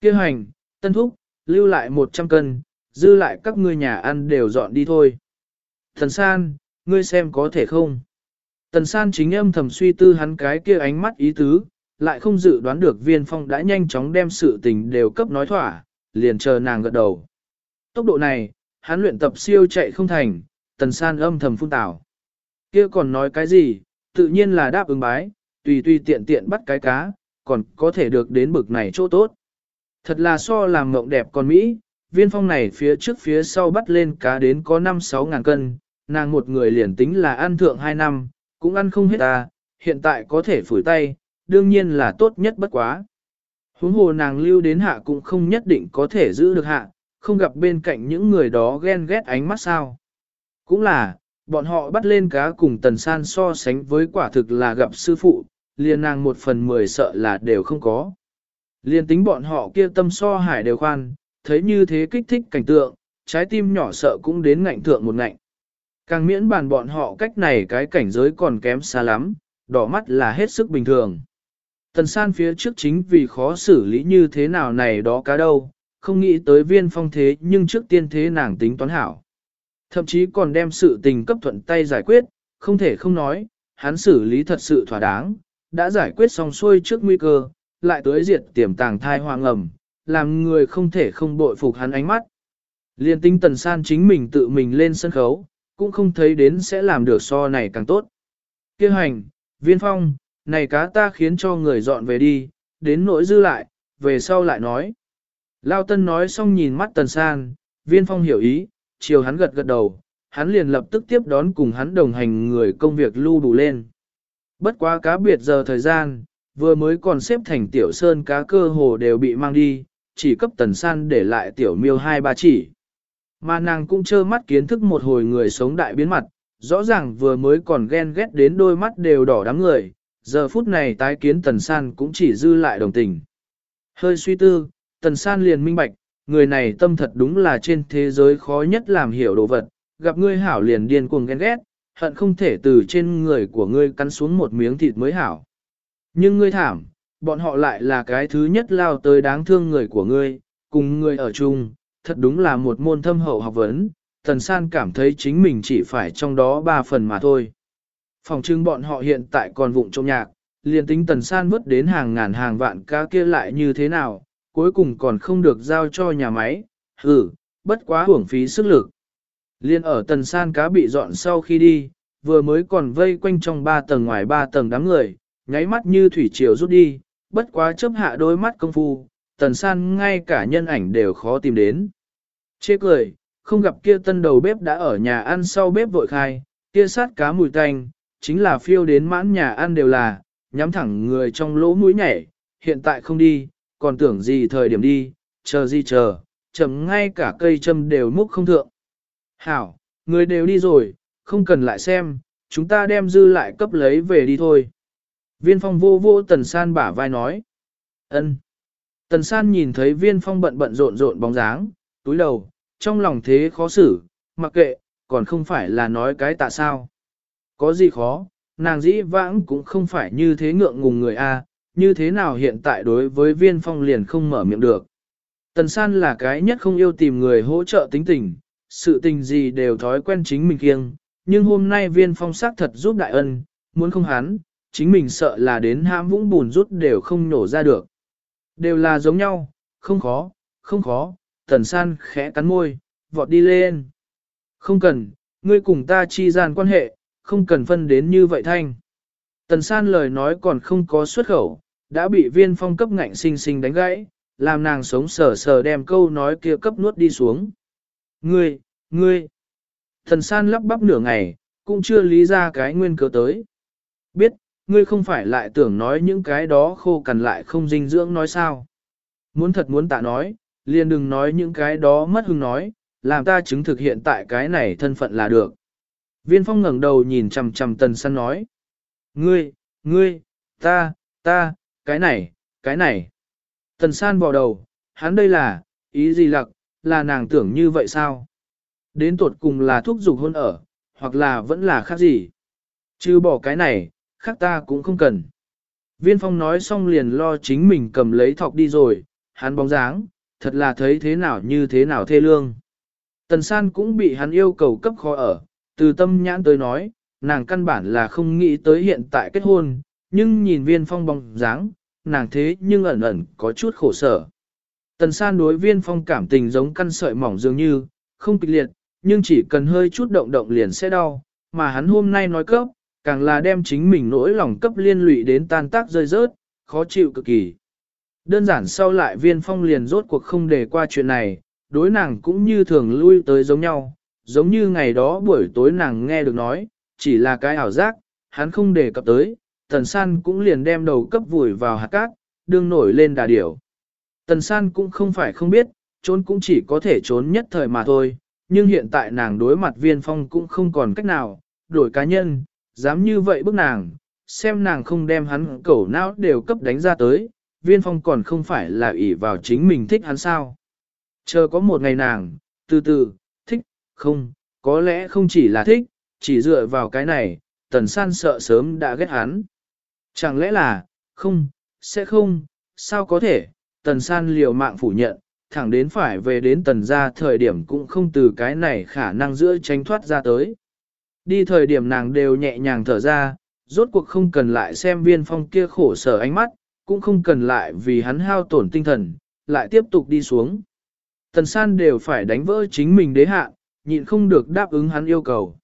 Kêu hành, tân thúc, lưu lại 100 cân, dư lại các ngươi nhà ăn đều dọn đi thôi. Thần san, ngươi xem có thể không? Tần san chính âm thầm suy tư hắn cái kia ánh mắt ý tứ, lại không dự đoán được viên phong đã nhanh chóng đem sự tình đều cấp nói thỏa, liền chờ nàng gật đầu. Tốc độ này, hắn luyện tập siêu chạy không thành, tần san âm thầm phun tảo. Kia còn nói cái gì, tự nhiên là đáp ứng bái, tùy tùy tiện tiện bắt cái cá, còn có thể được đến bực này chỗ tốt. Thật là so làm mộng đẹp con Mỹ, viên phong này phía trước phía sau bắt lên cá đến có 5-6 ngàn cân, nàng một người liền tính là ăn thượng 2 năm, cũng ăn không hết ta, hiện tại có thể phủi tay, đương nhiên là tốt nhất bất quá. Huống hồ nàng lưu đến hạ cũng không nhất định có thể giữ được hạ, không gặp bên cạnh những người đó ghen ghét ánh mắt sao. Cũng là, bọn họ bắt lên cá cùng tần san so sánh với quả thực là gặp sư phụ, liền nàng một phần mười sợ là đều không có. Liền tính bọn họ kia tâm so hải đều khoan, thấy như thế kích thích cảnh tượng, trái tim nhỏ sợ cũng đến ngạnh thượng một ngạnh. Càng miễn bàn bọn họ cách này cái cảnh giới còn kém xa lắm, đỏ mắt là hết sức bình thường. Tần san phía trước chính vì khó xử lý như thế nào này đó cá đâu, không nghĩ tới viên phong thế nhưng trước tiên thế nàng tính toán hảo. Thậm chí còn đem sự tình cấp thuận tay giải quyết, không thể không nói, hắn xử lý thật sự thỏa đáng, đã giải quyết xong xuôi trước nguy cơ, lại tới diệt tiềm tàng thai hoang ngầm làm người không thể không bội phục hắn ánh mắt. Liên tinh tần san chính mình tự mình lên sân khấu, cũng không thấy đến sẽ làm được so này càng tốt. Kêu hành, viên phong, này cá ta khiến cho người dọn về đi, đến nỗi dư lại, về sau lại nói. Lao Tân nói xong nhìn mắt Tần San, viên phong hiểu ý, chiều hắn gật gật đầu, hắn liền lập tức tiếp đón cùng hắn đồng hành người công việc lưu đủ lên. Bất quá cá biệt giờ thời gian, vừa mới còn xếp thành tiểu sơn cá cơ hồ đều bị mang đi, chỉ cấp Tần San để lại tiểu miêu hai ba chỉ. Mà nàng cũng trơ mắt kiến thức một hồi người sống đại biến mặt, rõ ràng vừa mới còn ghen ghét đến đôi mắt đều đỏ đám người, giờ phút này tái kiến Tần San cũng chỉ dư lại đồng tình. Hơi suy tư, Tần San liền minh bạch, người này tâm thật đúng là trên thế giới khó nhất làm hiểu đồ vật, gặp ngươi hảo liền điên cuồng ghen ghét, hận không thể từ trên người của ngươi cắn xuống một miếng thịt mới hảo. Nhưng ngươi thảm, bọn họ lại là cái thứ nhất lao tới đáng thương người của ngươi, cùng ngươi ở chung, thật đúng là một môn thâm hậu học vấn, Tần San cảm thấy chính mình chỉ phải trong đó ba phần mà thôi. Phòng trưng bọn họ hiện tại còn vụng trong nhạc, liền tính Tần San vứt đến hàng ngàn hàng vạn cá kia lại như thế nào, cuối cùng còn không được giao cho nhà máy, hừ, bất quá hưởng phí sức lực. Liên ở Tần San cá bị dọn sau khi đi, vừa mới còn vây quanh trong ba tầng ngoài ba tầng đám người, nháy mắt như thủy triều rút đi, bất quá chớp hạ đôi mắt công phu, Tần San ngay cả nhân ảnh đều khó tìm đến. Chê cười, không gặp kia tân đầu bếp đã ở nhà ăn sau bếp vội khai, kia sát cá mùi tanh, chính là phiêu đến mãn nhà ăn đều là, nhắm thẳng người trong lỗ mũi nhảy, hiện tại không đi, còn tưởng gì thời điểm đi, chờ gì chờ, chầm ngay cả cây châm đều múc không thượng. Hảo, người đều đi rồi, không cần lại xem, chúng ta đem dư lại cấp lấy về đi thôi. Viên phong vô vô tần san bả vai nói. ân. Tần san nhìn thấy viên phong bận bận rộn rộn bóng dáng, túi đầu, trong lòng thế khó xử, mặc kệ, còn không phải là nói cái tạ sao. Có gì khó, nàng dĩ vãng cũng không phải như thế ngượng ngùng người A, như thế nào hiện tại đối với viên phong liền không mở miệng được. Tần san là cái nhất không yêu tìm người hỗ trợ tính tình, sự tình gì đều thói quen chính mình kiêng, nhưng hôm nay viên phong xác thật giúp đại ân, muốn không hắn, chính mình sợ là đến hãm vũng bùn rút đều không nổ ra được. Đều là giống nhau, không khó, không khó, tần san khẽ cắn môi, vọt đi lên. Không cần, ngươi cùng ta chi gian quan hệ, không cần phân đến như vậy thanh. Tần san lời nói còn không có xuất khẩu, đã bị viên phong cấp ngạnh sinh sinh đánh gãy, làm nàng sống sờ sờ đem câu nói kia cấp nuốt đi xuống. Ngươi, ngươi, thần san lắp bắp nửa ngày, cũng chưa lý ra cái nguyên cớ tới. Biết, ngươi không phải lại tưởng nói những cái đó khô cằn lại không dinh dưỡng nói sao. Muốn thật muốn tạ nói, liền đừng nói những cái đó mất hứng nói, làm ta chứng thực hiện tại cái này thân phận là được. Viên phong ngẩng đầu nhìn chằm chằm tần săn nói. Ngươi, ngươi, ta, ta, cái này, cái này. Tần san bỏ đầu, hắn đây là, ý gì lặc, là nàng tưởng như vậy sao? Đến tuột cùng là thuốc dục hôn ở, hoặc là vẫn là khác gì? Chứ bỏ cái này, khác ta cũng không cần. Viên phong nói xong liền lo chính mình cầm lấy thọc đi rồi, hắn bóng dáng, thật là thấy thế nào như thế nào thê lương. Tần san cũng bị hắn yêu cầu cấp khó ở, từ tâm nhãn tới nói, nàng căn bản là không nghĩ tới hiện tại kết hôn, nhưng nhìn viên phong bóng dáng, nàng thế nhưng ẩn ẩn có chút khổ sở. Tần san đối viên phong cảm tình giống căn sợi mỏng dường như, không kịch liệt, nhưng chỉ cần hơi chút động động liền sẽ đau, mà hắn hôm nay nói cấp, càng là đem chính mình nỗi lòng cấp liên lụy đến tan tác rơi rớt, khó chịu cực kỳ. Đơn giản sau lại viên phong liền rốt cuộc không để qua chuyện này, đối nàng cũng như thường lui tới giống nhau, giống như ngày đó buổi tối nàng nghe được nói, chỉ là cái ảo giác, hắn không đề cập tới, tần san cũng liền đem đầu cấp vùi vào hạt cát, đương nổi lên đà điểu. Tần san cũng không phải không biết, trốn cũng chỉ có thể trốn nhất thời mà thôi, nhưng hiện tại nàng đối mặt viên phong cũng không còn cách nào, đổi cá nhân, dám như vậy bức nàng, xem nàng không đem hắn cẩu não đều cấp đánh ra tới, viên phong còn không phải là ỷ vào chính mình thích hắn sao. Chờ có một ngày nàng, từ từ, thích, không, có lẽ không chỉ là thích, chỉ dựa vào cái này, tần san sợ sớm đã ghét hắn. Chẳng lẽ là, không, sẽ không, sao có thể, tần san liều mạng phủ nhận, thẳng đến phải về đến tần gia thời điểm cũng không từ cái này khả năng giữa tránh thoát ra tới. Đi thời điểm nàng đều nhẹ nhàng thở ra, rốt cuộc không cần lại xem viên phong kia khổ sở ánh mắt, cũng không cần lại vì hắn hao tổn tinh thần, lại tiếp tục đi xuống. Tần san đều phải đánh vỡ chính mình đế hạ, nhịn không được đáp ứng hắn yêu cầu.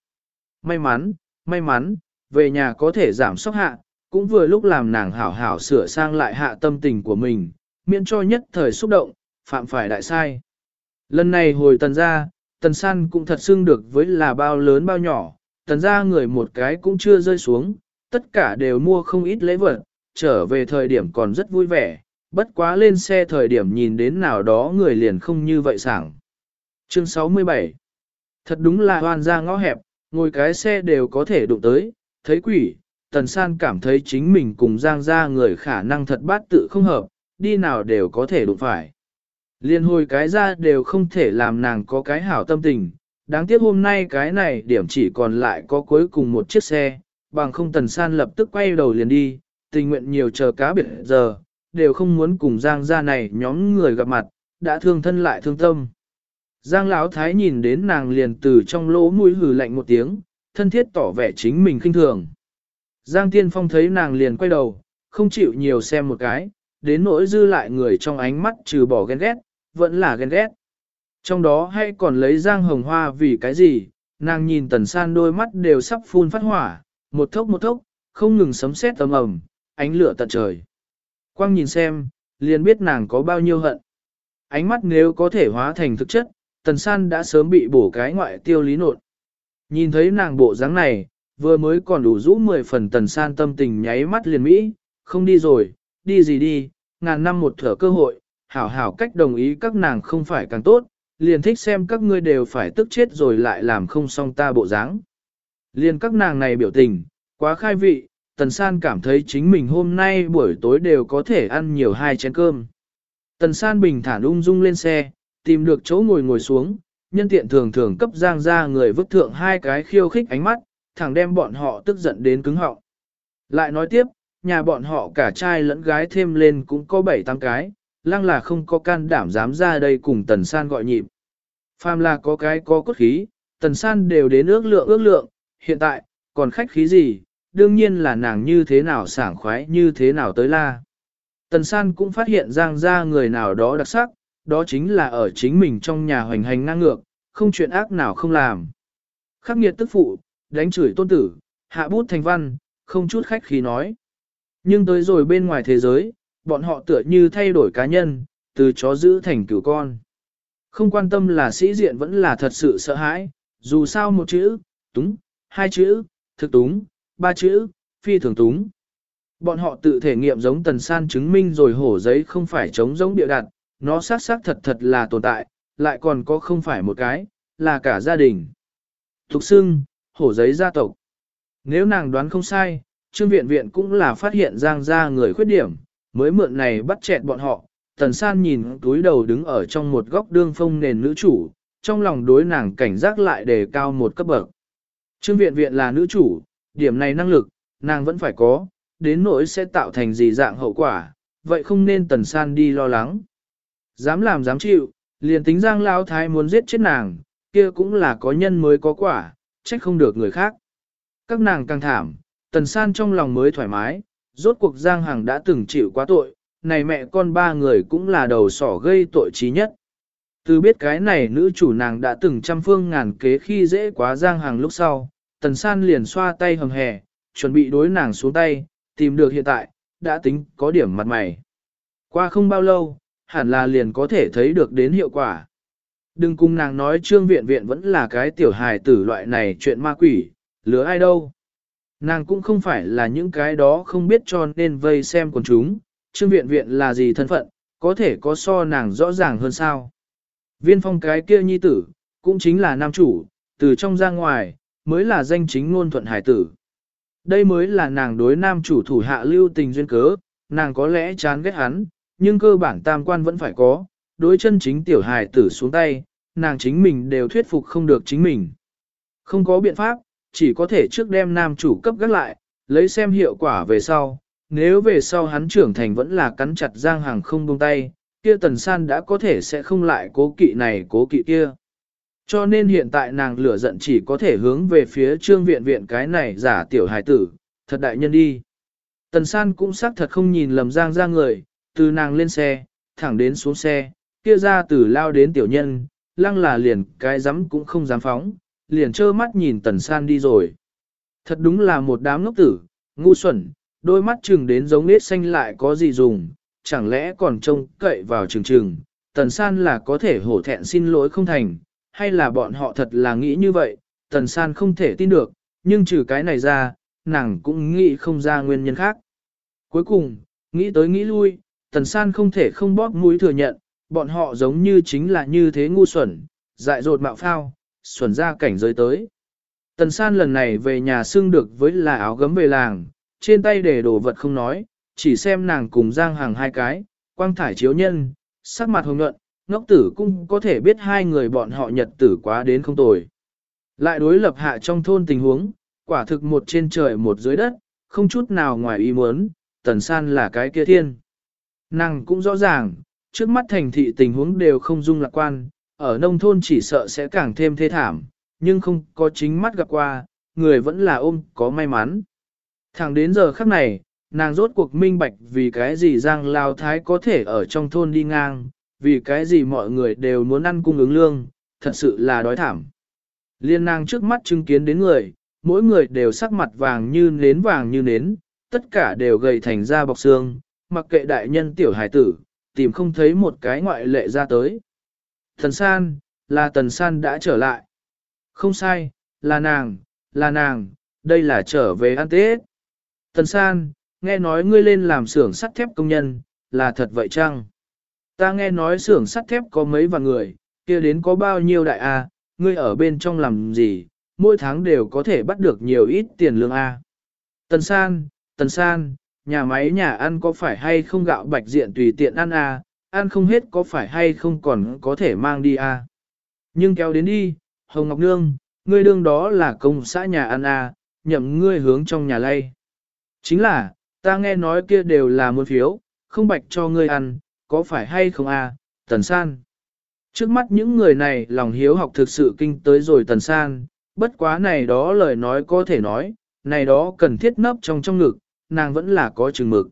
May mắn, may mắn, về nhà có thể giảm sóc hạ, cũng vừa lúc làm nàng hảo hảo sửa sang lại hạ tâm tình của mình, miễn cho nhất thời xúc động, phạm phải đại sai. Lần này hồi tần ra, tần san cũng thật xưng được với là bao lớn bao nhỏ, tần ra người một cái cũng chưa rơi xuống, tất cả đều mua không ít lễ vật, trở về thời điểm còn rất vui vẻ, bất quá lên xe thời điểm nhìn đến nào đó người liền không như vậy sảng. Chương 67 Thật đúng là hoan ra ngõ hẹp, ngồi cái xe đều có thể đụng tới, thấy quỷ, tần san cảm thấy chính mình cùng giang ra người khả năng thật bát tự không hợp, đi nào đều có thể đụng phải. Liên hồi cái ra đều không thể làm nàng có cái hảo tâm tình, đáng tiếc hôm nay cái này điểm chỉ còn lại có cuối cùng một chiếc xe, bằng không tần san lập tức quay đầu liền đi, tình nguyện nhiều chờ cá biệt giờ, đều không muốn cùng Giang gia này nhóm người gặp mặt, đã thương thân lại thương tâm. Giang Lão Thái nhìn đến nàng liền từ trong lỗ mũi hừ lạnh một tiếng, thân thiết tỏ vẻ chính mình khinh thường. Giang Tiên Phong thấy nàng liền quay đầu, không chịu nhiều xem một cái, đến nỗi dư lại người trong ánh mắt trừ bỏ ghen ghét, vẫn là ghen ghét. Trong đó hay còn lấy Giang Hồng Hoa vì cái gì, nàng nhìn tần san đôi mắt đều sắp phun phát hỏa, một thốc một thốc, không ngừng sấm sét tầm ầm, ánh lửa tận trời. Quang nhìn xem, liền biết nàng có bao nhiêu hận. Ánh mắt nếu có thể hóa thành thực chất, tần san đã sớm bị bổ cái ngoại tiêu lý nột. Nhìn thấy nàng bộ dáng này, vừa mới còn đủ rũ 10 phần tần san tâm tình nháy mắt liền Mỹ, không đi rồi, đi gì đi, ngàn năm một thở cơ hội, hảo hảo cách đồng ý các nàng không phải càng tốt, liền thích xem các ngươi đều phải tức chết rồi lại làm không xong ta bộ dáng. Liền các nàng này biểu tình, quá khai vị, Tần San cảm thấy chính mình hôm nay buổi tối đều có thể ăn nhiều hai chén cơm. Tần San bình thản ung dung lên xe, tìm được chỗ ngồi ngồi xuống, nhân tiện thường thường cấp giang ra người vứt thượng hai cái khiêu khích ánh mắt, thẳng đem bọn họ tức giận đến cứng họng. Lại nói tiếp, nhà bọn họ cả trai lẫn gái thêm lên cũng có bảy tám cái, lăng là không có can đảm dám ra đây cùng Tần San gọi nhịp. Phàm là có cái có cốt khí, Tần San đều đến ước lượng ước lượng, hiện tại, còn khách khí gì, đương nhiên là nàng như thế nào sảng khoái như thế nào tới la. Tần San cũng phát hiện giang ra người nào đó đặc sắc, đó chính là ở chính mình trong nhà hoành hành ngang ngược, không chuyện ác nào không làm. Khắc nghiệt tức phụ, đánh chửi tôn tử, hạ bút thành văn, không chút khách khí nói. Nhưng tới rồi bên ngoài thế giới, bọn họ tựa như thay đổi cá nhân, từ chó giữ thành cửu con. Không quan tâm là sĩ diện vẫn là thật sự sợ hãi, dù sao một chữ, túng, hai chữ, thực túng, ba chữ, phi thường túng. Bọn họ tự thể nghiệm giống tần san chứng minh rồi hổ giấy không phải chống giống địa đặt, nó xác xác thật thật là tồn tại, lại còn có không phải một cái, là cả gia đình. Thục xưng, hổ giấy gia tộc. Nếu nàng đoán không sai, trương viện viện cũng là phát hiện giang ra người khuyết điểm, mới mượn này bắt chẹt bọn họ. Tần san nhìn túi đầu đứng ở trong một góc đương phong nền nữ chủ, trong lòng đối nàng cảnh giác lại đề cao một cấp bậc. Trương viện viện là nữ chủ, điểm này năng lực, nàng vẫn phải có, đến nỗi sẽ tạo thành gì dạng hậu quả, vậy không nên tần san đi lo lắng. Dám làm dám chịu, liền tính giang lao thái muốn giết chết nàng, kia cũng là có nhân mới có quả, trách không được người khác. Các nàng càng thảm, tần san trong lòng mới thoải mái, rốt cuộc giang hằng đã từng chịu quá tội, này mẹ con ba người cũng là đầu sỏ gây tội trí nhất. Từ biết cái này nữ chủ nàng đã từng trăm phương ngàn kế khi dễ quá giang Hằng lúc sau, tần san liền xoa tay hầm hè, chuẩn bị đối nàng xuống tay, tìm được hiện tại, đã tính có điểm mặt mày. Qua không bao lâu, hẳn là liền có thể thấy được đến hiệu quả. Đừng cùng nàng nói trương viện viện vẫn là cái tiểu hài tử loại này chuyện ma quỷ, lứa ai đâu. Nàng cũng không phải là những cái đó không biết cho nên vây xem quần chúng, trương viện viện là gì thân phận, có thể có so nàng rõ ràng hơn sao. Viên phong cái kia nhi tử, cũng chính là nam chủ, từ trong ra ngoài, mới là danh chính ngôn thuận hải tử. Đây mới là nàng đối nam chủ thủ hạ lưu tình duyên cớ, nàng có lẽ chán ghét hắn, nhưng cơ bản tam quan vẫn phải có, đối chân chính tiểu hài tử xuống tay, nàng chính mình đều thuyết phục không được chính mình. Không có biện pháp, chỉ có thể trước đem nam chủ cấp gác lại, lấy xem hiệu quả về sau. Nếu về sau hắn trưởng thành vẫn là cắn chặt giang hàng không buông tay, kia tần san đã có thể sẽ không lại cố kỵ này cố kỵ kia. Cho nên hiện tại nàng lửa giận chỉ có thể hướng về phía trương viện viện cái này giả tiểu hài tử, thật đại nhân đi. Tần san cũng xác thật không nhìn lầm giang ra người, từ nàng lên xe, thẳng đến xuống xe, kia ra từ lao đến tiểu nhân, lăng là liền cái dám cũng không dám phóng, liền trơ mắt nhìn tần san đi rồi. Thật đúng là một đám ngốc tử, ngu xuẩn, đôi mắt chừng đến giống nết xanh lại có gì dùng, chẳng lẽ còn trông cậy vào chừng chừng, tần san là có thể hổ thẹn xin lỗi không thành, hay là bọn họ thật là nghĩ như vậy, tần san không thể tin được, nhưng trừ cái này ra, nàng cũng nghĩ không ra nguyên nhân khác. Cuối cùng, nghĩ tới nghĩ lui, tần san không thể không bóp mũi thừa nhận, bọn họ giống như chính là như thế ngu xuẩn, dại dột mạo phao, xuẩn ra cảnh giới tới. Tần san lần này về nhà xưng được với là áo gấm về làng, trên tay để đồ vật không nói, chỉ xem nàng cùng giang hàng hai cái, quang thải chiếu nhân, sắc mặt hồng nhuận, ngốc tử cũng có thể biết hai người bọn họ nhật tử quá đến không tồi. Lại đối lập hạ trong thôn tình huống, quả thực một trên trời một dưới đất, không chút nào ngoài ý muốn, tần san là cái kia thiên. Nàng cũng rõ ràng, trước mắt thành thị tình huống đều không dung lạc quan, ở nông thôn chỉ sợ sẽ càng thêm thê thảm, nhưng không có chính mắt gặp qua, người vẫn là ôm có may mắn. Thẳng đến giờ khắc này, nàng rốt cuộc minh bạch vì cái gì Giang Lao Thái có thể ở trong thôn đi ngang, vì cái gì mọi người đều muốn ăn cung ứng lương, thật sự là đói thảm. Liên nàng trước mắt chứng kiến đến người, mỗi người đều sắc mặt vàng như nến vàng như nến, tất cả đều gầy thành da bọc xương, mặc kệ đại nhân tiểu hải tử, tìm không thấy một cái ngoại lệ ra tới. Thần san, là tần san đã trở lại. Không sai, là nàng, là nàng, đây là trở về ăn tết. Tần san, nghe nói ngươi lên làm xưởng sắt thép công nhân, là thật vậy chăng? Ta nghe nói xưởng sắt thép có mấy vạn người, kia đến có bao nhiêu đại a, ngươi ở bên trong làm gì, mỗi tháng đều có thể bắt được nhiều ít tiền lương a. Tần san, tần san, nhà máy nhà ăn có phải hay không gạo bạch diện tùy tiện ăn a, ăn không hết có phải hay không còn có thể mang đi à? Nhưng kéo đến đi, Hồng Ngọc Nương, ngươi đương đó là công xã nhà ăn à, nhậm ngươi hướng trong nhà lay. Chính là, ta nghe nói kia đều là muôn phiếu, không bạch cho ngươi ăn, có phải hay không à? Tần San. Trước mắt những người này lòng hiếu học thực sự kinh tới rồi Tần San, bất quá này đó lời nói có thể nói, này đó cần thiết nấp trong trong ngực, nàng vẫn là có chừng mực.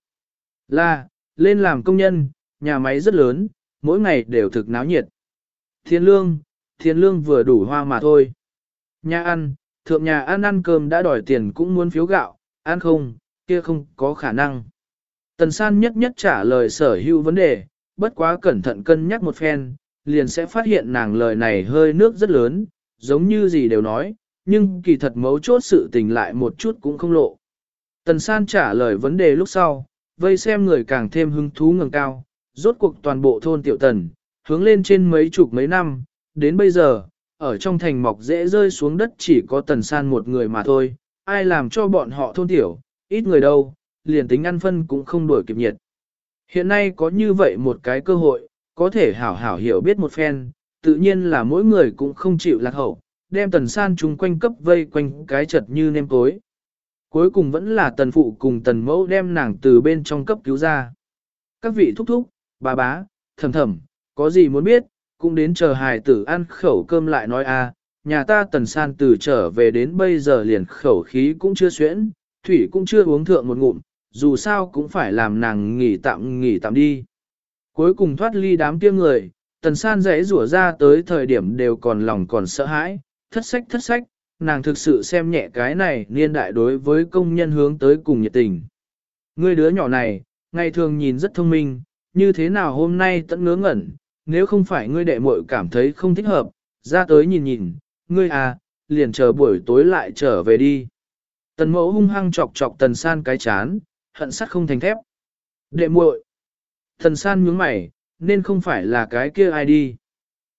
Là, lên làm công nhân, nhà máy rất lớn, mỗi ngày đều thực náo nhiệt. Thiên lương, thiên lương vừa đủ hoa mà thôi. Nhà ăn, thượng nhà ăn ăn cơm đã đòi tiền cũng muốn phiếu gạo, ăn không, kia không có khả năng. Tần san nhất nhất trả lời sở hữu vấn đề, bất quá cẩn thận cân nhắc một phen, liền sẽ phát hiện nàng lời này hơi nước rất lớn, giống như gì đều nói, nhưng kỳ thật mấu chốt sự tình lại một chút cũng không lộ. Tần san trả lời vấn đề lúc sau, vây xem người càng thêm hứng thú ngừng cao, rốt cuộc toàn bộ thôn tiểu tần, hướng lên trên mấy chục mấy năm, đến bây giờ, ở trong thành mọc dễ rơi xuống đất chỉ có tần san một người mà thôi, ai làm cho bọn họ thôn tiểu, ít người đâu, liền tính ăn phân cũng không đổi kịp nhiệt. Hiện nay có như vậy một cái cơ hội, có thể hảo hảo hiểu biết một phen, tự nhiên là mỗi người cũng không chịu lạc hậu, đem tần san chung quanh cấp vây quanh cái chật như nêm tối. Cuối cùng vẫn là tần phụ cùng tần mẫu đem nàng từ bên trong cấp cứu ra. Các vị thúc thúc, bà bá, thầm thầm, có gì muốn biết, cũng đến chờ hài tử ăn khẩu cơm lại nói a. nhà ta tần san từ trở về đến bây giờ liền khẩu khí cũng chưa xuyễn, thủy cũng chưa uống thượng một ngụm, dù sao cũng phải làm nàng nghỉ tạm nghỉ tạm đi. Cuối cùng thoát ly đám kia người, tần san rẽ rủa ra tới thời điểm đều còn lòng còn sợ hãi, thất sách thất sách, nàng thực sự xem nhẹ cái này niên đại đối với công nhân hướng tới cùng nhiệt tình. Ngươi đứa nhỏ này, ngày thường nhìn rất thông minh, như thế nào hôm nay tận ngớ ngẩn, nếu không phải ngươi đệ muội cảm thấy không thích hợp, ra tới nhìn nhìn, ngươi à, liền chờ buổi tối lại trở về đi. Tần mẫu hung hăng chọc chọc tần san cái chán, hận sắt không thành thép. Đệ muội, Tần san nhướng mày, nên không phải là cái kia ai đi.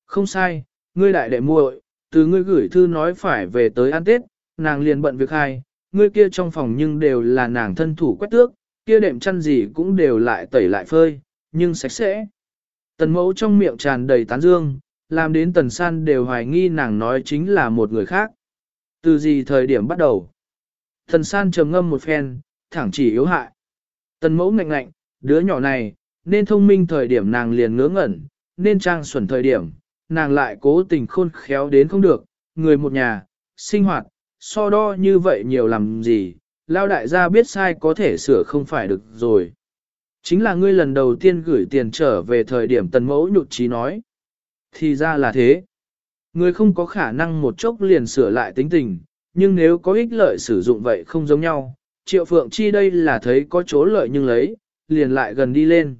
Không sai, ngươi đại đệ muội, từ ngươi gửi thư nói phải về tới ăn Tết, nàng liền bận việc hai, ngươi kia trong phòng nhưng đều là nàng thân thủ quét tước, kia đệm chăn gì cũng đều lại tẩy lại phơi, nhưng sạch sẽ. Tần mẫu trong miệng tràn đầy tán dương, làm đến tần san đều hoài nghi nàng nói chính là một người khác. Từ gì thời điểm bắt đầu? Tần san trầm ngâm một phen, thẳng chỉ yếu hại. Tần mẫu ngạnh ngạnh, đứa nhỏ này, nên thông minh thời điểm nàng liền ngớ ngẩn, nên trang xuẩn thời điểm, nàng lại cố tình khôn khéo đến không được, người một nhà, sinh hoạt, so đo như vậy nhiều làm gì, lao đại gia biết sai có thể sửa không phải được rồi. Chính là ngươi lần đầu tiên gửi tiền trở về thời điểm tần mẫu nhụt chí nói. Thì ra là thế. Ngươi không có khả năng một chốc liền sửa lại tính tình, nhưng nếu có ích lợi sử dụng vậy không giống nhau. Triệu Phượng Chi đây là thấy có chỗ lợi nhưng lấy, liền lại gần đi lên.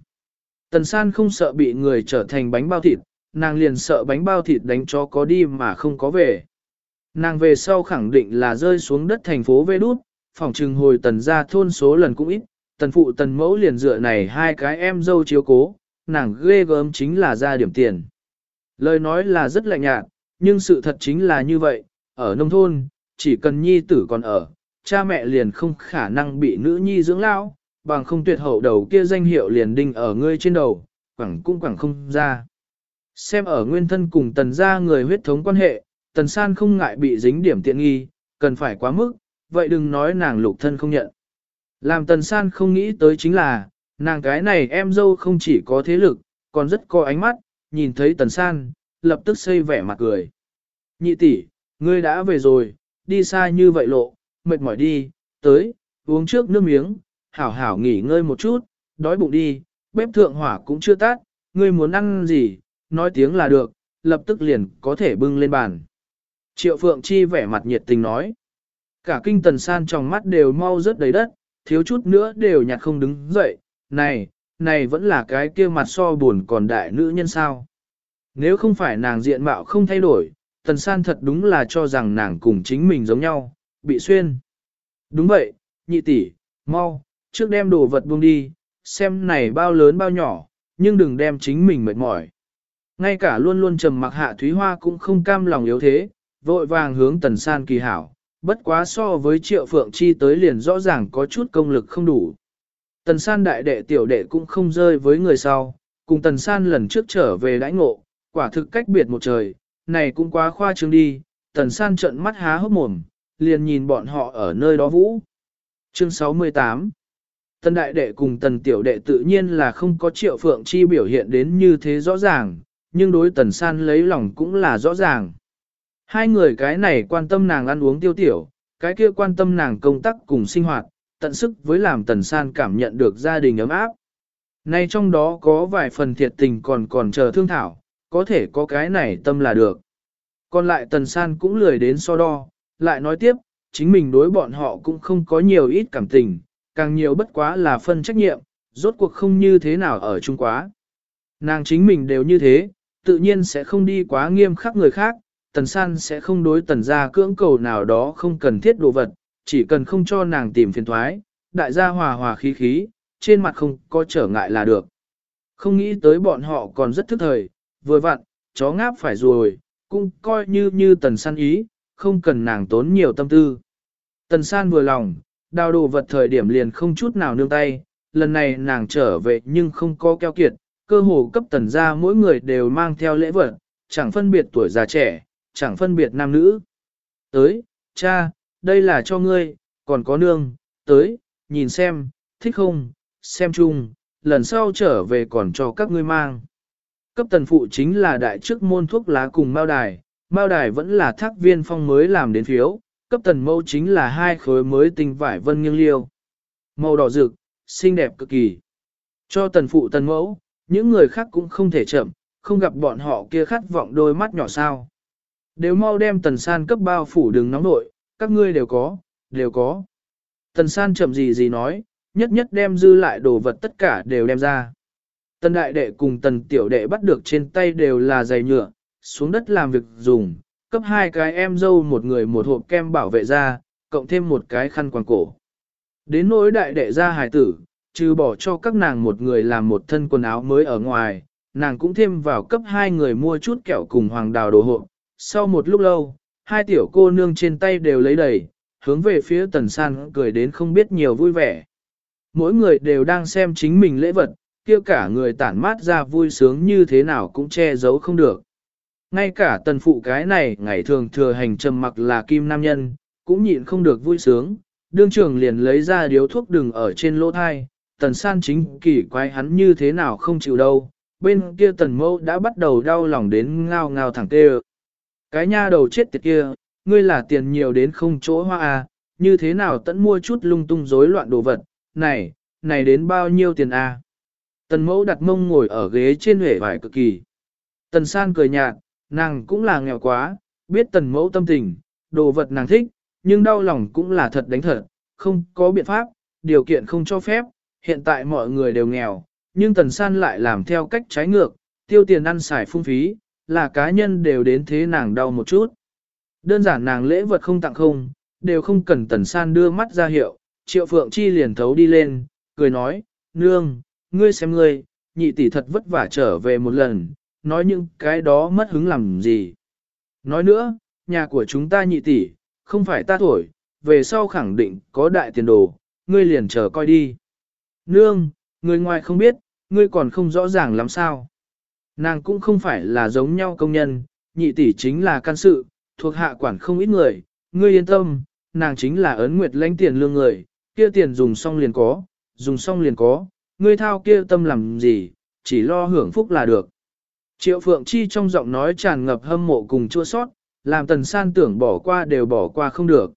Tần san không sợ bị người trở thành bánh bao thịt, nàng liền sợ bánh bao thịt đánh cho có đi mà không có về. Nàng về sau khẳng định là rơi xuống đất thành phố Vê Đút, phòng trừng hồi tần ra thôn số lần cũng ít, tần phụ tần mẫu liền dựa này hai cái em dâu chiếu cố, nàng ghê gớm chính là ra điểm tiền. Lời nói là rất lạnh nhạt, nhưng sự thật chính là như vậy, ở nông thôn, chỉ cần nhi tử còn ở, cha mẹ liền không khả năng bị nữ nhi dưỡng lão, bằng không tuyệt hậu đầu kia danh hiệu liền đinh ở ngươi trên đầu, quẳng cũng quẳng không ra. Xem ở nguyên thân cùng tần gia người huyết thống quan hệ, tần san không ngại bị dính điểm tiện nghi, cần phải quá mức, vậy đừng nói nàng lục thân không nhận. Làm tần san không nghĩ tới chính là, nàng cái này em dâu không chỉ có thế lực, còn rất có ánh mắt, nhìn thấy tần san, lập tức xây vẻ mặt cười. Nhị tỷ, ngươi đã về rồi, đi xa như vậy lộ, mệt mỏi đi, tới, uống trước nước miếng, hảo hảo nghỉ ngơi một chút, đói bụng đi, bếp thượng hỏa cũng chưa tắt, ngươi muốn ăn gì, nói tiếng là được, lập tức liền có thể bưng lên bàn. Triệu Phượng Chi vẻ mặt nhiệt tình nói. Cả kinh tần san trong mắt đều mau rớt đầy đất, thiếu chút nữa đều nhặt không đứng dậy, này, này vẫn là cái kia mặt so buồn còn đại nữ nhân sao. Nếu không phải nàng diện mạo không thay đổi, tần san thật đúng là cho rằng nàng cùng chính mình giống nhau, bị xuyên. Đúng vậy, nhị tỷ, mau, trước đem đồ vật buông đi, xem này bao lớn bao nhỏ, nhưng đừng đem chính mình mệt mỏi. Ngay cả luôn luôn trầm mặc hạ Thúy Hoa cũng không cam lòng yếu thế, vội vàng hướng tần san kỳ hảo, bất quá so với triệu phượng chi tới liền rõ ràng có chút công lực không đủ. Tần san đại đệ tiểu đệ cũng không rơi với người sau, cùng tần san lần trước trở về đãi ngộ, quả thực cách biệt một trời, này cũng quá khoa trương đi, tần san trợn mắt há hốc mồm, liền nhìn bọn họ ở nơi đó vũ. Chương 68 Tần đại đệ cùng tần tiểu đệ tự nhiên là không có triệu phượng chi biểu hiện đến như thế rõ ràng, nhưng đối tần san lấy lòng cũng là rõ ràng. Hai người cái này quan tâm nàng ăn uống tiêu tiểu, cái kia quan tâm nàng công tác cùng sinh hoạt, tận sức với làm tần san cảm nhận được gia đình ấm áp. Nay trong đó có vài phần thiệt tình còn còn chờ thương thảo, có thể có cái này tâm là được. Còn lại tần san cũng lười đến so đo, lại nói tiếp, chính mình đối bọn họ cũng không có nhiều ít cảm tình, càng nhiều bất quá là phân trách nhiệm, rốt cuộc không như thế nào ở chung quá. Nàng chính mình đều như thế, tự nhiên sẽ không đi quá nghiêm khắc người khác, tần san sẽ không đối tần gia cưỡng cầu nào đó không cần thiết đồ vật, chỉ cần không cho nàng tìm phiền thoái, đại gia hòa hòa khí khí, trên mặt không có trở ngại là được. Không nghĩ tới bọn họ còn rất thức thời, vừa vặn, chó ngáp phải rồi, cũng coi như như tần san ý, không cần nàng tốn nhiều tâm tư. Tần san vừa lòng, đào đồ vật thời điểm liền không chút nào nương tay, lần này nàng trở về nhưng không có keo kiệt, cơ hồ cấp tần gia mỗi người đều mang theo lễ vật, chẳng phân biệt tuổi già trẻ, chẳng phân biệt nam nữ. Tới, cha, đây là cho ngươi, còn có nương, tới, nhìn xem, thích không, xem chung, lần sau trở về còn cho các ngươi mang. Cấp tần phụ chính là đại chức môn thuốc lá cùng mao đài, mao đài vẫn là thác viên phong mới làm đến phiếu, cấp tần mẫu chính là hai khối mới tinh vải vân nghiêng liêu. Màu đỏ rực, xinh đẹp cực kỳ. Cho tần phụ tần mẫu, những người khác cũng không thể chậm, không gặp bọn họ kia khát vọng đôi mắt nhỏ sao. Đều mau đem tần san cấp bao phủ đường nóng nội, các ngươi đều có, đều có. Tần san chậm gì gì nói, nhất nhất đem dư lại đồ vật tất cả đều đem ra. Tần đại đệ cùng tần tiểu đệ bắt được trên tay đều là giày nhựa, xuống đất làm việc dùng, cấp hai cái em dâu một người một hộp kem bảo vệ ra, cộng thêm một cái khăn quàng cổ. Đến nỗi đại đệ ra hài tử, trừ bỏ cho các nàng một người làm một thân quần áo mới ở ngoài, nàng cũng thêm vào cấp hai người mua chút kẹo cùng hoàng đào đồ hộp. Sau một lúc lâu, hai tiểu cô nương trên tay đều lấy đầy, hướng về phía tần san cười đến không biết nhiều vui vẻ. Mỗi người đều đang xem chính mình lễ vật, kia cả người tản mát ra vui sướng như thế nào cũng che giấu không được. Ngay cả tần phụ cái này ngày thường thừa hành trầm mặc là kim nam nhân, cũng nhịn không được vui sướng, đương trưởng liền lấy ra điếu thuốc đừng ở trên lỗ thai, tần san chính kỳ quái hắn như thế nào không chịu đâu, bên kia tần mâu đã bắt đầu đau lòng đến ngao ngao thẳng tê cái nha đầu chết tiệt kia, ngươi là tiền nhiều đến không chỗ hoa à, như thế nào tận mua chút lung tung rối loạn đồ vật, này, này đến bao nhiêu tiền à. Tần mẫu đặt mông ngồi ở ghế trên huệ vải cực kỳ. Tần san cười nhạt, nàng cũng là nghèo quá, biết tần mẫu tâm tình, đồ vật nàng thích, nhưng đau lòng cũng là thật đánh thật, không có biện pháp, điều kiện không cho phép, hiện tại mọi người đều nghèo, nhưng tần san lại làm theo cách trái ngược, tiêu tiền ăn xài phung phí, là cá nhân đều đến thế nàng đau một chút. Đơn giản nàng lễ vật không tặng không, đều không cần tần san đưa mắt ra hiệu, triệu phượng chi liền thấu đi lên, cười nói, nương, ngươi xem ngươi, nhị tỷ thật vất vả trở về một lần, nói những cái đó mất hứng làm gì. Nói nữa, nhà của chúng ta nhị tỷ, không phải ta thổi, về sau khẳng định có đại tiền đồ, ngươi liền chờ coi đi. Nương, người ngoài không biết, ngươi còn không rõ ràng lắm sao. Nàng cũng không phải là giống nhau công nhân, nhị tỷ chính là can sự, thuộc hạ quản không ít người, ngươi yên tâm, nàng chính là ấn nguyệt lãnh tiền lương người, kia tiền dùng xong liền có, dùng xong liền có, ngươi thao kia tâm làm gì, chỉ lo hưởng phúc là được. Triệu Phượng Chi trong giọng nói tràn ngập hâm mộ cùng chua sót, làm tần san tưởng bỏ qua đều bỏ qua không được.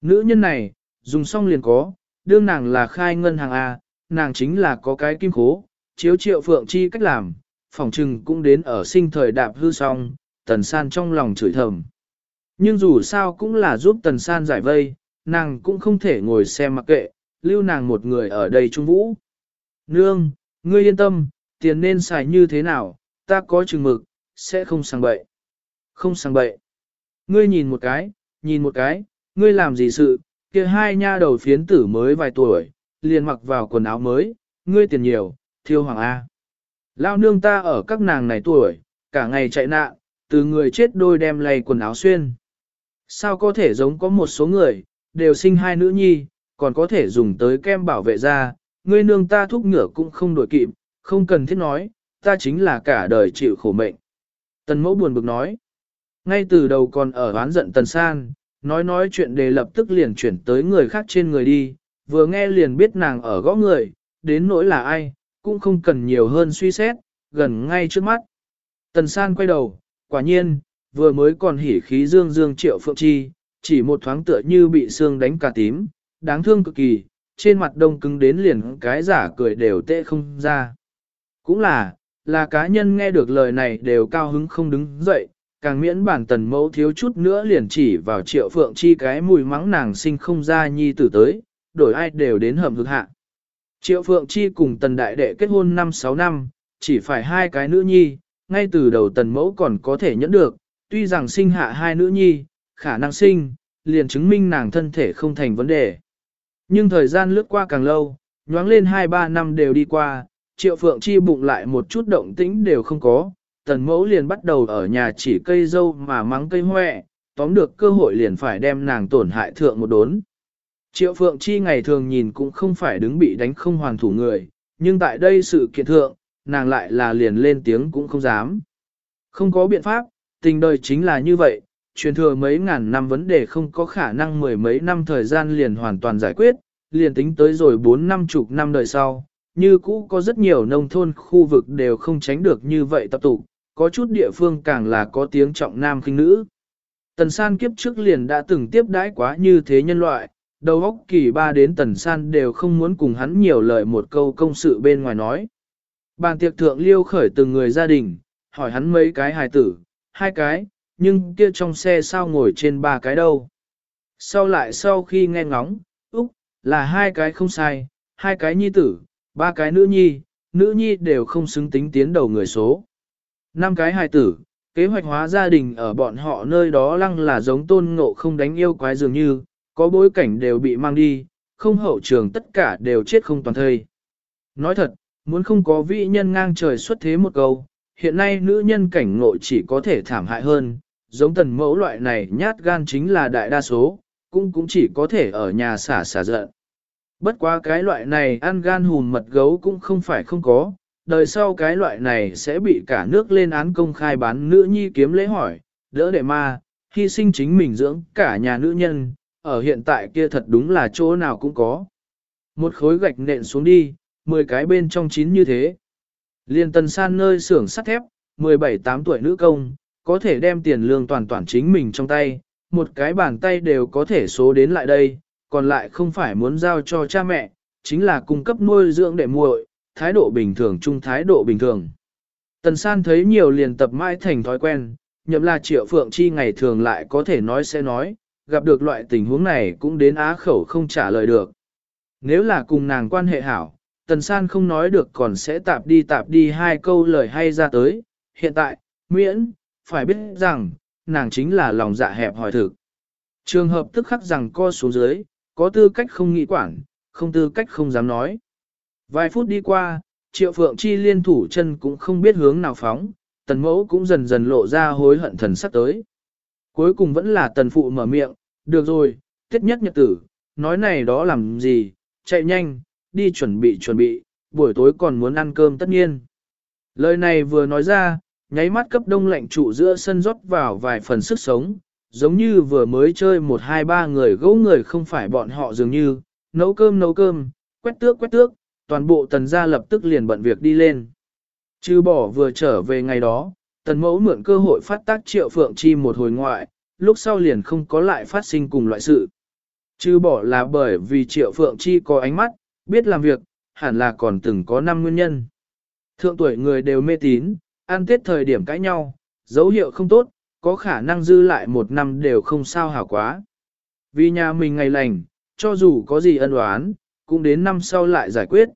Nữ nhân này, dùng xong liền có, đương nàng là khai ngân hàng A, nàng chính là có cái kim khố, chiếu triệu Phượng Chi cách làm, phòng trừng cũng đến ở sinh thời đạp hư xong, tần san trong lòng chửi thầm. Nhưng dù sao cũng là giúp tần san giải vây, nàng cũng không thể ngồi xem mặc kệ, lưu nàng một người ở đây trung vũ. Nương, ngươi yên tâm, tiền nên xài như thế nào, ta có chừng mực, sẽ không sang bậy. Không sang bậy. Ngươi nhìn một cái, nhìn một cái, ngươi làm gì sự, kia hai nha đầu phiến tử mới vài tuổi, liền mặc vào quần áo mới, ngươi tiền nhiều, thiêu hoàng A. Lao nương ta ở các nàng này tuổi, cả ngày chạy nạn, từ người chết đôi đem lầy quần áo xuyên. Sao có thể giống có một số người, đều sinh hai nữ nhi, còn có thể dùng tới kem bảo vệ da, ngươi nương ta thúc ngựa cũng không đổi kịp, không cần thiết nói, ta chính là cả đời chịu khổ mệnh. Tần mẫu buồn bực nói, ngay từ đầu còn ở oán giận tần san, nói nói chuyện đề lập tức liền chuyển tới người khác trên người đi, vừa nghe liền biết nàng ở gõ người, đến nỗi là ai, cũng không cần nhiều hơn suy xét, gần ngay trước mắt. Tần san quay đầu, quả nhiên, vừa mới còn hỉ khí dương dương triệu phượng chi, chỉ một thoáng tựa như bị xương đánh cả tím, đáng thương cực kỳ, trên mặt đông cứng đến liền cái giả cười đều tệ không ra. Cũng là, là cá nhân nghe được lời này đều cao hứng không đứng dậy, càng miễn bản tần mẫu thiếu chút nữa liền chỉ vào triệu phượng chi cái mùi mắng nàng sinh không ra nhi tử tới, đổi ai đều đến hầm hực hạ. Triệu phượng chi cùng tần đại đệ kết hôn 5-6 năm, chỉ phải hai cái nữ nhi, ngay từ đầu tần mẫu còn có thể nhẫn được, tuy rằng sinh hạ hai nữ nhi, khả năng sinh, liền chứng minh nàng thân thể không thành vấn đề. Nhưng thời gian lướt qua càng lâu, nhoáng lên 2-3 năm đều đi qua, triệu phượng chi bụng lại một chút động tĩnh đều không có, tần mẫu liền bắt đầu ở nhà chỉ cây dâu mà mắng cây hoẹ, tóm được cơ hội liền phải đem nàng tổn hại thượng một đốn. Triệu phượng chi ngày thường nhìn cũng không phải đứng bị đánh không hoàn thủ người, nhưng tại đây sự kiện thượng, nàng lại là liền lên tiếng cũng không dám. Không có biện pháp, tình đời chính là như vậy, truyền thừa mấy ngàn năm vấn đề không có khả năng mười mấy năm thời gian liền hoàn toàn giải quyết, liền tính tới rồi bốn năm chục năm đời sau, như cũ có rất nhiều nông thôn khu vực đều không tránh được như vậy tập tụ, có chút địa phương càng là có tiếng trọng nam khinh nữ. Tần san kiếp trước liền đã từng tiếp đãi quá như thế nhân loại, đầu óc kỳ ba đến tần san đều không muốn cùng hắn nhiều lời một câu công sự bên ngoài nói. Bàn tiệc thượng liêu khởi từng người gia đình, hỏi hắn mấy cái hài tử, hai cái, nhưng kia trong xe sao ngồi trên ba cái đâu. Sau lại sau khi nghe ngóng, úc, là hai cái không sai, hai cái nhi tử, ba cái nữ nhi, nữ nhi đều không xứng tính tiến đầu người số. Năm cái hài tử, kế hoạch hóa gia đình ở bọn họ nơi đó lăng là giống tôn ngộ không đánh yêu quái dường như, có bối cảnh đều bị mang đi, không hậu trường tất cả đều chết không toàn thây. Nói thật, muốn không có vị nhân ngang trời xuất thế một câu, hiện nay nữ nhân cảnh ngộ chỉ có thể thảm hại hơn, giống tần mẫu loại này nhát gan chính là đại đa số, cũng cũng chỉ có thể ở nhà xả xả giận. Bất quá cái loại này ăn gan hùn mật gấu cũng không phải không có, đời sau cái loại này sẽ bị cả nước lên án công khai bán nữ nhi kiếm lễ hỏi, đỡ đệ ma, hy sinh chính mình dưỡng cả nhà nữ nhân, ở hiện tại kia thật đúng là chỗ nào cũng có. Một khối gạch nện xuống đi, 10 cái bên trong chín như thế. Liên tần san nơi xưởng sắt thép, 17-8 tuổi nữ công, có thể đem tiền lương toàn toàn chính mình trong tay, một cái bàn tay đều có thể số đến lại đây, còn lại không phải muốn giao cho cha mẹ, chính là cung cấp nuôi dưỡng để muội, thái độ bình thường chung thái độ bình thường. Tần san thấy nhiều liền tập mãi thành thói quen, nhậm là triệu phượng chi ngày thường lại có thể nói sẽ nói, gặp được loại tình huống này cũng đến á khẩu không trả lời được. Nếu là cùng nàng quan hệ hảo, tần san không nói được còn sẽ tạp đi tạp đi hai câu lời hay ra tới, hiện tại, miễn, phải biết rằng, nàng chính là lòng dạ hẹp hỏi thực. Trường hợp tức khắc rằng co xuống dưới, có tư cách không nghĩ quản, không tư cách không dám nói. Vài phút đi qua, triệu phượng chi liên thủ chân cũng không biết hướng nào phóng, tần mẫu cũng dần dần lộ ra hối hận thần sắc tới. Cuối cùng vẫn là tần phụ mở miệng, được rồi, tiết nhất nhật tử, nói này đó làm gì, chạy nhanh, đi chuẩn bị chuẩn bị, buổi tối còn muốn ăn cơm tất nhiên. Lời này vừa nói ra, nháy mắt cấp đông lạnh trụ giữa sân rót vào vài phần sức sống, giống như vừa mới chơi một hai ba người gấu người không phải bọn họ dường như, nấu cơm nấu cơm, quét tước quét tước, toàn bộ tần gia lập tức liền bận việc đi lên. Trừ bỏ vừa trở về ngày đó, tần mẫu mượn cơ hội phát tác triệu phượng chi một hồi ngoại, lúc sau liền không có lại phát sinh cùng loại sự. Chứ bỏ là bởi vì triệu phượng chi có ánh mắt, biết làm việc, hẳn là còn từng có năm nguyên nhân. Thượng tuổi người đều mê tín, ăn tết thời điểm cãi nhau, dấu hiệu không tốt, có khả năng dư lại một năm đều không sao hảo quá. Vì nhà mình ngày lành, cho dù có gì ân oán, cũng đến năm sau lại giải quyết.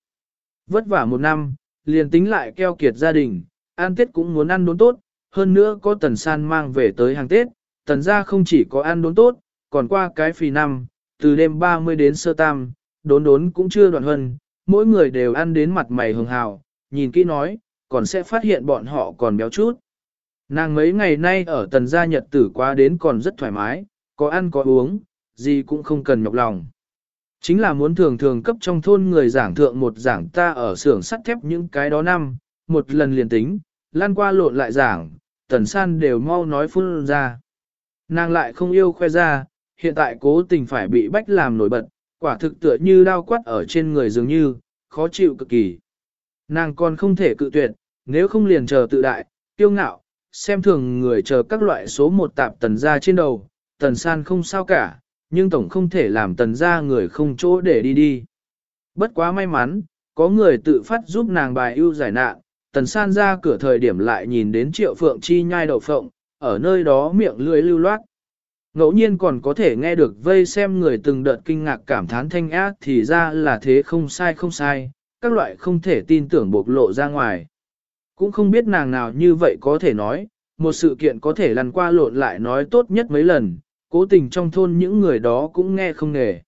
Vất vả một năm, liền tính lại keo kiệt gia đình, ăn tết cũng muốn ăn đốn tốt, hơn nữa có tần san mang về tới hàng tết, tần gia không chỉ có ăn đốn tốt, còn qua cái phì năm, từ đêm 30 đến sơ tam, đốn đốn cũng chưa đoạn hơn, mỗi người đều ăn đến mặt mày hường hào, nhìn kỹ nói, còn sẽ phát hiện bọn họ còn béo chút. Nàng mấy ngày nay ở tần gia nhật tử qua đến còn rất thoải mái, có ăn có uống, gì cũng không cần nhọc lòng. Chính là muốn thường thường cấp trong thôn người giảng thượng một giảng ta ở xưởng sắt thép những cái đó năm, một lần liền tính, lan qua lộn lại giảng, tần san đều mau nói phun ra. Nàng lại không yêu khoe ra, hiện tại cố tình phải bị bách làm nổi bật, quả thực tựa như đau quắt ở trên người dường như, khó chịu cực kỳ. Nàng còn không thể cự tuyệt, nếu không liền chờ tự đại, kiêu ngạo, xem thường người chờ các loại số một tạp tần ra trên đầu, tần san không sao cả, nhưng tổng không thể làm tần ra người không chỗ để đi đi. Bất quá may mắn, có người tự phát giúp nàng bài ưu giải nạn, tần san ra cửa thời điểm lại nhìn đến triệu phượng chi nhai đậu phộng, ở nơi đó miệng lưỡi lưu loát. Ngẫu nhiên còn có thể nghe được vây xem người từng đợt kinh ngạc cảm thán thanh ác thì ra là thế không sai không sai, các loại không thể tin tưởng bộc lộ ra ngoài. Cũng không biết nàng nào như vậy có thể nói, một sự kiện có thể lăn qua lộn lại nói tốt nhất mấy lần, cố tình trong thôn những người đó cũng nghe không nghề.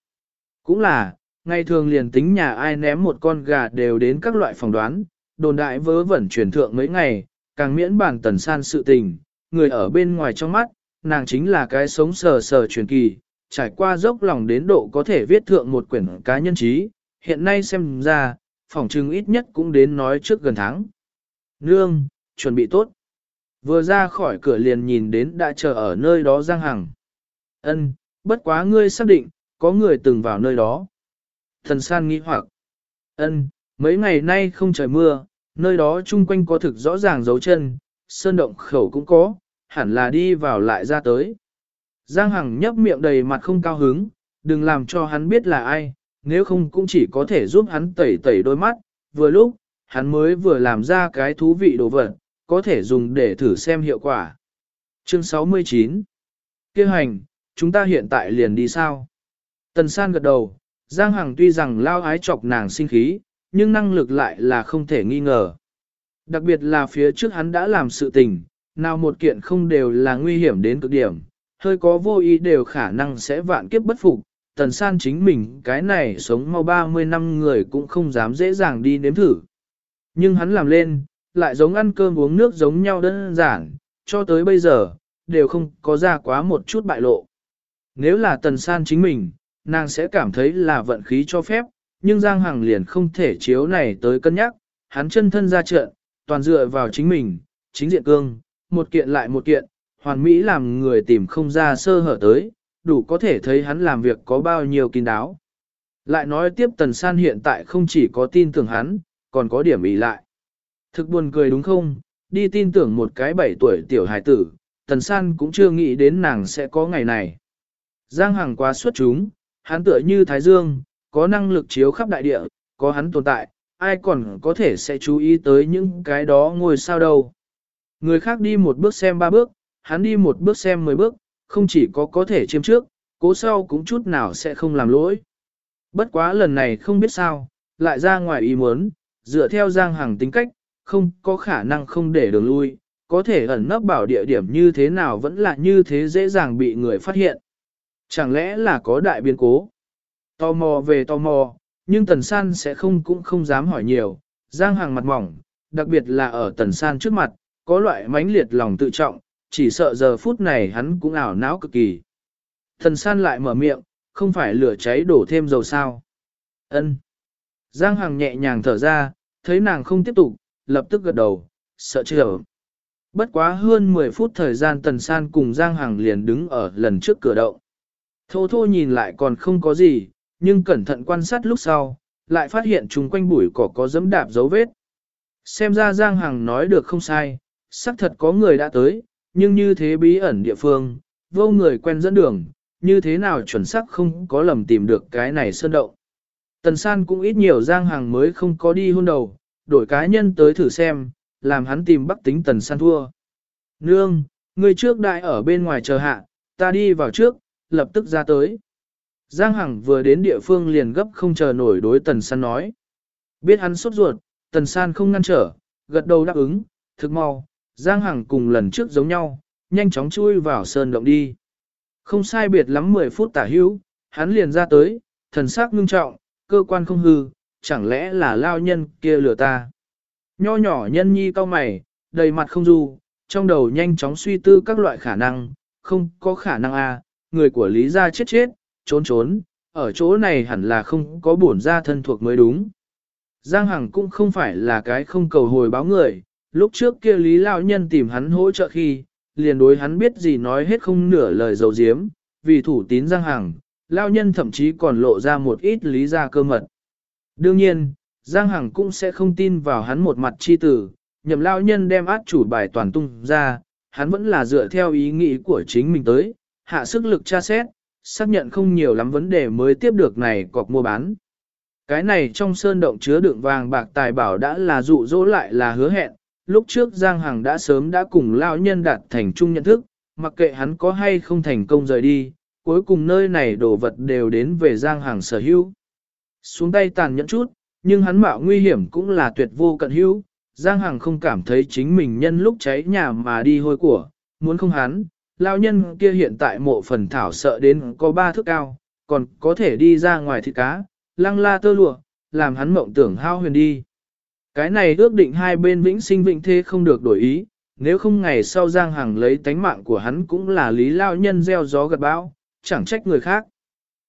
Cũng là, ngày thường liền tính nhà ai ném một con gà đều đến các loại phỏng đoán, đồn đại vớ vẩn truyền thượng mấy ngày, càng miễn bản tần san sự tình, người ở bên ngoài trong mắt, nàng chính là cái sống sờ sờ truyền kỳ, trải qua dốc lòng đến độ có thể viết thượng một quyển cá nhân trí, hiện nay xem ra, phỏng chừng ít nhất cũng đến nói trước gần tháng. Nương, chuẩn bị tốt. Vừa ra khỏi cửa liền nhìn đến đã chờ ở nơi đó Giang Hằng. Ân, bất quá ngươi xác định, có người từng vào nơi đó. Thần san nghĩ hoặc. Ân, Mấy ngày nay không trời mưa, nơi đó chung quanh có thực rõ ràng dấu chân, sơn động khẩu cũng có, hẳn là đi vào lại ra tới. Giang Hằng nhấp miệng đầy mặt không cao hứng, đừng làm cho hắn biết là ai, nếu không cũng chỉ có thể giúp hắn tẩy tẩy đôi mắt, vừa lúc, hắn mới vừa làm ra cái thú vị đồ vật, có thể dùng để thử xem hiệu quả. Chương 69 Kêu hành, chúng ta hiện tại liền đi sao? Tần san gật đầu, Giang Hằng tuy rằng lao ái chọc nàng sinh khí, nhưng năng lực lại là không thể nghi ngờ. Đặc biệt là phía trước hắn đã làm sự tình, nào một kiện không đều là nguy hiểm đến cực điểm, hơi có vô ý đều khả năng sẽ vạn kiếp bất phục. Tần san chính mình cái này sống mau 30 năm người cũng không dám dễ dàng đi nếm thử. Nhưng hắn làm lên, lại giống ăn cơm uống nước giống nhau đơn giản, cho tới bây giờ, đều không có ra quá một chút bại lộ. Nếu là tần san chính mình, nàng sẽ cảm thấy là vận khí cho phép, nhưng Giang Hằng liền không thể chiếu này tới cân nhắc, hắn chân thân ra trận, toàn dựa vào chính mình, chính diện cương, một kiện lại một kiện, hoàn mỹ làm người tìm không ra sơ hở tới, đủ có thể thấy hắn làm việc có bao nhiêu kín đáo. Lại nói tiếp Tần San hiện tại không chỉ có tin tưởng hắn, còn có điểm ý lại. Thực buồn cười đúng không, đi tin tưởng một cái bảy tuổi tiểu hài tử, Tần San cũng chưa nghĩ đến nàng sẽ có ngày này. Giang Hằng quá xuất chúng, hắn tựa như Thái Dương, có năng lực chiếu khắp đại địa, có hắn tồn tại, ai còn có thể sẽ chú ý tới những cái đó ngôi sao đâu. Người khác đi một bước xem ba bước, hắn đi một bước xem mười bước, không chỉ có có thể chiếm trước, cố sau cũng chút nào sẽ không làm lỗi. Bất quá lần này không biết sao, lại ra ngoài ý muốn, dựa theo Giang Hằng tính cách, không có khả năng không để đường lui, có thể ẩn nấp bảo địa điểm như thế nào vẫn là như thế dễ dàng bị người phát hiện. Chẳng lẽ là có đại biến cố? Tò mò về tò mò, nhưng Tần San sẽ không cũng không dám hỏi nhiều, Giang Hàng mặt mỏng, đặc biệt là ở Tần San trước mặt, có loại mãnh liệt lòng tự trọng, chỉ sợ giờ phút này hắn cũng ảo não cực kỳ. Tần San lại mở miệng, không phải lửa cháy đổ thêm dầu sao. Ân. Giang Hằng nhẹ nhàng thở ra, thấy nàng không tiếp tục, lập tức gật đầu, sợ chưa. Bất quá hơn 10 phút thời gian Tần San cùng Giang Hằng liền đứng ở lần trước cửa động. Thô thô nhìn lại còn không có gì, nhưng cẩn thận quan sát lúc sau, lại phát hiện chung quanh bụi cỏ có dẫm đạp dấu vết. Xem ra Giang Hằng nói được không sai, xác thật có người đã tới, nhưng như thế bí ẩn địa phương, vô người quen dẫn đường, như thế nào chuẩn xác không có lầm tìm được cái này sơn động. Tần San cũng ít nhiều Giang Hằng mới không có đi hôn đầu, đổi cá nhân tới thử xem, làm hắn tìm bắc tính Tần San thua. Nương, người trước đại ở bên ngoài chờ hạ, ta đi vào trước, lập tức ra tới. Giang Hằng vừa đến địa phương liền gấp không chờ nổi đối Tần San nói. Biết hắn sốt ruột, Tần San không ngăn trở, gật đầu đáp ứng, thực mau, Giang Hằng cùng lần trước giống nhau, nhanh chóng chui vào sơn động đi. Không sai biệt lắm 10 phút tả hữu, hắn liền ra tới, thần sắc ngưng trọng, cơ quan không hư, chẳng lẽ là lao nhân kia lừa ta. Nho nhỏ nhân nhi cao mày, đầy mặt không du, trong đầu nhanh chóng suy tư các loại khả năng, không có khả năng a, người của Lý gia chết chết, trốn trốn, ở chỗ này hẳn là không có bổn gia thân thuộc mới đúng. Giang Hằng cũng không phải là cái không cầu hồi báo người, lúc trước kia Lý Lão Nhân tìm hắn hỗ trợ khi, liền đối hắn biết gì nói hết không nửa lời dầu diếm, vì thủ tín Giang Hằng, Lão Nhân thậm chí còn lộ ra một ít lý ra cơ mật. Đương nhiên, Giang Hằng cũng sẽ không tin vào hắn một mặt chi tử, nhậm Lão Nhân đem át chủ bài toàn tung ra, hắn vẫn là dựa theo ý nghĩ của chính mình tới, hạ sức lực tra xét, xác nhận không nhiều lắm vấn đề mới tiếp được này cọc mua bán. Cái này trong sơn động chứa đựng vàng bạc tài bảo đã là dụ dỗ lại là hứa hẹn, lúc trước Giang Hằng đã sớm đã cùng lao nhân đạt thành chung nhận thức, mặc kệ hắn có hay không thành công rời đi, cuối cùng nơi này đồ vật đều đến về Giang Hằng sở hữu. Xuống tay tàn nhẫn chút, nhưng hắn mạo nguy hiểm cũng là tuyệt vô cận hữu, Giang Hằng không cảm thấy chính mình nhân lúc cháy nhà mà đi hôi của, muốn không hắn, lao nhân kia hiện tại mộ phần thảo sợ đến có ba thước cao, còn có thể đi ra ngoài thịt cá, lăng la tơ lụa, làm hắn mộng tưởng hao huyền đi. Cái này ước định hai bên vĩnh sinh vĩnh thế không được đổi ý, nếu không ngày sau Giang Hằng lấy tánh mạng của hắn cũng là lý lao nhân gieo gió gật bão, chẳng trách người khác.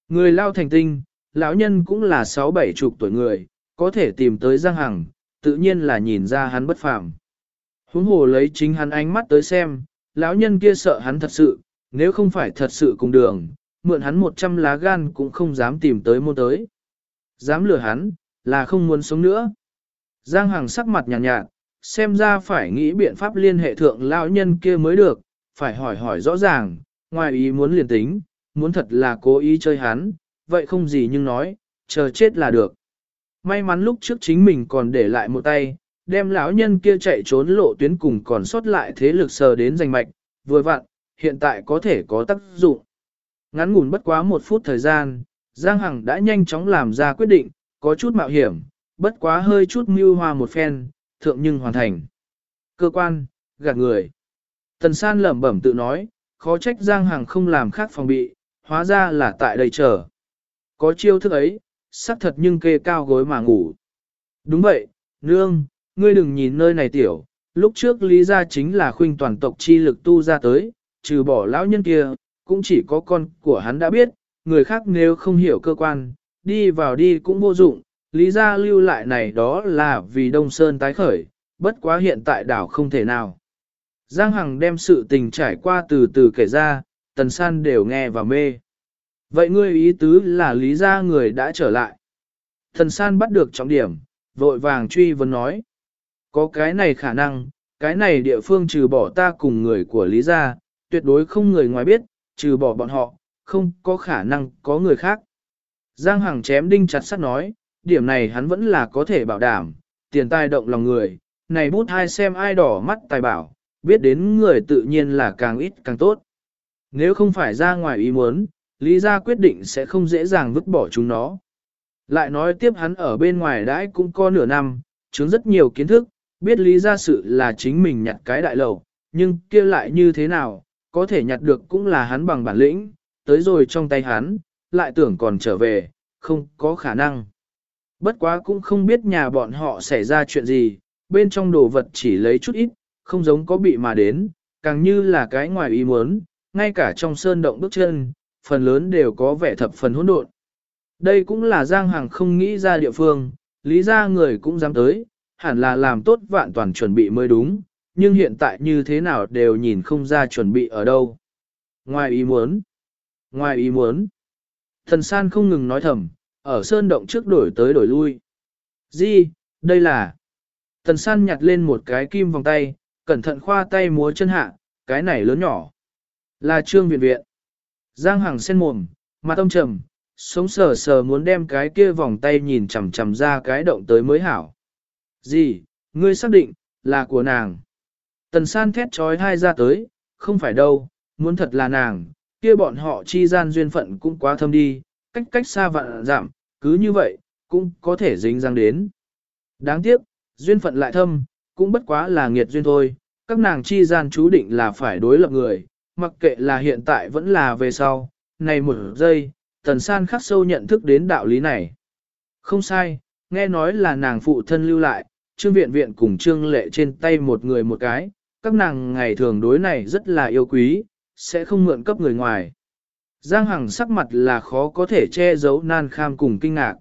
Người lao thành tinh, lão nhân cũng là sáu bảy chục tuổi người, có thể tìm tới Giang Hằng, tự nhiên là nhìn ra hắn bất phàm. Huống hồ lấy chính hắn ánh mắt tới xem, lão nhân kia sợ hắn thật sự, nếu không phải thật sự cùng đường, mượn hắn một trăm lá gan cũng không dám tìm tới môn tới. Dám lừa hắn, là không muốn sống nữa. Giang Hằng sắc mặt nhàn nhạt, nhạt, xem ra phải nghĩ biện pháp liên hệ thượng lão nhân kia mới được, phải hỏi hỏi rõ ràng, ngoài ý muốn liền tính, muốn thật là cố ý chơi hắn, vậy không gì nhưng nói, chờ chết là được. May mắn lúc trước chính mình còn để lại một tay, đem lão nhân kia chạy trốn lộ tuyến cùng còn sót lại thế lực sờ đến danh mạch, vừa vặn, hiện tại có thể có tác dụng. Ngắn ngủn bất quá một phút thời gian, Giang Hằng đã nhanh chóng làm ra quyết định, có chút mạo hiểm, bất quá hơi chút mưu hoa một phen, thượng nhưng hoàn thành. Cơ quan, gạt người. Tần san lẩm bẩm tự nói, khó trách Giang Hằng không làm khác phòng bị, hóa ra là tại đây chờ. Có chiêu thức ấy, sắc thật nhưng kê cao gối mà ngủ. Đúng vậy, nương, ngươi đừng nhìn nơi này tiểu, lúc trước lý ra chính là khuynh toàn tộc chi lực tu ra tới, trừ bỏ lão nhân kia, cũng chỉ có con của hắn đã biết, người khác nếu không hiểu cơ quan, đi vào đi cũng vô dụng, lý ra lưu lại này đó là vì Đông Sơn tái khởi, bất quá hiện tại đảo không thể nào. Giang Hằng đem sự tình trải qua từ từ kể ra, Tần San đều nghe và mê. Vậy ngươi ý tứ là lý ra người đã trở lại. Tần San bắt được trọng điểm, vội vàng truy vấn nói. Có cái này khả năng, cái này địa phương trừ bỏ ta cùng người của lý gia, tuyệt đối không người ngoài biết, trừ bỏ bọn họ, không có khả năng có người khác. Giang Hằng chém đinh chặt sắt nói, điểm này hắn vẫn là có thể bảo đảm, tiền tài động lòng người, này bút hai xem ai đỏ mắt tài bảo, biết đến người tự nhiên là càng ít càng tốt. Nếu không phải ra ngoài ý muốn, Lý gia quyết định sẽ không dễ dàng vứt bỏ chúng nó. Lại nói tiếp hắn ở bên ngoài đãi cũng có nửa năm, chứng rất nhiều kiến thức, biết lý gia sự là chính mình nhặt cái đại lầu, nhưng kia lại như thế nào, có thể nhặt được cũng là hắn bằng bản lĩnh, tới rồi trong tay hắn, lại tưởng còn trở về, không có khả năng. Bất quá cũng không biết nhà bọn họ xảy ra chuyện gì, bên trong đồ vật chỉ lấy chút ít, không giống có bị mà đến, càng như là cái ngoài ý muốn, ngay cả trong sơn động bước chân, phần lớn đều có vẻ thập phần hỗn độn. Đây cũng là Giang Hằng không nghĩ ra địa phương, lý ra người cũng dám tới, hẳn là làm tốt vạn toàn chuẩn bị mới đúng, nhưng hiện tại như thế nào đều nhìn không ra chuẩn bị ở đâu. Ngoài ý muốn, ngoài ý muốn, thần san không ngừng nói thầm, ở sơn động trước đổi tới đổi lui. Di, đây là... Thần san nhặt lên một cái kim vòng tay, cẩn thận khoa tay múa chân hạ, cái này lớn nhỏ. Là trương viện viện. Giang Hằng sen mồm, mặt ông trầm, sống sờ sờ muốn đem cái kia vòng tay nhìn chằm chằm ra cái động tới mới hảo. Gì, ngươi xác định, là của nàng. Tần san thét trói hai ra tới, không phải đâu, muốn thật là nàng, kia bọn họ chi gian duyên phận cũng quá thâm đi, cách cách xa vạn giảm, cứ như vậy, cũng có thể dính răng đến. Đáng tiếc, duyên phận lại thâm, cũng bất quá là nghiệt duyên thôi, các nàng chi gian chú định là phải đối lập người, mặc kệ là hiện tại vẫn là về sau, này một giây, tần san khắc sâu nhận thức đến đạo lý này. Không sai, nghe nói là nàng phụ thân lưu lại, trương viện viện cùng trương lệ trên tay một người một cái, các nàng ngày thường đối này rất là yêu quý, sẽ không mượn cấp người ngoài. Giang Hằng sắc mặt là khó có thể che giấu nan kham cùng kinh ngạc.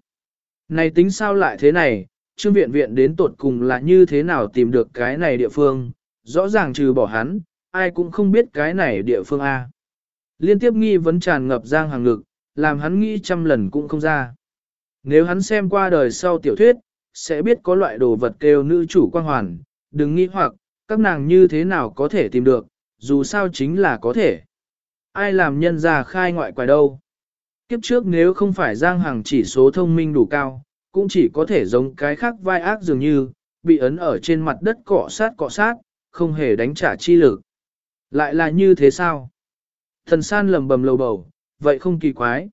Này tính sao lại thế này, trương viện viện đến tột cùng là như thế nào tìm được cái này địa phương, rõ ràng trừ bỏ hắn, ai cũng không biết cái này địa phương A. Liên tiếp nghi vấn tràn ngập Giang Hằng ngực, làm hắn nghĩ trăm lần cũng không ra. Nếu hắn xem qua đời sau tiểu thuyết, sẽ biết có loại đồ vật kêu nữ chủ quang hoàn, đừng nghi hoặc, các nàng như thế nào có thể tìm được, dù sao chính là có thể. Ai làm nhân ra khai ngoại quài đâu. Kiếp trước nếu không phải Giang Hằng chỉ số thông minh đủ cao, cũng chỉ có thể giống cái khác vai ác dường như, bị ấn ở trên mặt đất cọ sát cọ sát, không hề đánh trả chi lực. Lại là như thế sao? Thần san lầm bầm lầu bầu, vậy không kỳ quái.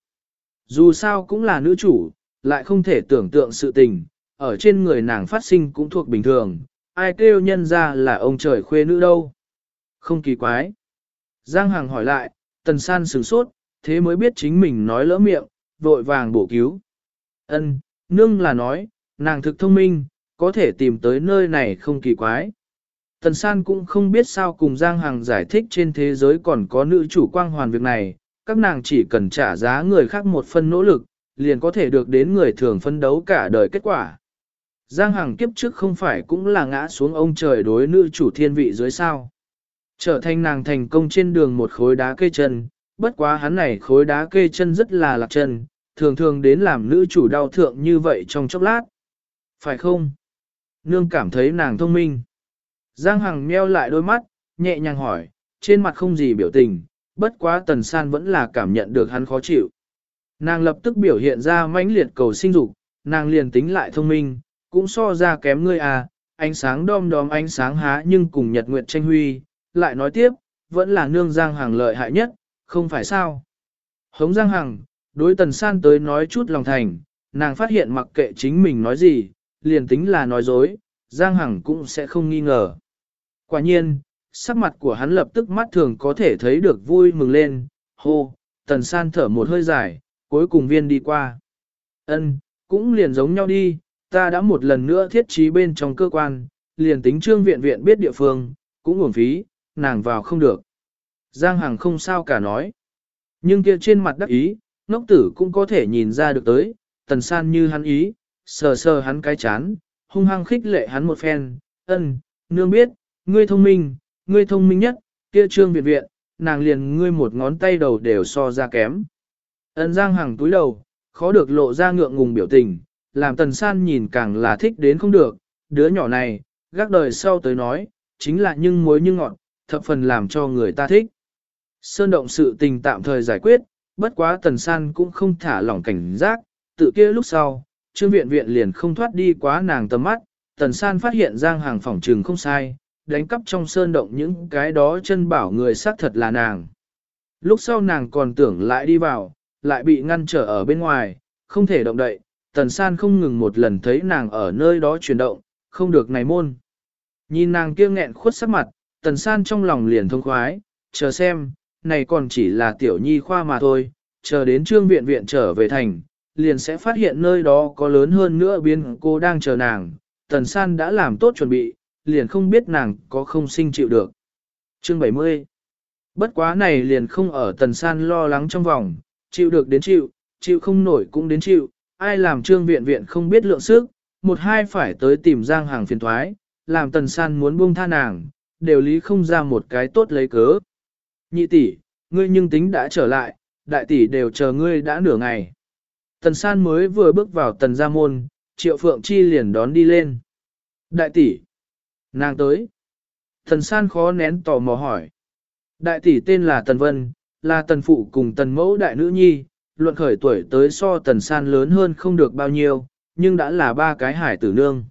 Dù sao cũng là nữ chủ, lại không thể tưởng tượng sự tình, ở trên người nàng phát sinh cũng thuộc bình thường, ai kêu nhân ra là ông trời khuê nữ đâu. Không kỳ quái. Giang Hằng hỏi lại, tần san sửng sốt, thế mới biết chính mình nói lỡ miệng, vội vàng bổ cứu. Ân, nương là nói, nàng thực thông minh, có thể tìm tới nơi này không kỳ quái. Tần san cũng không biết sao cùng Giang Hằng giải thích trên thế giới còn có nữ chủ quang hoàn việc này, các nàng chỉ cần trả giá người khác một phần nỗ lực, liền có thể được đến người thường phân đấu cả đời kết quả. Giang Hằng kiếp trước không phải cũng là ngã xuống ông trời đối nữ chủ thiên vị dưới sao. Trở thành nàng thành công trên đường một khối đá cây chân, bất quá hắn này khối đá cây chân rất là lạc chân, thường thường đến làm nữ chủ đau thượng như vậy trong chốc lát. Phải không? nương cảm thấy nàng thông minh. Giang Hằng meo lại đôi mắt, nhẹ nhàng hỏi, trên mặt không gì biểu tình, bất quá tần san vẫn là cảm nhận được hắn khó chịu. Nàng lập tức biểu hiện ra mãnh liệt cầu sinh dục, nàng liền tính lại thông minh, cũng so ra kém ngươi à, ánh sáng đom đóm ánh sáng há nhưng cùng nhật nguyệt tranh huy, lại nói tiếp, vẫn là nương Giang Hàng lợi hại nhất, không phải sao. Hống Giang Hằng, đối tần san tới nói chút lòng thành, nàng phát hiện mặc kệ chính mình nói gì, liền tính là nói dối, Giang Hằng cũng sẽ không nghi ngờ. Quả nhiên, sắc mặt của hắn lập tức mắt thường có thể thấy được vui mừng lên, hô, tần san thở một hơi dài, cuối cùng viên đi qua. Ân, cũng liền giống nhau đi, ta đã một lần nữa thiết trí bên trong cơ quan, liền tính trương viện viện biết địa phương, cũng uổng phí, nàng vào không được. Giang Hằng không sao cả nói. Nhưng kia trên mặt đắc ý, ngốc tử cũng có thể nhìn ra được tới, tần san như hắn ý, sờ sờ hắn cái chán, hung hăng khích lệ hắn một phen, ân, nương biết, ngươi thông minh, ngươi thông minh nhất, kia trương viện viện, nàng liền ngươi một ngón tay đầu đều so ra kém. Ân giang Hằng túi đầu, khó được lộ ra ngượng ngùng biểu tình, làm tần san nhìn càng là thích đến không được, đứa nhỏ này, gác đời sau tới nói, chính là nhưng muối nhưng ngọt, thập phần làm cho người ta thích. Sơn động sự tình tạm thời giải quyết, bất quá tần san cũng không thả lỏng cảnh giác, tự kia lúc sau, trương viện viện liền không thoát đi quá nàng tầm mắt, tần san phát hiện giang hàng phòng trừng không sai, đánh cắp trong sơn động những cái đó chân bảo người xác thật là nàng. Lúc sau nàng còn tưởng lại đi vào, lại bị ngăn trở ở bên ngoài, không thể động đậy, tần san không ngừng một lần thấy nàng ở nơi đó chuyển động, không được này môn. Nhìn nàng kia nghẹn khuất sắc mặt, tần san trong lòng liền thông khoái, chờ xem, này còn chỉ là tiểu nhi khoa mà thôi, chờ đến trương viện viện trở về thành, liền sẽ phát hiện nơi đó có lớn hơn nữa biến cô đang chờ nàng, tần san đã làm tốt chuẩn bị, liền không biết nàng có không sinh chịu được. Chương 70 Bất quá này liền không ở tần san lo lắng trong vòng, chịu được đến chịu, chịu không nổi cũng đến chịu, ai làm trương viện viện không biết lượng sức, một hai phải tới tìm giang hàng phiền thoái, làm tần san muốn buông tha nàng, đều lý không ra một cái tốt lấy cớ. Nhị tỷ, ngươi nhưng tính đã trở lại, đại tỷ đều chờ ngươi đã nửa ngày. Tần san mới vừa bước vào tần gia môn, triệu phượng chi liền đón đi lên. Đại tỷ, nàng tới. Tần san khó nén tò mò hỏi. Đại tỷ tên là Tần Vân, là tần phụ cùng tần mẫu đại nữ nhi, luận khởi tuổi tới so tần san lớn hơn không được bao nhiêu, nhưng đã là ba cái hải tử nương.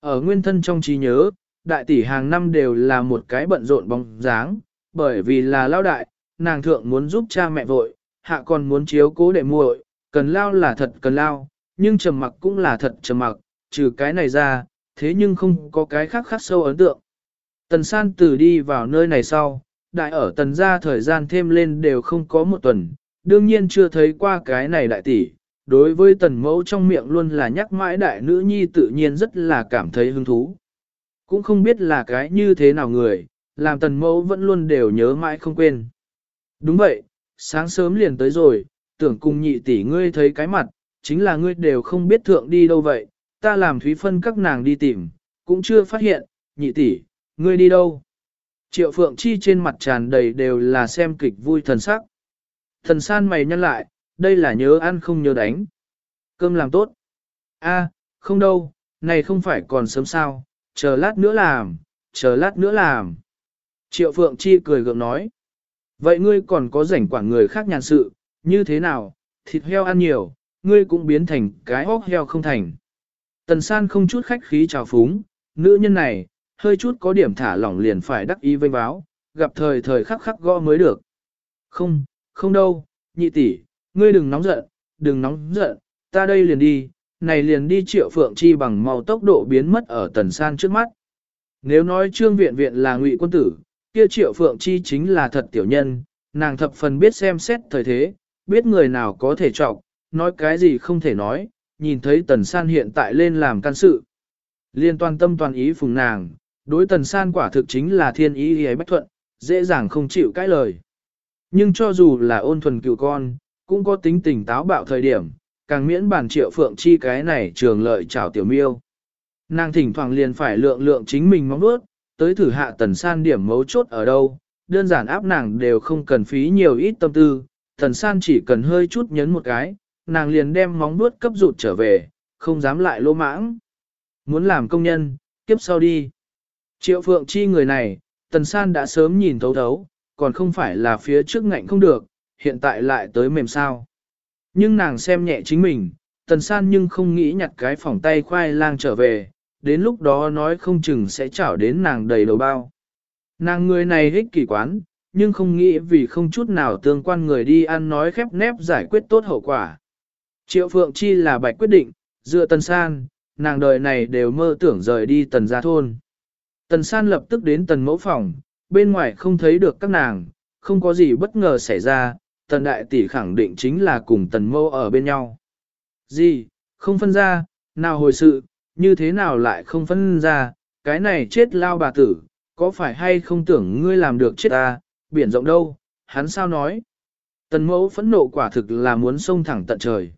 Ở nguyên thân trong trí nhớ, đại tỷ hàng năm đều là một cái bận rộn bóng dáng, bởi vì là lao đại, nàng thượng muốn giúp cha mẹ vội, hạ còn muốn chiếu cố để muội, cần lao là thật cần lao, nhưng trầm mặc cũng là thật trầm mặc, trừ cái này ra, thế nhưng không có cái khác khắc sâu ấn tượng. Tần san từ đi vào nơi này sau, đại ở tần gia thời gian thêm lên đều không có một tuần, đương nhiên chưa thấy qua cái này đại tỷ. Đối với tần mẫu trong miệng luôn là nhắc mãi đại nữ nhi tự nhiên rất là cảm thấy hứng thú. Cũng không biết là cái như thế nào người, làm tần mẫu vẫn luôn đều nhớ mãi không quên. Đúng vậy, sáng sớm liền tới rồi, tưởng cùng nhị tỷ ngươi thấy cái mặt, chính là ngươi đều không biết thượng đi đâu vậy, ta làm thúy phân các nàng đi tìm, cũng chưa phát hiện, nhị tỷ, ngươi đi đâu. Triệu Phượng Chi trên mặt tràn đầy đều là xem kịch vui thần sắc. Thần san mày nhăn lại, đây là nhớ ăn không nhớ đánh. Cơm làm tốt. A, không đâu, này không phải còn sớm sao, chờ lát nữa làm, chờ lát nữa làm. Triệu Phượng Chi cười gượng nói. Vậy ngươi còn có rảnh quản người khác nhàn sự, như thế nào, thịt heo ăn nhiều, ngươi cũng biến thành cái óc heo không thành. Tần san không chút khách khí chào phúng, nữ nhân này, hơi chút có điểm thả lỏng liền phải đắc ý vênh báo, gặp thời thời khắc khắc gõ mới được. Không, không đâu, nhị tỷ, ngươi đừng nóng giận, đừng nóng giận, ta đây liền đi, này liền đi triệu phượng chi bằng màu tốc độ biến mất ở tần san trước mắt. Nếu nói trương viện viện là ngụy quân tử, kia triệu phượng chi chính là thật tiểu nhân, nàng thập phần biết xem xét thời thế, biết người nào có thể trọng, nói cái gì không thể nói, nhìn thấy tần san hiện tại lên làm can sự. Liên toàn tâm toàn ý phùng nàng, đối tần san quả thực chính là thiên ý ấy bách thuận, dễ dàng không chịu cãi lời. Nhưng cho dù là ôn thuần cựu con, cũng có tính tình táo bạo thời điểm, càng miễn bản triệu phượng chi cái này trường lợi chào tiểu miêu. Nàng thỉnh thoảng liền phải lượng lượng chính mình mong bước, tới thử hạ tần san điểm mấu chốt ở đâu, đơn giản áp nàng đều không cần phí nhiều ít tâm tư, tần san chỉ cần hơi chút nhấn một cái, nàng liền đem móng vuốt cấp rụt trở về, không dám lại lô mãng. muốn làm công nhân, kiếp sau đi. Triệu Phượng Chi người này, Tần San đã sớm nhìn thấu thấu, còn không phải là phía trước ngạnh không được, hiện tại lại tới mềm sao. Nhưng nàng xem nhẹ chính mình, Tần San nhưng không nghĩ nhặt cái phòng tay khoai lang trở về, đến lúc đó nói không chừng sẽ chảo đến nàng đầy đầu bao. Nàng người này hích kỳ quán, nhưng không nghĩ vì không chút nào tương quan người đi ăn nói khép nép giải quyết tốt hậu quả. Triệu Phượng Chi là bạch quyết định, dựa Tần San, nàng đời này đều mơ tưởng rời đi Tần gia thôn. Tần San lập tức đến Tần mẫu phòng, bên ngoài không thấy được các nàng, không có gì bất ngờ xảy ra, Tần Đại Tỷ khẳng định chính là cùng Tần mẫu ở bên nhau. Gì, không phân ra, nào hồi sự, như thế nào lại không phân ra, cái này chết lao bà tử, có phải hay không tưởng ngươi làm được chết ta, biển rộng đâu, hắn sao nói. Tần mẫu phẫn nộ quả thực là muốn xông thẳng tận trời.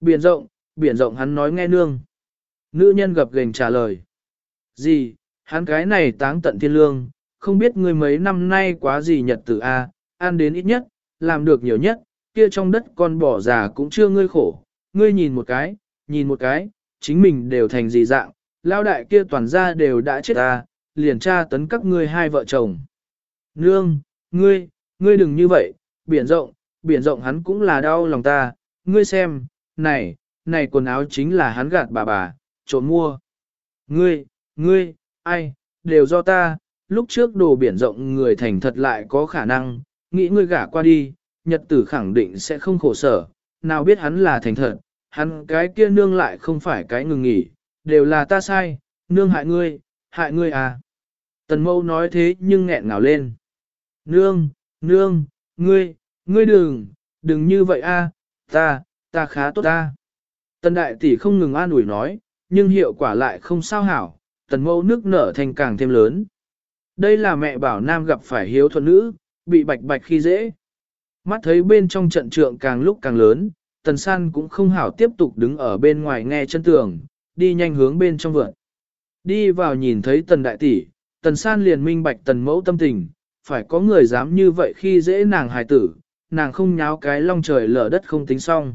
Biển rộng, biển rộng hắn nói nghe nương. Nữ nhân gập gềnh trả lời. Gì, hắn cái này táng tận thiên lương, không biết ngươi mấy năm nay quá gì nhật tử A, ăn đến ít nhất, làm được nhiều nhất, kia trong đất con bỏ già cũng chưa ngươi khổ, ngươi nhìn một cái, nhìn một cái, chính mình đều thành gì dạng, lao đại kia toàn ra đều đã chết ta, liền tra tấn các ngươi hai vợ chồng. Nương, ngươi, ngươi đừng như vậy, biển rộng, biển rộng hắn cũng là đau lòng ta, ngươi xem, này, này quần áo chính là hắn gạt bà bà, trộn mua. Ngươi, ngươi, ai, đều do ta, lúc trước đồ biển rộng người thành thật lại có khả năng, nghĩ ngươi gả qua đi, nhật tử khẳng định sẽ không khổ sở, nào biết hắn là thành thật, hắn cái kia nương lại không phải cái ngừng nghỉ, đều là ta sai, nương hại ngươi, hại ngươi à. Tần mâu nói thế nhưng nghẹn ngào lên. Nương, nương, ngươi, ngươi đừng, đừng như vậy a, ta, ta khá tốt ta. Tần đại tỷ không ngừng an ủi nói, nhưng hiệu quả lại không sao hảo, tần mâu nước nở thành càng thêm lớn. Đây là mẹ bảo nam gặp phải hiếu thuận nữ, bị bạch bạch khi dễ. Mắt thấy bên trong trận trượng càng lúc càng lớn, tần san cũng không hảo tiếp tục đứng ở bên ngoài nghe chân tường, đi nhanh hướng bên trong vượn. Đi vào nhìn thấy tần đại tỷ, tần san liền minh bạch tần mẫu tâm tình, phải có người dám như vậy khi dễ nàng hài tử, nàng không nháo cái long trời lở đất không tính xong.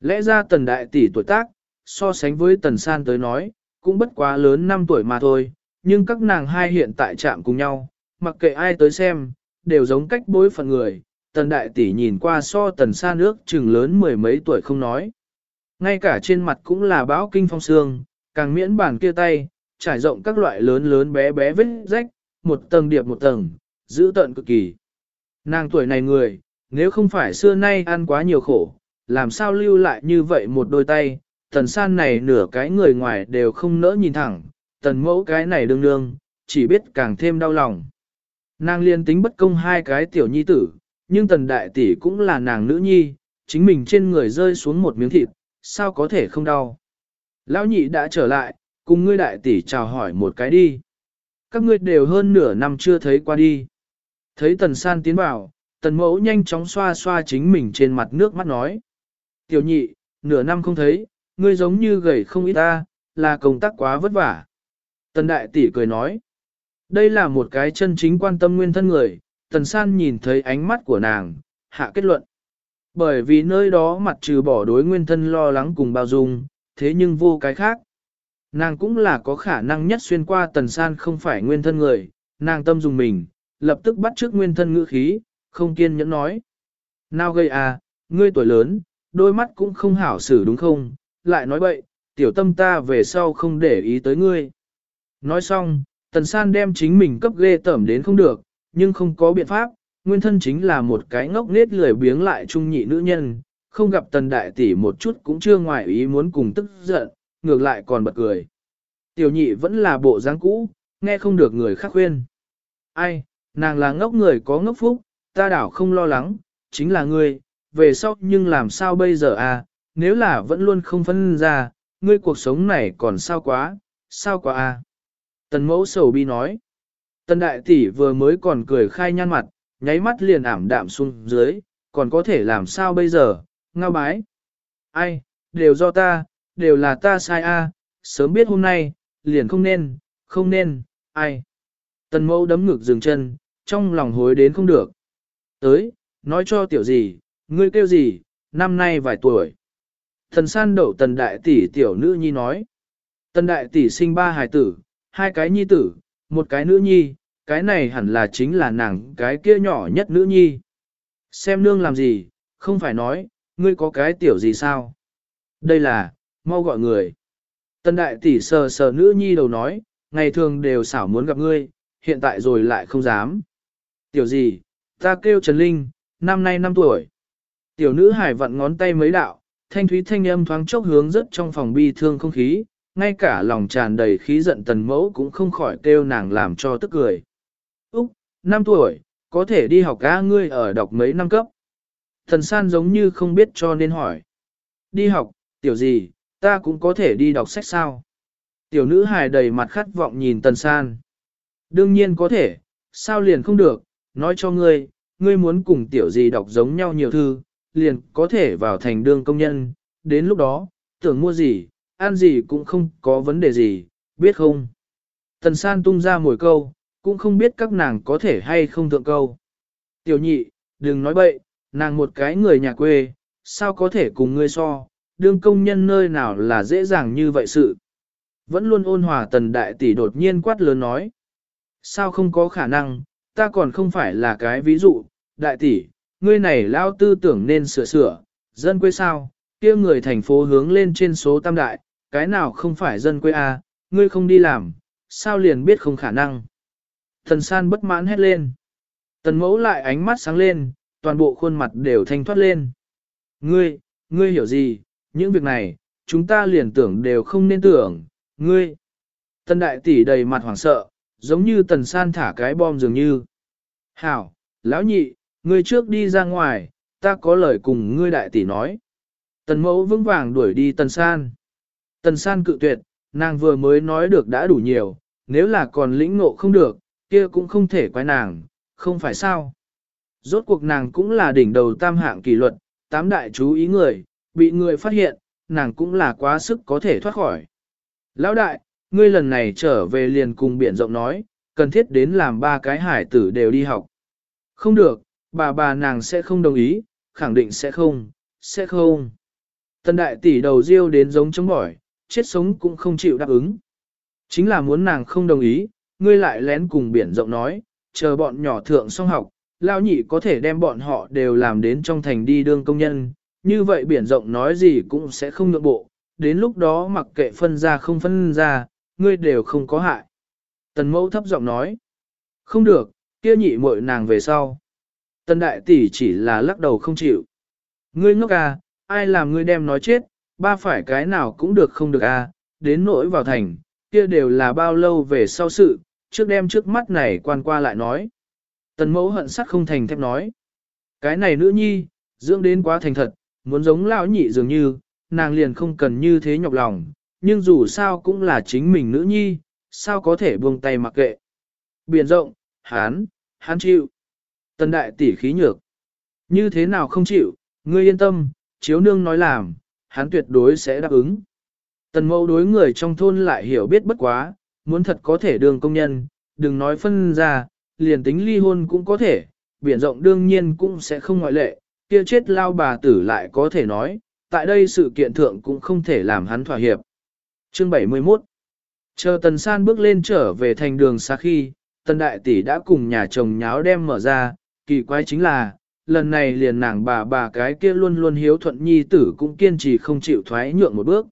Lẽ ra tần đại tỷ tuổi tác, so sánh với tần san tới nói, cũng bất quá lớn 5 tuổi mà thôi, nhưng các nàng hai hiện tại chạm cùng nhau, mặc kệ ai tới xem, đều giống cách bối phận người, tần đại tỷ nhìn qua so tần xa nước chừng lớn mười mấy tuổi không nói. Ngay cả trên mặt cũng là bão kinh phong sương, càng miễn bản kia tay, trải rộng các loại lớn lớn bé bé vết rách, một tầng điệp một tầng, giữ tận cực kỳ. Nàng tuổi này người, nếu không phải xưa nay ăn quá nhiều khổ, làm sao lưu lại như vậy một đôi tay, tần san này nửa cái người ngoài đều không nỡ nhìn thẳng, tần mẫu cái này đương đương, chỉ biết càng thêm đau lòng. Nàng liên tính bất công hai cái tiểu nhi tử, nhưng tần đại tỷ cũng là nàng nữ nhi, chính mình trên người rơi xuống một miếng thịt, sao có thể không đau. Lão nhị đã trở lại, cùng ngươi đại tỷ chào hỏi một cái đi. Các ngươi đều hơn nửa năm chưa thấy qua đi. Thấy tần san tiến vào, tần mẫu nhanh chóng xoa xoa chính mình trên mặt nước mắt nói. Tiểu nhị, nửa năm không thấy, ngươi giống như gầy không ít ta, là công tác quá vất vả. Tần đại tỷ cười nói. Đây là một cái chân chính quan tâm nguyên thân người, tần san nhìn thấy ánh mắt của nàng, hạ kết luận. Bởi vì nơi đó mặt trừ bỏ đối nguyên thân lo lắng cùng bao dung, thế nhưng vô cái khác. Nàng cũng là có khả năng nhất xuyên qua tần san không phải nguyên thân người, nàng tâm dùng mình, lập tức bắt trước nguyên thân ngữ khí, không kiên nhẫn nói. Nào gây à, ngươi tuổi lớn, đôi mắt cũng không hảo xử đúng không, lại nói bậy, tiểu tâm ta về sau không để ý tới ngươi. Nói xong, tần san đem chính mình cấp ghê tẩm đến không được, nhưng không có biện pháp, nguyên thân chính là một cái ngốc nết lười biếng lại trung nhị nữ nhân, không gặp tần đại tỷ một chút cũng chưa ngoài ý muốn cùng tức giận, ngược lại còn bật cười. Tiểu nhị vẫn là bộ dáng cũ, nghe không được người khác khuyên. Ai, nàng là ngốc người có ngốc phúc, ta đảo không lo lắng, chính là ngươi, về sau nhưng làm sao bây giờ à, nếu là vẫn luôn không phân ra, ngươi cuộc sống này còn sao quá, sao quá à. Tần mẫu sầu bi nói. Tần đại tỷ vừa mới còn cười khai nhăn mặt, nháy mắt liền ảm đạm xuống dưới, còn có thể làm sao bây giờ, ngao bái. Ai, đều do ta, đều là ta sai a, sớm biết hôm nay, liền không nên, không nên, ai. Tần mẫu đấm ngực dừng chân, trong lòng hối đến không được. Tới, nói cho tiểu gì, ngươi kêu gì, năm nay vài tuổi. Thần san đậu tần đại tỷ tiểu nữ nhi nói. Tần đại tỷ sinh ba hài tử, hai cái nhi tử, một cái nữ nhi, cái này hẳn là chính là nàng cái kia nhỏ nhất nữ nhi. Xem nương làm gì, không phải nói, ngươi có cái tiểu gì sao? Đây là, mau gọi người. Tần đại tỷ sờ sờ nữ nhi đầu nói, ngày thường đều xảo muốn gặp ngươi, hiện tại rồi lại không dám. Tiểu gì, ta kêu Trần Linh, năm nay năm tuổi. Tiểu nữ hải vặn ngón tay mấy đạo, thanh thúy thanh âm thoáng chốc hướng rất trong phòng bi thương không khí, ngay cả lòng tràn đầy khí giận tần mẫu cũng không khỏi kêu nàng làm cho tức cười. Úc, năm tuổi, có thể đi học ca ngươi ở đọc mấy năm cấp. Thần san giống như không biết cho nên hỏi. Đi học, tiểu gì, ta cũng có thể đi đọc sách sao? Tiểu nữ hài đầy mặt khát vọng nhìn tần san. Đương nhiên có thể, sao liền không được, nói cho ngươi, ngươi muốn cùng tiểu gì đọc giống nhau nhiều thư, liền có thể vào thành đương công nhân, đến lúc đó, tưởng mua gì, ăn gì cũng không có vấn đề gì, biết không? Tần san tung ra mồi câu, cũng không biết các nàng có thể hay không thượng câu. Tiểu nhị, đừng nói bậy, nàng một cái người nhà quê, sao có thể cùng ngươi so, đương công nhân nơi nào là dễ dàng như vậy sự. Vẫn luôn ôn hòa tần đại tỷ đột nhiên quát lớn nói. Sao không có khả năng, ta còn không phải là cái ví dụ, đại tỷ, ngươi này lao tư tưởng nên sửa sửa, dân quê sao, kia người thành phố hướng lên trên số tam đại, cái nào không phải dân quê a, à, ngươi không đi làm, sao liền biết không khả năng. Thần san bất mãn hét lên. Tần mẫu lại ánh mắt sáng lên, toàn bộ khuôn mặt đều thanh thoát lên. Ngươi, ngươi hiểu gì, những việc này, chúng ta liền tưởng đều không nên tưởng, ngươi. Tần đại tỷ đầy mặt hoảng sợ, giống như tần san thả cái bom dường như. Hảo, lão nhị, ngươi trước đi ra ngoài, ta có lời cùng ngươi đại tỷ nói. Tần mẫu vững vàng đuổi đi tần san. Tần san cự tuyệt, nàng vừa mới nói được đã đủ nhiều, nếu là còn lĩnh ngộ không được, kia cũng không thể quái nàng, không phải sao. Rốt cuộc nàng cũng là đỉnh đầu tam hạng kỷ luật, tám đại chú ý người, bị người phát hiện, nàng cũng là quá sức có thể thoát khỏi. Lão đại, ngươi lần này trở về liền cùng biển rộng nói, cần thiết đến làm ba cái hải tử đều đi học. Không được, bà bà nàng sẽ không đồng ý, khẳng định sẽ không, sẽ không. Tân đại tỷ đầu riêu đến giống chống bỏi, chết sống cũng không chịu đáp ứng. Chính là muốn nàng không đồng ý, ngươi lại lén cùng biển rộng nói, chờ bọn nhỏ thượng xong học, lao nhị có thể đem bọn họ đều làm đến trong thành đi đương công nhân, như vậy biển rộng nói gì cũng sẽ không nhượng bộ, đến lúc đó mặc kệ phân ra không phân ra, ngươi đều không có hại. Tần mẫu thấp giọng nói, không được, kia nhị muội nàng về sau. Tân đại tỷ chỉ là lắc đầu không chịu. Ngươi ngốc à, ai làm ngươi đem nói chết, ba phải cái nào cũng được không được à, đến nỗi vào thành, kia đều là bao lâu về sau sự, trước đem trước mắt này quan qua lại nói. Tần mẫu hận sắt không thành thép nói. Cái này nữ nhi, dưỡng đến quá thành thật, muốn giống lão nhị dường như, nàng liền không cần như thế nhọc lòng, nhưng dù sao cũng là chính mình nữ nhi, sao có thể buông tay mặc kệ. Biển rộng, hán, hán chịu. Tần đại tỷ khí nhược. Như thế nào không chịu, ngươi yên tâm, chiếu nương nói làm, hắn tuyệt đối sẽ đáp ứng. Tần mẫu đối người trong thôn lại hiểu biết bất quá, muốn thật có thể đường công nhân, đừng nói phân ra, liền tính ly hôn cũng có thể, biển rộng đương nhiên cũng sẽ không ngoại lệ, kia chết lao bà tử lại có thể nói, tại đây sự kiện thượng cũng không thể làm hắn thỏa hiệp. Chương 71 Chờ tần san bước lên trở về thành đường xa khi, tần đại tỷ đã cùng nhà chồng nháo đem mở ra, kỳ quái chính là, lần này liền nàng bà bà cái kia luôn luôn hiếu thuận nhi tử cũng kiên trì không chịu thoái nhượng một bước.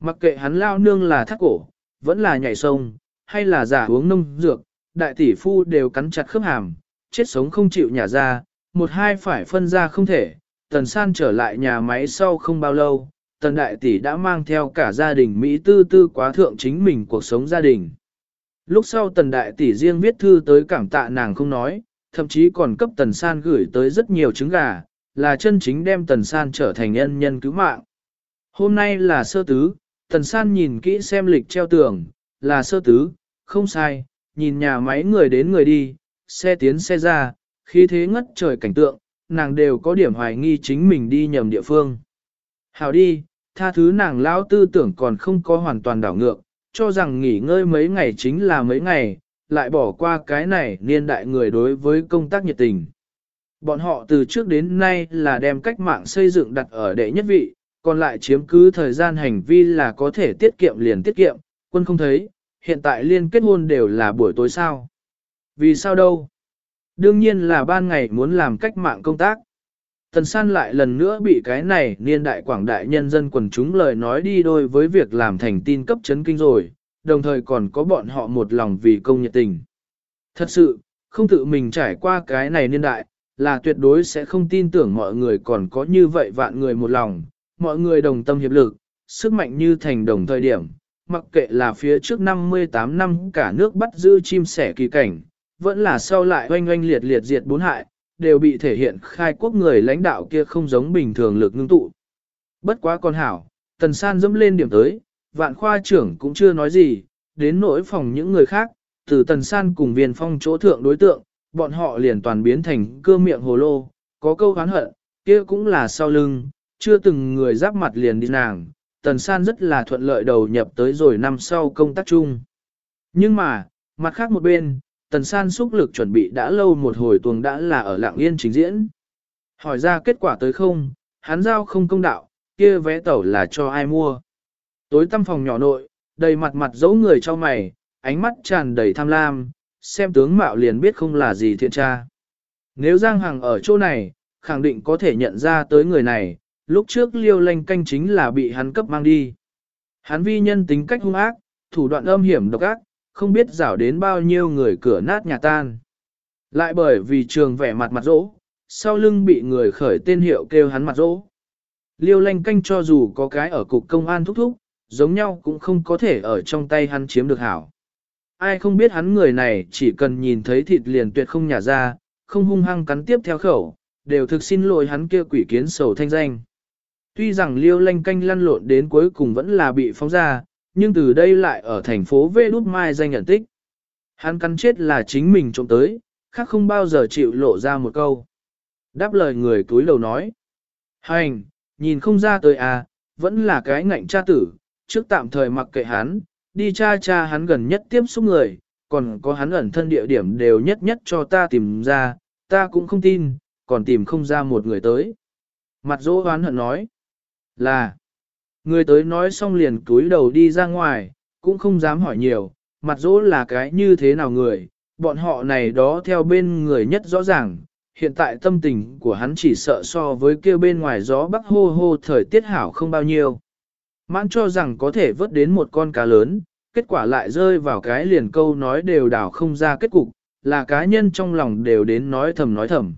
Mặc kệ hắn lao nương là thắt cổ, vẫn là nhảy sông, hay là giả uống nông dược, đại tỷ phu đều cắn chặt khớp hàm, chết sống không chịu nhả ra, một hai phải phân ra không thể. Tần san trở lại nhà máy sau không bao lâu, tần đại tỷ đã mang theo cả gia đình Mỹ tư tư quá thượng chính mình cuộc sống gia đình. Lúc sau tần đại tỷ riêng viết thư tới cảm tạ nàng không nói, thậm chí còn cấp tần san gửi tới rất nhiều trứng gà, là chân chính đem tần san trở thành nhân nhân cứu mạng. Hôm nay là sơ tứ, tần san nhìn kỹ xem lịch treo tường, là sơ tứ, không sai, nhìn nhà máy người đến người đi, xe tiến xe ra, khí thế ngất trời cảnh tượng, nàng đều có điểm hoài nghi chính mình đi nhầm địa phương. Hảo đi, tha thứ nàng lão tư tưởng còn không có hoàn toàn đảo ngược, cho rằng nghỉ ngơi mấy ngày chính là mấy ngày, lại bỏ qua cái này niên đại người đối với công tác nhiệt tình. Bọn họ từ trước đến nay là đem cách mạng xây dựng đặt ở đệ nhất vị, còn lại chiếm cứ thời gian hành vi là có thể tiết kiệm liền tiết kiệm, quân không thấy, hiện tại liên kết hôn đều là buổi tối sao. Vì sao đâu? Đương nhiên là ban ngày muốn làm cách mạng công tác. Tần san lại lần nữa bị cái này niên đại quảng đại nhân dân quần chúng lời nói đi đôi với việc làm thành tin cấp chấn kinh rồi, đồng thời còn có bọn họ một lòng vì công nhiệt tình. Thật sự, không tự mình trải qua cái này niên đại, là tuyệt đối sẽ không tin tưởng mọi người còn có như vậy vạn người một lòng, mọi người đồng tâm hiệp lực, sức mạnh như thành đồng thời điểm, mặc kệ là phía trước 58 năm cả nước bắt giữ chim sẻ kỳ cảnh, vẫn là sau lại oanh oanh liệt liệt diệt bốn hại, đều bị thể hiện khai quốc người lãnh đạo kia không giống bình thường lực ngưng tụ. Bất quá con hảo, tần san dẫm lên điểm tới, vạn khoa trưởng cũng chưa nói gì, đến nỗi phòng những người khác, từ tần san cùng viên phong chỗ thượng đối tượng, bọn họ liền toàn biến thành cơ miệng hồ lô, có câu hán hận, kia cũng là sau lưng, chưa từng người giáp mặt liền đi nàng, tần san rất là thuận lợi đầu nhập tới rồi năm sau công tác chung. Nhưng mà, mặt khác một bên, tần san xúc lực chuẩn bị đã lâu một hồi tuồng đã là ở lạng yên trình diễn. Hỏi ra kết quả tới không, hắn giao không công đạo, kia vé tàu là cho ai mua. Tối tăm phòng nhỏ nội, đầy mặt mặt dấu người cho mày, ánh mắt tràn đầy tham lam, xem tướng mạo liền biết không là gì thiện tra. Nếu Giang Hằng ở chỗ này, khẳng định có thể nhận ra tới người này, lúc trước liêu lanh canh chính là bị hắn cấp mang đi. Hắn vi nhân tính cách hung ác, thủ đoạn âm hiểm độc ác, không biết rảo đến bao nhiêu người cửa nát nhà tan. Lại bởi vì trường vẻ mặt mặt rỗ, sau lưng bị người khởi tên hiệu kêu hắn mặt rỗ. Liêu lanh canh cho dù có cái ở cục công an thúc thúc, giống nhau cũng không có thể ở trong tay hắn chiếm được hảo. Ai không biết hắn người này chỉ cần nhìn thấy thịt liền tuyệt không nhả ra, không hung hăng cắn tiếp theo khẩu, đều thực xin lỗi hắn kia quỷ kiến sầu thanh danh. Tuy rằng liêu lanh canh lăn lộn đến cuối cùng vẫn là bị phóng ra, nhưng từ đây lại ở thành phố Vê Đút Mai danh nhận tích. Hắn cắn chết là chính mình trộm tới, khác không bao giờ chịu lộ ra một câu. Đáp lời người túi lầu nói. Hành, nhìn không ra tới à, vẫn là cái ngạnh cha tử, trước tạm thời mặc kệ hắn, đi cha cha hắn gần nhất tiếp xúc người, còn có hắn ẩn thân địa điểm đều nhất nhất cho ta tìm ra, ta cũng không tin, còn tìm không ra một người tới. Mặt dỗ hoán hận nói, là, người tới nói xong liền cúi đầu đi ra ngoài, cũng không dám hỏi nhiều, mặt dỗ là cái như thế nào người, bọn họ này đó theo bên người nhất rõ ràng, hiện tại tâm tình của hắn chỉ sợ so với kia bên ngoài gió bắc hô hô thời tiết hảo không bao nhiêu. Mãn cho rằng có thể vớt đến một con cá lớn, kết quả lại rơi vào cái liền câu nói đều đảo không ra kết cục, là cá nhân trong lòng đều đến nói thầm nói thầm.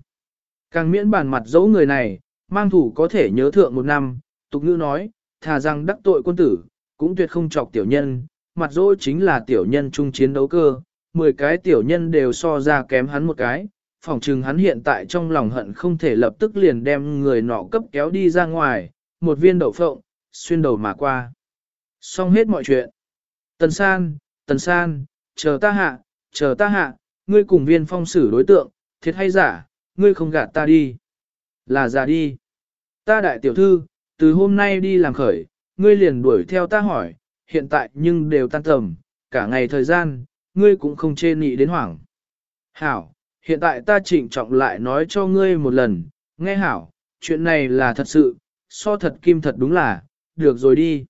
Càng miễn bàn mặt dẫu người này, mang thủ có thể nhớ thượng một năm, tục ngữ nói, thà rằng đắc tội quân tử, cũng tuyệt không chọc tiểu nhân, mặt dỗ chính là tiểu nhân chung chiến đấu cơ, 10 cái tiểu nhân đều so ra kém hắn một cái, phỏng chừng hắn hiện tại trong lòng hận không thể lập tức liền đem người nọ cấp kéo đi ra ngoài, một viên đậu phộng, xuyên đầu mà qua. Xong hết mọi chuyện. Tần san, tần san, chờ ta hạ, chờ ta hạ, ngươi cùng viên phong xử đối tượng, thiệt hay giả, ngươi không gạt ta đi. Là giả đi. Ta đại tiểu thư, từ hôm nay đi làm khởi, ngươi liền đuổi theo ta hỏi, hiện tại nhưng đều tan tầm, cả ngày thời gian, ngươi cũng không chê nị đến hoảng. Hảo, hiện tại ta trịnh trọng lại nói cho ngươi một lần, nghe hảo, chuyện này là thật sự, so thật kim thật đúng là, được rồi đi.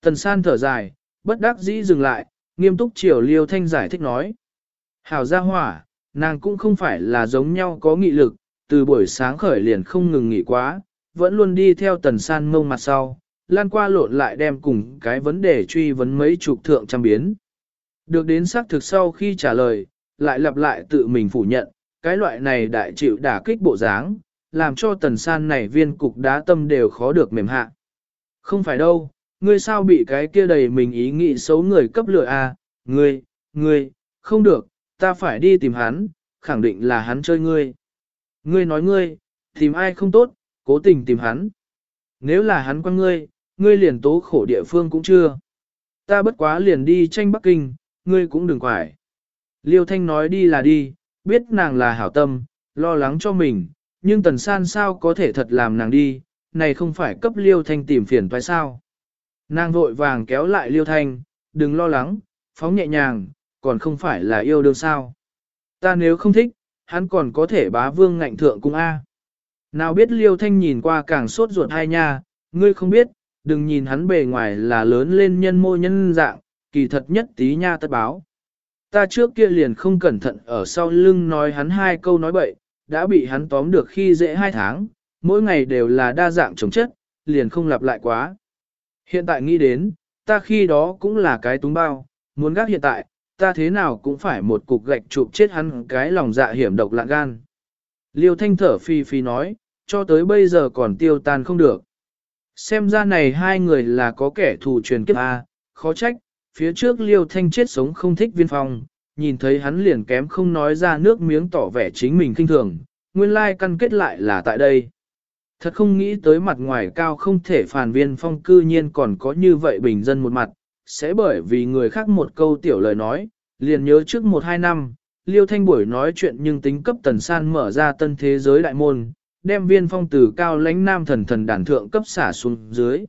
Tần san thở dài, bất đắc dĩ dừng lại, nghiêm túc chiều liêu thanh giải thích nói. Hảo gia hỏa, nàng cũng không phải là giống nhau có nghị lực, từ buổi sáng khởi liền không ngừng nghỉ quá, vẫn luôn đi theo tần san mông mặt sau, lan qua lộn lại đem cùng cái vấn đề truy vấn mấy chục thượng trăm biến. Được đến xác thực sau khi trả lời, lại lặp lại tự mình phủ nhận, cái loại này đại chịu đả kích bộ dáng, làm cho tần san này viên cục đá tâm đều khó được mềm hạ. Không phải đâu, ngươi sao bị cái kia đầy mình ý nghĩ xấu người cấp lửa à, ngươi, ngươi, không được, ta phải đi tìm hắn, khẳng định là hắn chơi ngươi. Ngươi nói ngươi, tìm ai không tốt, cố tình tìm hắn. Nếu là hắn quan ngươi, ngươi liền tố khổ địa phương cũng chưa. Ta bất quá liền đi tranh Bắc Kinh, ngươi cũng đừng quải. Liêu Thanh nói đi là đi, biết nàng là hảo tâm, lo lắng cho mình, nhưng Tần San sao có thể thật làm nàng đi, này không phải cấp Liêu Thanh tìm phiền phải sao. Nàng vội vàng kéo lại Liêu Thanh, đừng lo lắng, phóng nhẹ nhàng, còn không phải là yêu đương sao. Ta nếu không thích, hắn còn có thể bá vương ngạnh thượng cung A. Nào biết Liêu Thanh nhìn qua càng sốt ruột hai nha, ngươi không biết, đừng nhìn hắn bề ngoài là lớn lên nhân mô nhân dạng, kỳ thật nhất tí nha tất báo. Ta trước kia liền không cẩn thận ở sau lưng nói hắn hai câu nói bậy, đã bị hắn tóm được khi dễ hai tháng, mỗi ngày đều là đa dạng chống chất, liền không lặp lại quá. Hiện tại nghĩ đến, ta khi đó cũng là cái túng bao, muốn gác hiện tại, ta thế nào cũng phải một cục gạch chụp chết hắn cái lòng dạ hiểm độc lạng gan. Liêu thanh thở phi phi nói, cho tới bây giờ còn tiêu tan không được. Xem ra này hai người là có kẻ thù truyền kiếp A, khó trách, phía trước liêu thanh chết sống không thích viên phong, nhìn thấy hắn liền kém không nói ra nước miếng tỏ vẻ chính mình kinh thường, nguyên lai căn kết lại là tại đây. Thật không nghĩ tới mặt ngoài cao không thể phản viên phong cư nhiên còn có như vậy bình dân một mặt, sẽ bởi vì người khác một câu tiểu lời nói, liền nhớ trước một hai năm, Liêu Thanh buổi nói chuyện nhưng tính cấp tần san mở ra tân thế giới đại môn, đem viên phong từ cao lãnh nam thần thần đàn thượng cấp xả xuống dưới.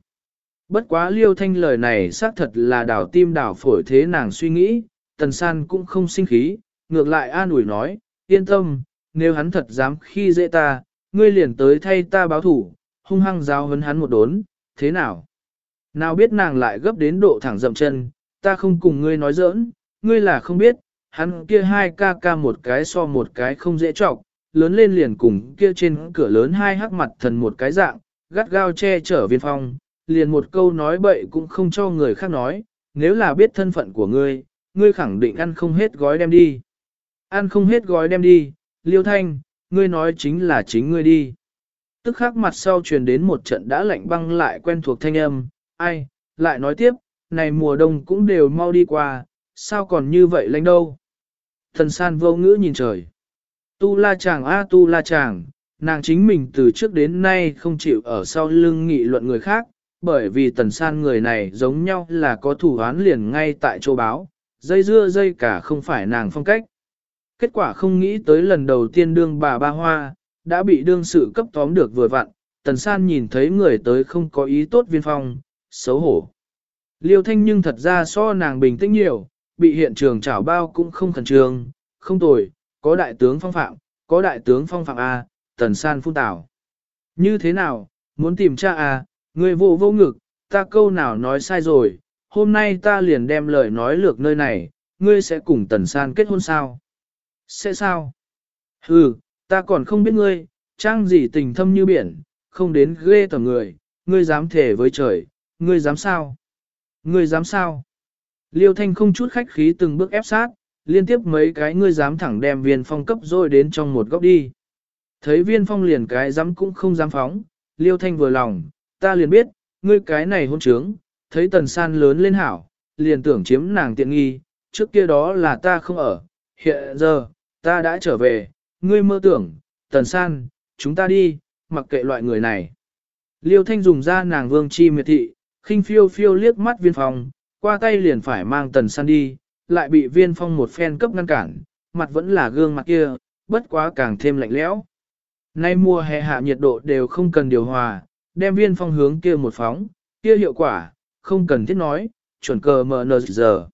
Bất quá Liêu Thanh lời này xác thật là đảo tim đảo phổi thế nàng suy nghĩ, tần san cũng không sinh khí, ngược lại an ủi nói, yên tâm, nếu hắn thật dám khi dễ ta, ngươi liền tới thay ta báo thủ, hung hăng giáo hấn hắn một đốn, thế nào? Nào biết nàng lại gấp đến độ thẳng dậm chân, ta không cùng ngươi nói giỡn, ngươi là không biết, hắn kia hai ca ca một cái so một cái không dễ trọng, lớn lên liền cùng kia trên cửa lớn hai hắc mặt thần một cái dạng, gắt gao che chở viên phong, liền một câu nói bậy cũng không cho người khác nói, nếu là biết thân phận của ngươi, ngươi khẳng định ăn không hết gói đem đi. Ăn không hết gói đem đi, liêu thanh, ngươi nói chính là chính ngươi đi. Tức khắc mặt sau truyền đến một trận đã lạnh băng lại quen thuộc thanh âm, ai, lại nói tiếp, này mùa đông cũng đều mau đi qua, sao còn như vậy lạnh đâu. Thần san vô ngữ nhìn trời. Tu la chàng a tu la chàng, nàng chính mình từ trước đến nay không chịu ở sau lưng nghị luận người khác, bởi vì tần san người này giống nhau là có thủ án liền ngay tại chỗ báo, dây dưa dây cả không phải nàng phong cách. Kết quả không nghĩ tới lần đầu tiên đương bà ba hoa, đã bị đương sự cấp tóm được vừa vặn, tần san nhìn thấy người tới không có ý tốt viên phong, xấu hổ. Liêu thanh nhưng thật ra so nàng bình tĩnh nhiều, bị hiện trường trảo bao cũng không khẩn trương, không tồi, có đại tướng phong phạm, có đại tướng phong phạm A, tần san phun tảo. Như thế nào, muốn tìm cha A, người vô vô ngực, ta câu nào nói sai rồi, hôm nay ta liền đem lời nói lược nơi này, ngươi sẽ cùng tần san kết hôn sao? Sẽ sao? Hừ, ta còn không biết ngươi, trang gì tình thâm như biển, không đến ghê tầm người, ngươi dám thể với trời, ngươi dám sao? Ngươi dám sao? Liêu thanh không chút khách khí từng bước ép sát, liên tiếp mấy cái ngươi dám thẳng đem viên phong cấp rồi đến trong một góc đi. Thấy viên phong liền cái dám cũng không dám phóng, liêu thanh vừa lòng, ta liền biết, ngươi cái này hôn trướng, thấy tần san lớn lên hảo, liền tưởng chiếm nàng tiện nghi, trước kia đó là ta không ở, hiện giờ, ta đã trở về, ngươi mơ tưởng, tần san, chúng ta đi, mặc kệ loại người này. Liêu thanh dùng ra nàng vương chi miệt thị, khinh phiêu phiêu liếc mắt viên phong, qua tay liền phải mang tần san đi, lại bị viên phong một phen cấp ngăn cản, mặt vẫn là gương mặt kia, bất quá càng thêm lạnh lẽo. Nay mùa hè hạ nhiệt độ đều không cần điều hòa, đem viên phong hướng kia một phóng, kia hiệu quả, không cần thiết nói, chuẩn cờ mở nờ giờ.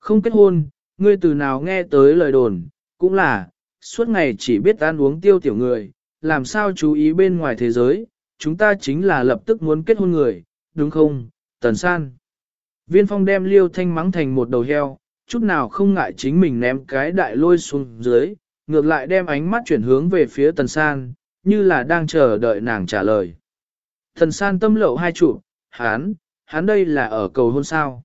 Không kết hôn, ngươi từ nào nghe tới lời đồn, cũng là, suốt ngày chỉ biết ăn uống tiêu tiểu người, làm sao chú ý bên ngoài thế giới, chúng ta chính là lập tức muốn kết hôn người, đúng không, Tần San. Viên phong đem liêu thanh mắng thành một đầu heo, chút nào không ngại chính mình ném cái đại lôi xuống dưới, ngược lại đem ánh mắt chuyển hướng về phía Tần San, như là đang chờ đợi nàng trả lời. Tần San tâm lậu hai trụ, hán, hắn đây là ở cầu hôn sao.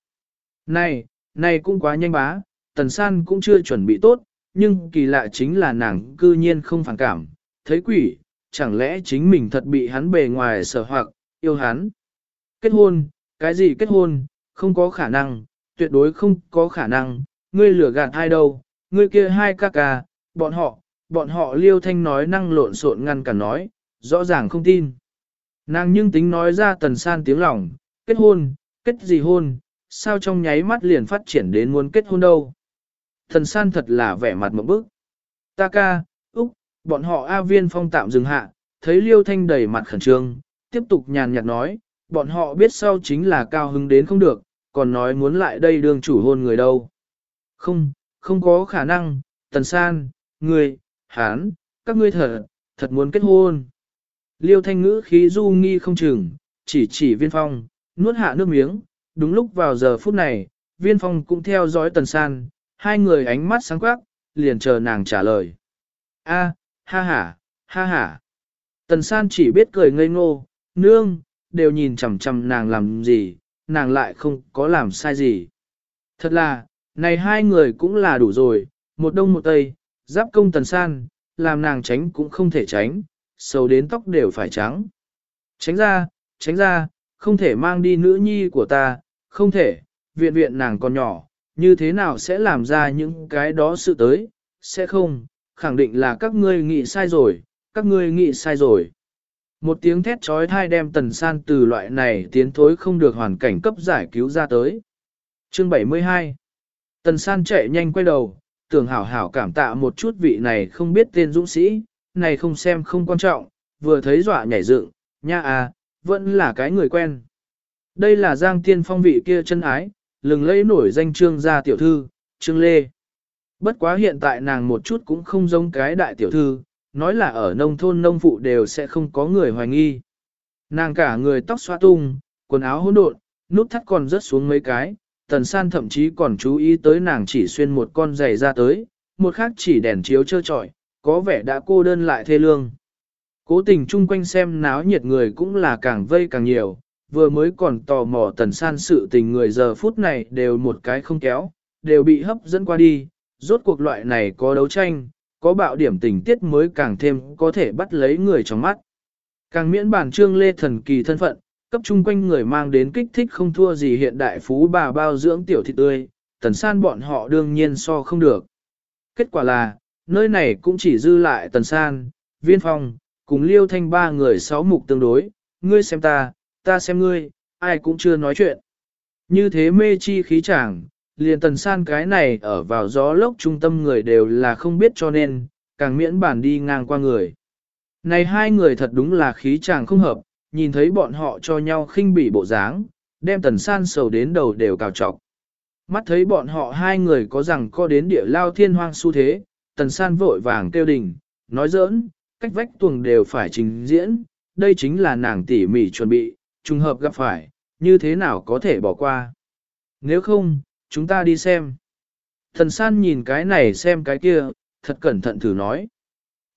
Này, này cũng quá nhanh bá, Tần San cũng chưa chuẩn bị tốt, nhưng kỳ lạ chính là nàng cư nhiên không phản cảm, thấy quỷ, chẳng lẽ chính mình thật bị hắn bề ngoài sở hoặc, yêu hắn. Kết hôn, cái gì kết hôn, không có khả năng, tuyệt đối không có khả năng, ngươi lừa gạt hai đâu, ngươi kia hai ca ca, bọn họ, bọn họ liêu thanh nói năng lộn xộn ngăn cả nói, rõ ràng không tin. Nàng nhưng tính nói ra tần san tiếng lòng, kết hôn, kết gì hôn, sao trong nháy mắt liền phát triển đến muốn kết hôn đâu. Thần san thật là vẻ mặt một bức. Ta ca, Úc, bọn họ A viên phong tạm dừng hạ, thấy liêu thanh đầy mặt khẩn trương, tiếp tục nhàn nhạt nói, bọn họ biết sau chính là cao hứng đến không được, còn nói muốn lại đây đương chủ hôn người đâu. Không, không có khả năng, tần san, người, hán, các ngươi thật, thật muốn kết hôn. Liêu thanh ngữ khí du nghi không chừng, chỉ chỉ viên phong, nuốt hạ nước miếng, đúng lúc vào giờ phút này, viên phong cũng theo dõi tần san, hai người ánh mắt sáng quắc, liền chờ nàng trả lời. A, ha ha, ha ha. Tần san chỉ biết cười ngây ngô, nương, đều nhìn chằm chằm nàng làm gì, nàng lại không có làm sai gì. Thật là, này hai người cũng là đủ rồi, một đông một tây, giáp công tần san, làm nàng tránh cũng không thể tránh, sầu đến tóc đều phải trắng. Tránh ra, tránh ra, không thể mang đi nữ nhi của ta, không thể, viện viện nàng còn nhỏ, như thế nào sẽ làm ra những cái đó sự tới, sẽ không, khẳng định là các ngươi nghĩ sai rồi, các ngươi nghĩ sai rồi. Một tiếng thét trói thai đem tần san từ loại này tiến thối không được hoàn cảnh cấp giải cứu ra tới. Chương 72 Tần san chạy nhanh quay đầu, tưởng hảo hảo cảm tạ một chút vị này không biết tên dũng sĩ, này không xem không quan trọng, vừa thấy dọa nhảy dựng, nha à, vẫn là cái người quen. Đây là giang tiên phong vị kia chân ái, lừng lẫy nổi danh trương gia tiểu thư, trương lê. Bất quá hiện tại nàng một chút cũng không giống cái đại tiểu thư, nói là ở nông thôn nông phụ đều sẽ không có người hoài nghi. Nàng cả người tóc xoa tung, quần áo hỗn độn, nút thắt còn rớt xuống mấy cái, tần san thậm chí còn chú ý tới nàng chỉ xuyên một con giày ra tới, một khác chỉ đèn chiếu trơ trọi, có vẻ đã cô đơn lại thê lương. Cố tình chung quanh xem náo nhiệt người cũng là càng vây càng nhiều, vừa mới còn tò mò tần san sự tình người giờ phút này đều một cái không kéo, đều bị hấp dẫn qua đi, rốt cuộc loại này có đấu tranh, có bạo điểm tình tiết mới càng thêm có thể bắt lấy người trong mắt. Càng miễn bản trương lê thần kỳ thân phận, cấp chung quanh người mang đến kích thích không thua gì hiện đại phú bà bao dưỡng tiểu thịt tươi, tần san bọn họ đương nhiên so không được. Kết quả là, nơi này cũng chỉ dư lại tần san, viên phong, cùng liêu thanh ba người sáu mục tương đối, ngươi xem ta, ta xem ngươi, ai cũng chưa nói chuyện. Như thế mê chi khí chàng, liền tần san cái này ở vào gió lốc trung tâm người đều là không biết cho nên, càng miễn bản đi ngang qua người. Này hai người thật đúng là khí chàng không hợp, nhìn thấy bọn họ cho nhau khinh bỉ bộ dáng, đem tần san sầu đến đầu đều cào trọc. Mắt thấy bọn họ hai người có rằng có đến địa lao thiên hoang xu thế, tần san vội vàng kêu đình, nói giỡn, cách vách tuồng đều phải trình diễn, đây chính là nàng tỉ mỉ chuẩn bị, trùng hợp gặp phải, như thế nào có thể bỏ qua. Nếu không, chúng ta đi xem. Thần san nhìn cái này xem cái kia, thật cẩn thận thử nói.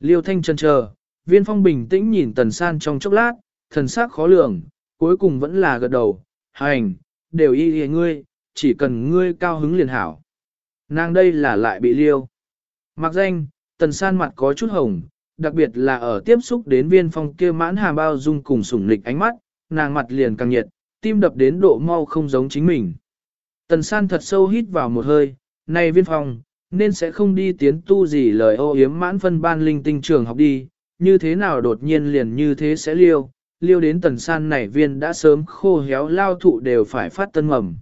Liêu thanh chân chờ, viên phong bình tĩnh nhìn tần san trong chốc lát, thần sắc khó lường, cuối cùng vẫn là gật đầu, hành, đều y y ngươi, chỉ cần ngươi cao hứng liền hảo. Nàng đây là lại bị liêu. Mặc danh, tần san mặt có chút hồng, đặc biệt là ở tiếp xúc đến viên phong kia mãn hà bao dung cùng sủng lịch ánh mắt, nàng mặt liền càng nhiệt, tim đập đến độ mau không giống chính mình. Tần san thật sâu hít vào một hơi, này viên phong, nên sẽ không đi tiến tu gì lời ô yếm mãn phân ban linh tinh trường học đi, như thế nào đột nhiên liền như thế sẽ liêu, liêu đến tần san này viên đã sớm khô héo lao thụ đều phải phát tân mầm.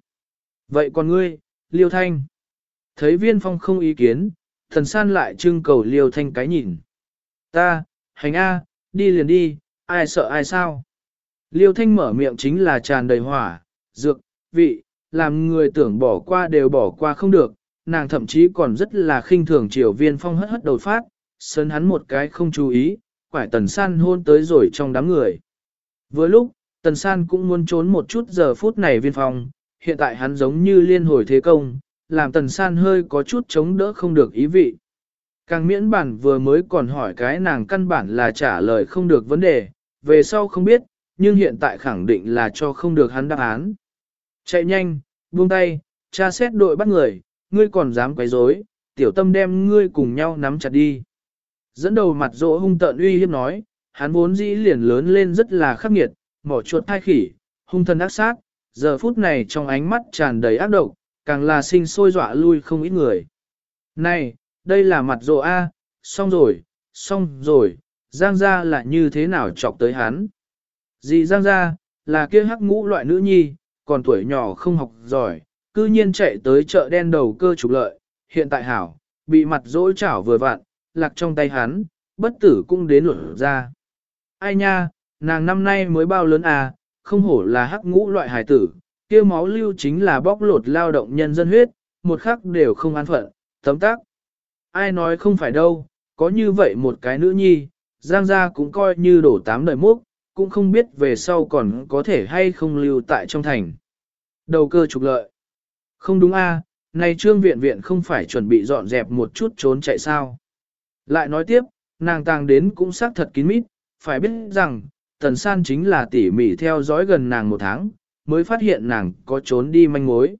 Vậy còn ngươi, liêu thanh, thấy viên phong không ý kiến, thần san lại trưng cầu liêu thanh cái nhìn. Ta, hành A, đi liền đi, ai sợ ai sao. Liêu thanh mở miệng chính là tràn đầy hỏa, dược, vị, làm người tưởng bỏ qua đều bỏ qua không được, nàng thậm chí còn rất là khinh thường triều viên phong hất hất đầu phát, sơn hắn một cái không chú ý, quải tần san hôn tới rồi trong đám người. Vừa lúc, tần san cũng muốn trốn một chút giờ phút này viên phong, hiện tại hắn giống như liên hồi thế công, làm tần san hơi có chút chống đỡ không được ý vị. Càng miễn bản vừa mới còn hỏi cái nàng căn bản là trả lời không được vấn đề, về sau không biết, nhưng hiện tại khẳng định là cho không được hắn đáp án. Chạy nhanh, buông tay, tra xét đội bắt người, ngươi còn dám quấy rối, tiểu tâm đem ngươi cùng nhau nắm chặt đi. Dẫn đầu mặt rỗ hung tợn uy hiếp nói, hắn vốn dĩ liền lớn lên rất là khắc nghiệt, mỏ chuột thai khỉ, hung thần ác sát, giờ phút này trong ánh mắt tràn đầy ác độc, càng là sinh sôi dọa lui không ít người. Này, đây là mặt rỗ A, xong rồi, xong rồi, Giang gia là như thế nào chọc tới hắn. Dì Giang gia, là kia hắc ngũ loại nữ nhi, còn tuổi nhỏ không học giỏi, cư nhiên chạy tới chợ đen đầu cơ trục lợi, hiện tại hảo, bị mặt dỗi chảo vừa vặn, lạc trong tay hắn, bất tử cũng đến luận ra. Ai nha, nàng năm nay mới bao lớn à, không hổ là hắc ngũ loại hải tử, kia máu lưu chính là bóc lột lao động nhân dân huyết, một khắc đều không an phận, tấm tác. Ai nói không phải đâu, có như vậy một cái nữ nhi, Giang gia cũng coi như đổ tám đời múc, cũng không biết về sau còn có thể hay không lưu tại trong thành. Đầu cơ trục lợi. Không đúng a, này trương viện viện không phải chuẩn bị dọn dẹp một chút trốn chạy sao. Lại nói tiếp, nàng tàng đến cũng xác thật kín mít, phải biết rằng, tần san chính là tỉ mỉ theo dõi gần nàng một tháng, mới phát hiện nàng có trốn đi manh mối.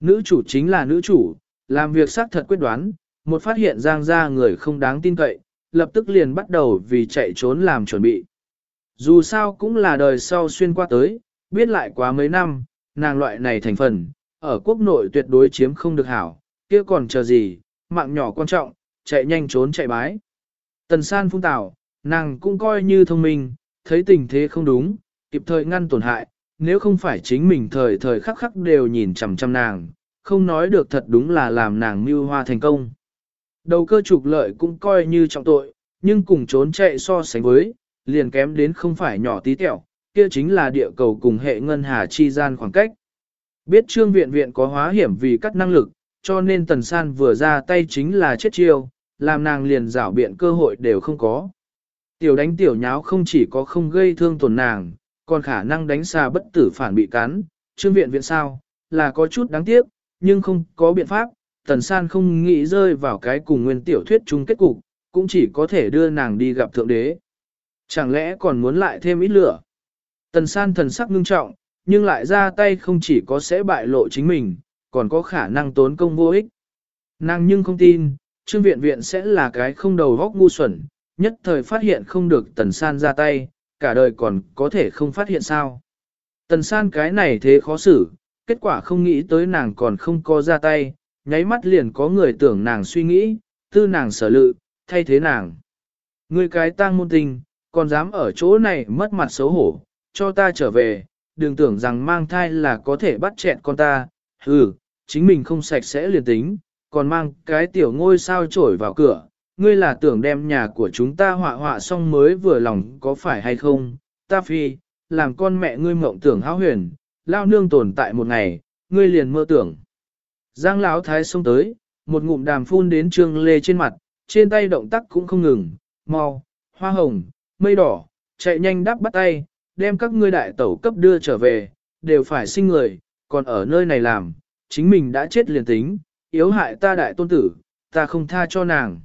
Nữ chủ chính là nữ chủ, làm việc xác thật quyết đoán, một phát hiện giang ra người không đáng tin cậy, lập tức liền bắt đầu vì chạy trốn làm chuẩn bị. Dù sao cũng là đời sau xuyên qua tới, biết lại quá mấy năm, nàng loại này thành phần, ở quốc nội tuyệt đối chiếm không được hảo, kia còn chờ gì, mạng nhỏ quan trọng, chạy nhanh trốn chạy bái. Tần san phung tảo, nàng cũng coi như thông minh, thấy tình thế không đúng, kịp thời ngăn tổn hại, nếu không phải chính mình thời thời khắc khắc đều nhìn chằm chằm nàng, không nói được thật đúng là làm nàng mưu hoa thành công. Đầu cơ trục lợi cũng coi như trọng tội, nhưng cùng trốn chạy so sánh với, liền kém đến không phải nhỏ tí tẹo, kia chính là địa cầu cùng hệ ngân hà chi gian khoảng cách. Biết trương viện viện có hóa hiểm vì cắt năng lực, cho nên tần san vừa ra tay chính là chết chiêu, làm nàng liền rảo biện cơ hội đều không có. Tiểu đánh tiểu nháo không chỉ có không gây thương tổn nàng, còn khả năng đánh xa bất tử phản bị cắn, trương viện viện sao, là có chút đáng tiếc, nhưng không có biện pháp, tần san không nghĩ rơi vào cái cùng nguyên tiểu thuyết chung kết cục, cũng chỉ có thể đưa nàng đi gặp thượng đế. Chẳng lẽ còn muốn lại thêm ít lửa? Tần san thần sắc ngưng trọng, nhưng lại ra tay không chỉ có sẽ bại lộ chính mình, còn có khả năng tốn công vô ích. Nàng nhưng không tin, trương viện viện sẽ là cái không đầu góc ngu xuẩn, nhất thời phát hiện không được tần san ra tay, cả đời còn có thể không phát hiện sao. Tần san cái này thế khó xử, kết quả không nghĩ tới nàng còn không có ra tay, nháy mắt liền có người tưởng nàng suy nghĩ, tư nàng sở lự, thay thế nàng. Người cái tang môn tình, còn dám ở chỗ này mất mặt xấu hổ, cho ta trở về, đừng tưởng rằng mang thai là có thể bắt chẹn con ta, hừ, chính mình không sạch sẽ liền tính, còn mang cái tiểu ngôi sao trổi vào cửa, ngươi là tưởng đem nhà của chúng ta họa họa xong mới vừa lòng có phải hay không, ta phi, làm con mẹ ngươi mộng tưởng háo huyền, lao nương tồn tại một ngày, ngươi liền mơ tưởng. Giang lão thái xông tới, một ngụm đàm phun đến trương lê trên mặt, trên tay động tác cũng không ngừng, mau, hoa hồng, mây đỏ, chạy nhanh đắp bắt tay, đem các ngươi đại tẩu cấp đưa trở về, đều phải sinh người, còn ở nơi này làm, chính mình đã chết liền tính, yếu hại ta đại tôn tử, ta không tha cho nàng.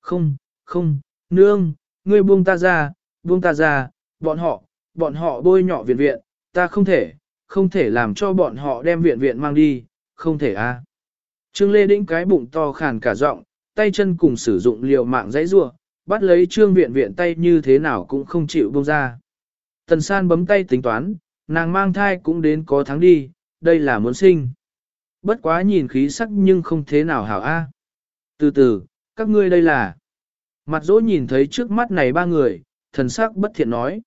Không, không, nương, ngươi buông ta ra, buông ta ra, bọn họ, bọn họ bôi nhọ viện viện, ta không thể, không thể làm cho bọn họ đem viện viện mang đi, không thể a. À. Trương Lê Đĩnh cái bụng to khàn cả giọng, tay chân cùng sử dụng liều mạng dãy rua, bắt lấy trương viện viện tay như thế nào cũng không chịu buông ra. Tần san bấm tay tính toán, nàng mang thai cũng đến có tháng đi, đây là muốn sinh. Bất quá nhìn khí sắc nhưng không thế nào hảo a. Từ từ, các ngươi đây là. Mặt dỗ nhìn thấy trước mắt này ba người, thần sắc bất thiện nói.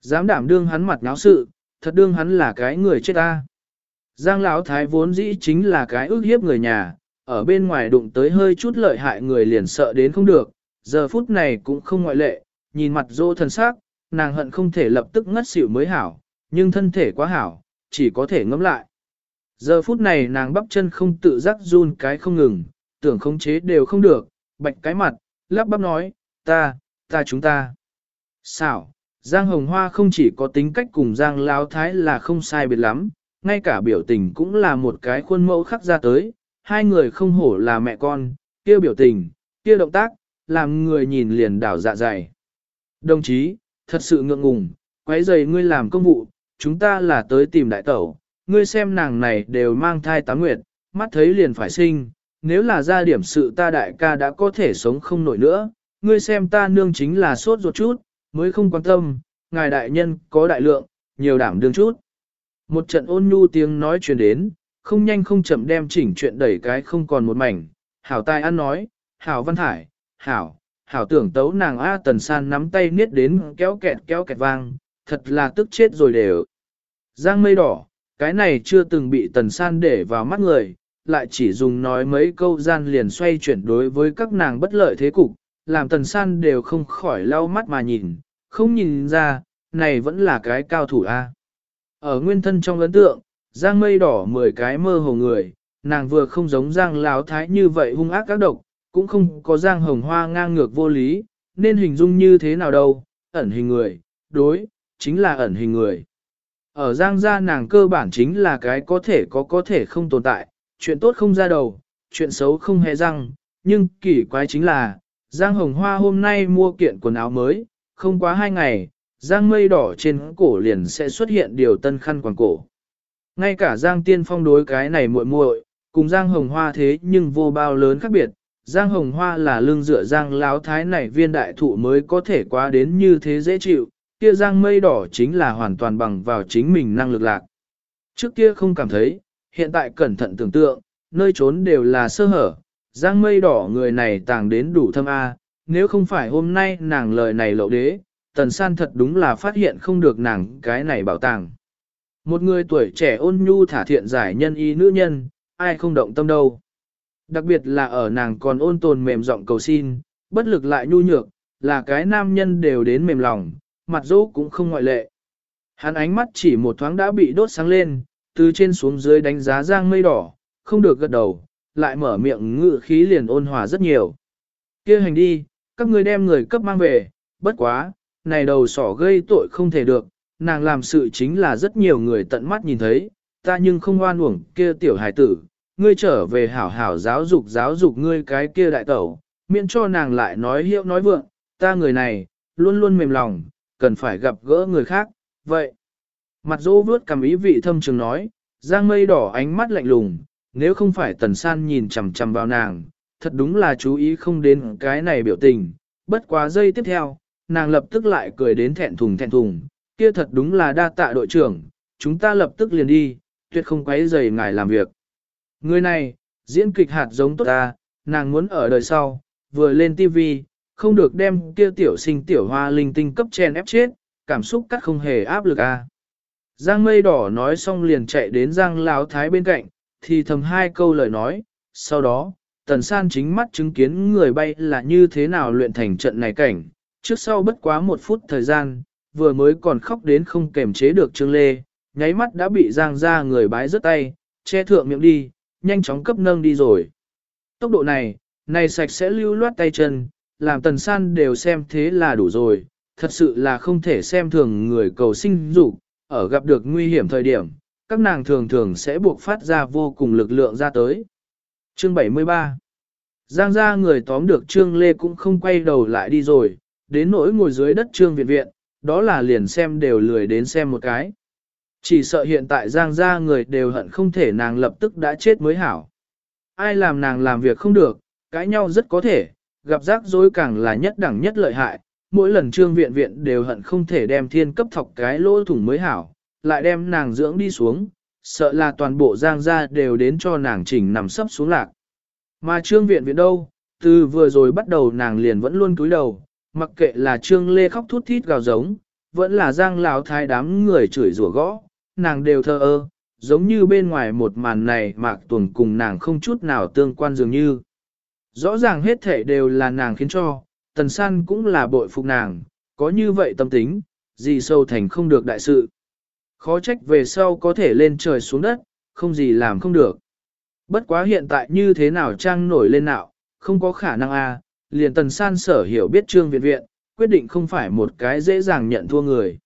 Dám đảm đương hắn mặt náo sự, thật đương hắn là cái người chết ta. Giang lão thái vốn dĩ chính là cái ước hiếp người nhà, ở bên ngoài đụng tới hơi chút lợi hại người liền sợ đến không được, giờ phút này cũng không ngoại lệ, nhìn mặt dô thần sắc, nàng hận không thể lập tức ngất xỉu mới hảo, nhưng thân thể quá hảo, chỉ có thể ngẫm lại. Giờ phút này nàng bắp chân không tự giác run cái không ngừng, tưởng khống chế đều không được, bạch cái mặt, lắp bắp nói, ta, ta chúng ta. Xảo, Giang Hồng Hoa không chỉ có tính cách cùng Giang Lão Thái là không sai biệt lắm, ngay cả biểu tình cũng là một cái khuôn mẫu khắc ra tới, hai người không hổ là mẹ con, kia biểu tình, kia động tác, làm người nhìn liền đảo dạ dày. Đồng chí, thật sự ngượng ngùng, quấy giày ngươi làm công vụ, chúng ta là tới tìm đại tẩu, ngươi xem nàng này đều mang thai tá nguyệt, mắt thấy liền phải sinh, nếu là ra điểm sự ta đại ca đã có thể sống không nổi nữa, ngươi xem ta nương chính là sốt ruột chút, mới không quan tâm, ngài đại nhân có đại lượng, nhiều đảm đương chút. Một trận ôn nhu tiếng nói truyền đến, không nhanh không chậm đem chỉnh chuyện đẩy cái không còn một mảnh, hảo tai ăn nói, hảo văn hải, hảo, hảo tưởng tấu nàng A tần san nắm tay niết đến kéo kẹt kéo kẹt vang, thật là tức chết rồi đều. Giang mây đỏ, cái này chưa từng bị tần san để vào mắt người, lại chỉ dùng nói mấy câu gian liền xoay chuyển đối với các nàng bất lợi thế cục, làm tần san đều không khỏi lau mắt mà nhìn, không nhìn ra, này vẫn là cái cao thủ A. Ở nguyên thân trong ấn tượng, giang mây đỏ 10 cái mơ hồ người, nàng vừa không giống giang láo thái như vậy hung ác các độc, cũng không có giang hồng hoa ngang ngược vô lý, nên hình dung như thế nào đâu, ẩn hình người, đối, chính là ẩn hình người. Ở Giang gia nàng cơ bản chính là cái có thể có có thể không tồn tại, chuyện tốt không ra đầu, chuyện xấu không hề răng, nhưng kỳ quái chính là, Giang Hồng Hoa hôm nay mua kiện quần áo mới, không quá hai ngày, Giang mây đỏ trên cổ liền sẽ xuất hiện điều tân khăn quàng cổ. Ngay cả Giang Tiên Phong đối cái này muội muội, cùng Giang Hồng Hoa thế nhưng vô bao lớn khác biệt. Giang Hồng Hoa là lương dựa Giang Láo Thái này viên đại thụ mới có thể qua đến như thế dễ chịu, kia Giang mây đỏ chính là hoàn toàn bằng vào chính mình năng lực lạc. Trước kia không cảm thấy, hiện tại cẩn thận tưởng tượng, nơi trốn đều là sơ hở, Giang mây đỏ người này tàng đến đủ thâm A, nếu không phải hôm nay nàng lời này lậu đế, tần san thật đúng là phát hiện không được nàng cái này bảo tàng. Một người tuổi trẻ ôn nhu thả thiện giải nhân y nữ nhân, ai không động tâm đâu. Đặc biệt là ở nàng còn ôn tồn mềm giọng cầu xin, bất lực lại nhu nhược, là cái nam nhân đều đến mềm lòng, mặt dỗ cũng không ngoại lệ. Hắn ánh mắt chỉ một thoáng đã bị đốt sáng lên, từ trên xuống dưới đánh giá giang mây đỏ, không được gật đầu, lại mở miệng ngự khí liền ôn hòa rất nhiều. kia hành đi, các ngươi đem người cấp mang về, bất quá, này đầu sỏ gây tội không thể được, nàng làm sự chính là rất nhiều người tận mắt nhìn thấy, ta nhưng không oan uổng kia tiểu hải tử, ngươi trở về hảo hảo giáo dục giáo dục ngươi cái kia đại tẩu, miễn cho nàng lại nói hiệu nói vượng, ta người này, luôn luôn mềm lòng, cần phải gặp gỡ người khác, vậy. Mặt dỗ vướt cầm ý vị thâm trường nói, giang mây đỏ ánh mắt lạnh lùng, nếu không phải tần san nhìn chằm chằm vào nàng, thật đúng là chú ý không đến cái này biểu tình, bất quá giây tiếp theo, nàng lập tức lại cười đến thẹn thùng thẹn thùng, kia thật đúng là đa tạ đội trưởng, chúng ta lập tức liền đi, tuyệt không quấy rầy ngài làm việc. Người này, diễn kịch hạt giống tốt ta, nàng muốn ở đời sau, vừa lên TV, không được đem kia tiểu sinh tiểu hoa linh tinh cấp chen ép chết, cảm xúc cắt không hề áp lực a. Giang mây đỏ nói xong liền chạy đến Giang Lão Thái bên cạnh, thì thầm hai câu lời nói, sau đó, tần san chính mắt chứng kiến người bay là như thế nào luyện thành trận này cảnh, trước sau bất quá một phút thời gian, vừa mới còn khóc đến không kềm chế được Trương Lê, nháy mắt đã bị giang ra người bái rớt tay, che thượng miệng đi, nhanh chóng cấp nâng đi rồi. Tốc độ này, này sạch sẽ lưu loát tay chân, làm tần san đều xem thế là đủ rồi, thật sự là không thể xem thường người cầu sinh dục ở gặp được nguy hiểm thời điểm, các nàng thường thường sẽ buộc phát ra vô cùng lực lượng ra tới. Chương 73 Giang ra người tóm được Trương Lê cũng không quay đầu lại đi rồi, đến nỗi ngồi dưới đất Trương Viện Viện, đó là liền xem đều lười đến xem một cái. Chỉ sợ hiện tại Giang gia người đều hận không thể nàng lập tức đã chết mới hảo. Ai làm nàng làm việc không được, cãi nhau rất có thể, gặp rắc rối càng là nhất đẳng nhất lợi hại, mỗi lần trương viện viện đều hận không thể đem thiên cấp thọc cái lỗ thủng mới hảo, lại đem nàng dưỡng đi xuống, sợ là toàn bộ giang gia đều đến cho nàng chỉnh nằm sấp xuống lạc. Mà trương viện viện đâu, từ vừa rồi bắt đầu nàng liền vẫn luôn cúi đầu, mặc kệ là trương lê khóc thút thít gào giống, vẫn là giang lão thái đám người chửi rủa gõ, nàng đều thơ ơ, giống như bên ngoài một màn này mạc tuần cùng nàng không chút nào tương quan dường như. Rõ ràng hết thể đều là nàng khiến cho, tần san cũng là bội phục nàng, có như vậy tâm tính, gì sâu thành không được đại sự. Khó trách về sau có thể lên trời xuống đất, không gì làm không được. Bất quá hiện tại như thế nào trang nổi lên nào, không có khả năng a à, liền tần san sở hiểu biết trương viện viện, quyết định không phải một cái dễ dàng nhận thua người.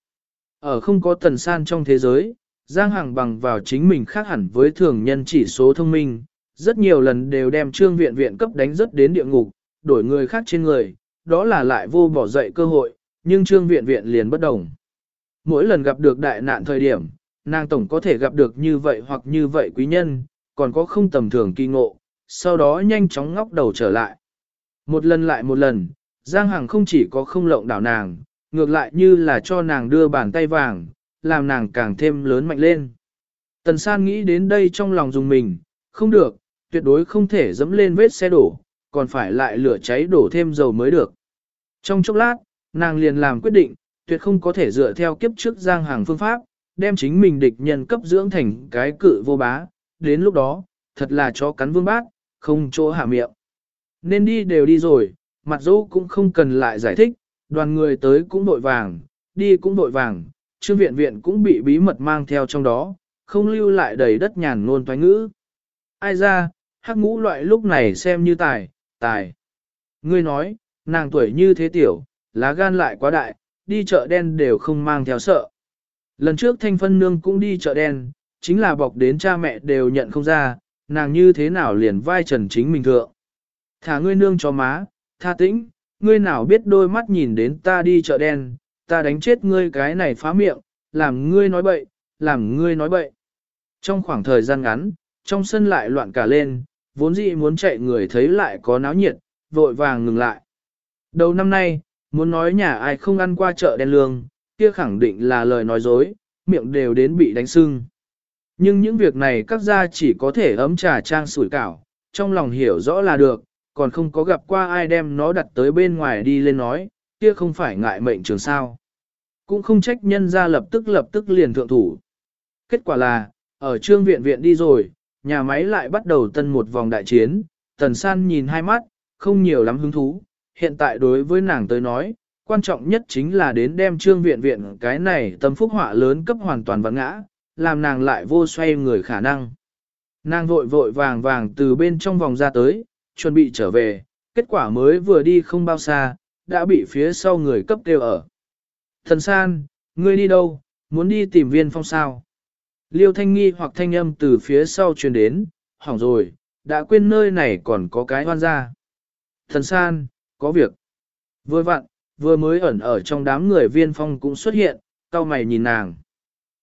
Ở không có tần san trong thế giới, Giang Hằng bằng vào chính mình khác hẳn với thường nhân chỉ số thông minh, rất nhiều lần đều đem trương viện viện cấp đánh rất đến địa ngục, đổi người khác trên người, đó là lại vô bỏ dậy cơ hội, nhưng trương viện viện liền bất đồng. Mỗi lần gặp được đại nạn thời điểm, nàng tổng có thể gặp được như vậy hoặc như vậy quý nhân, còn có không tầm thường kỳ ngộ, sau đó nhanh chóng ngóc đầu trở lại. Một lần lại một lần, Giang Hằng không chỉ có không lộng đảo nàng, ngược lại như là cho nàng đưa bàn tay vàng, làm nàng càng thêm lớn mạnh lên. Tần san nghĩ đến đây trong lòng dùng mình, không được, tuyệt đối không thể dẫm lên vết xe đổ, còn phải lại lửa cháy đổ thêm dầu mới được. Trong chốc lát, nàng liền làm quyết định, tuyệt không có thể dựa theo kiếp trước giang hàng phương pháp, đem chính mình địch nhân cấp dưỡng thành cái cự vô bá, đến lúc đó, thật là chó cắn vương bát, không chỗ hạ miệng. Nên đi đều đi rồi, mặt dỗ cũng không cần lại giải thích, đoàn người tới cũng đội vàng, đi cũng đội vàng, trương viện viện cũng bị bí mật mang theo trong đó, không lưu lại đầy đất nhàn ngôn toái ngữ. Ai ra, hắc ngũ loại lúc này xem như tài, tài. Ngươi nói, nàng tuổi như thế tiểu, lá gan lại quá đại, đi chợ đen đều không mang theo sợ. Lần trước thanh phân nương cũng đi chợ đen, chính là bọc đến cha mẹ đều nhận không ra, nàng như thế nào liền vai trần chính mình thượng. Thả ngươi nương cho má, tha tĩnh, ngươi nào biết đôi mắt nhìn đến ta đi chợ đen, ta đánh chết ngươi cái này phá miệng, làm ngươi nói bậy, làm ngươi nói bậy. Trong khoảng thời gian ngắn, trong sân lại loạn cả lên, vốn dĩ muốn chạy người thấy lại có náo nhiệt, vội vàng ngừng lại. Đầu năm nay, muốn nói nhà ai không ăn qua chợ đen lương, kia khẳng định là lời nói dối, miệng đều đến bị đánh sưng. Nhưng những việc này các gia chỉ có thể ấm trà trang sủi cảo, trong lòng hiểu rõ là được, còn không có gặp qua ai đem nó đặt tới bên ngoài đi lên nói, kia không phải ngại mệnh trường sao. Cũng không trách nhân ra lập tức lập tức liền thượng thủ. Kết quả là, ở trương viện viện đi rồi, nhà máy lại bắt đầu tân một vòng đại chiến, tần san nhìn hai mắt, không nhiều lắm hứng thú, hiện tại đối với nàng tới nói, quan trọng nhất chính là đến đem trương viện viện cái này tâm phúc họa lớn cấp hoàn toàn vặn ngã, làm nàng lại vô xoay người khả năng. Nàng vội vội vàng vàng từ bên trong vòng ra tới, chuẩn bị trở về, kết quả mới vừa đi không bao xa, đã bị phía sau người cấp kêu ở. Thần san, ngươi đi đâu, muốn đi tìm viên phong sao? Liêu thanh nghi hoặc thanh âm từ phía sau truyền đến, hỏng rồi, đã quên nơi này còn có cái hoan ra. Thần san, có việc. Vừa vặn, vừa mới ẩn ở trong đám người viên phong cũng xuất hiện, cao mày nhìn nàng.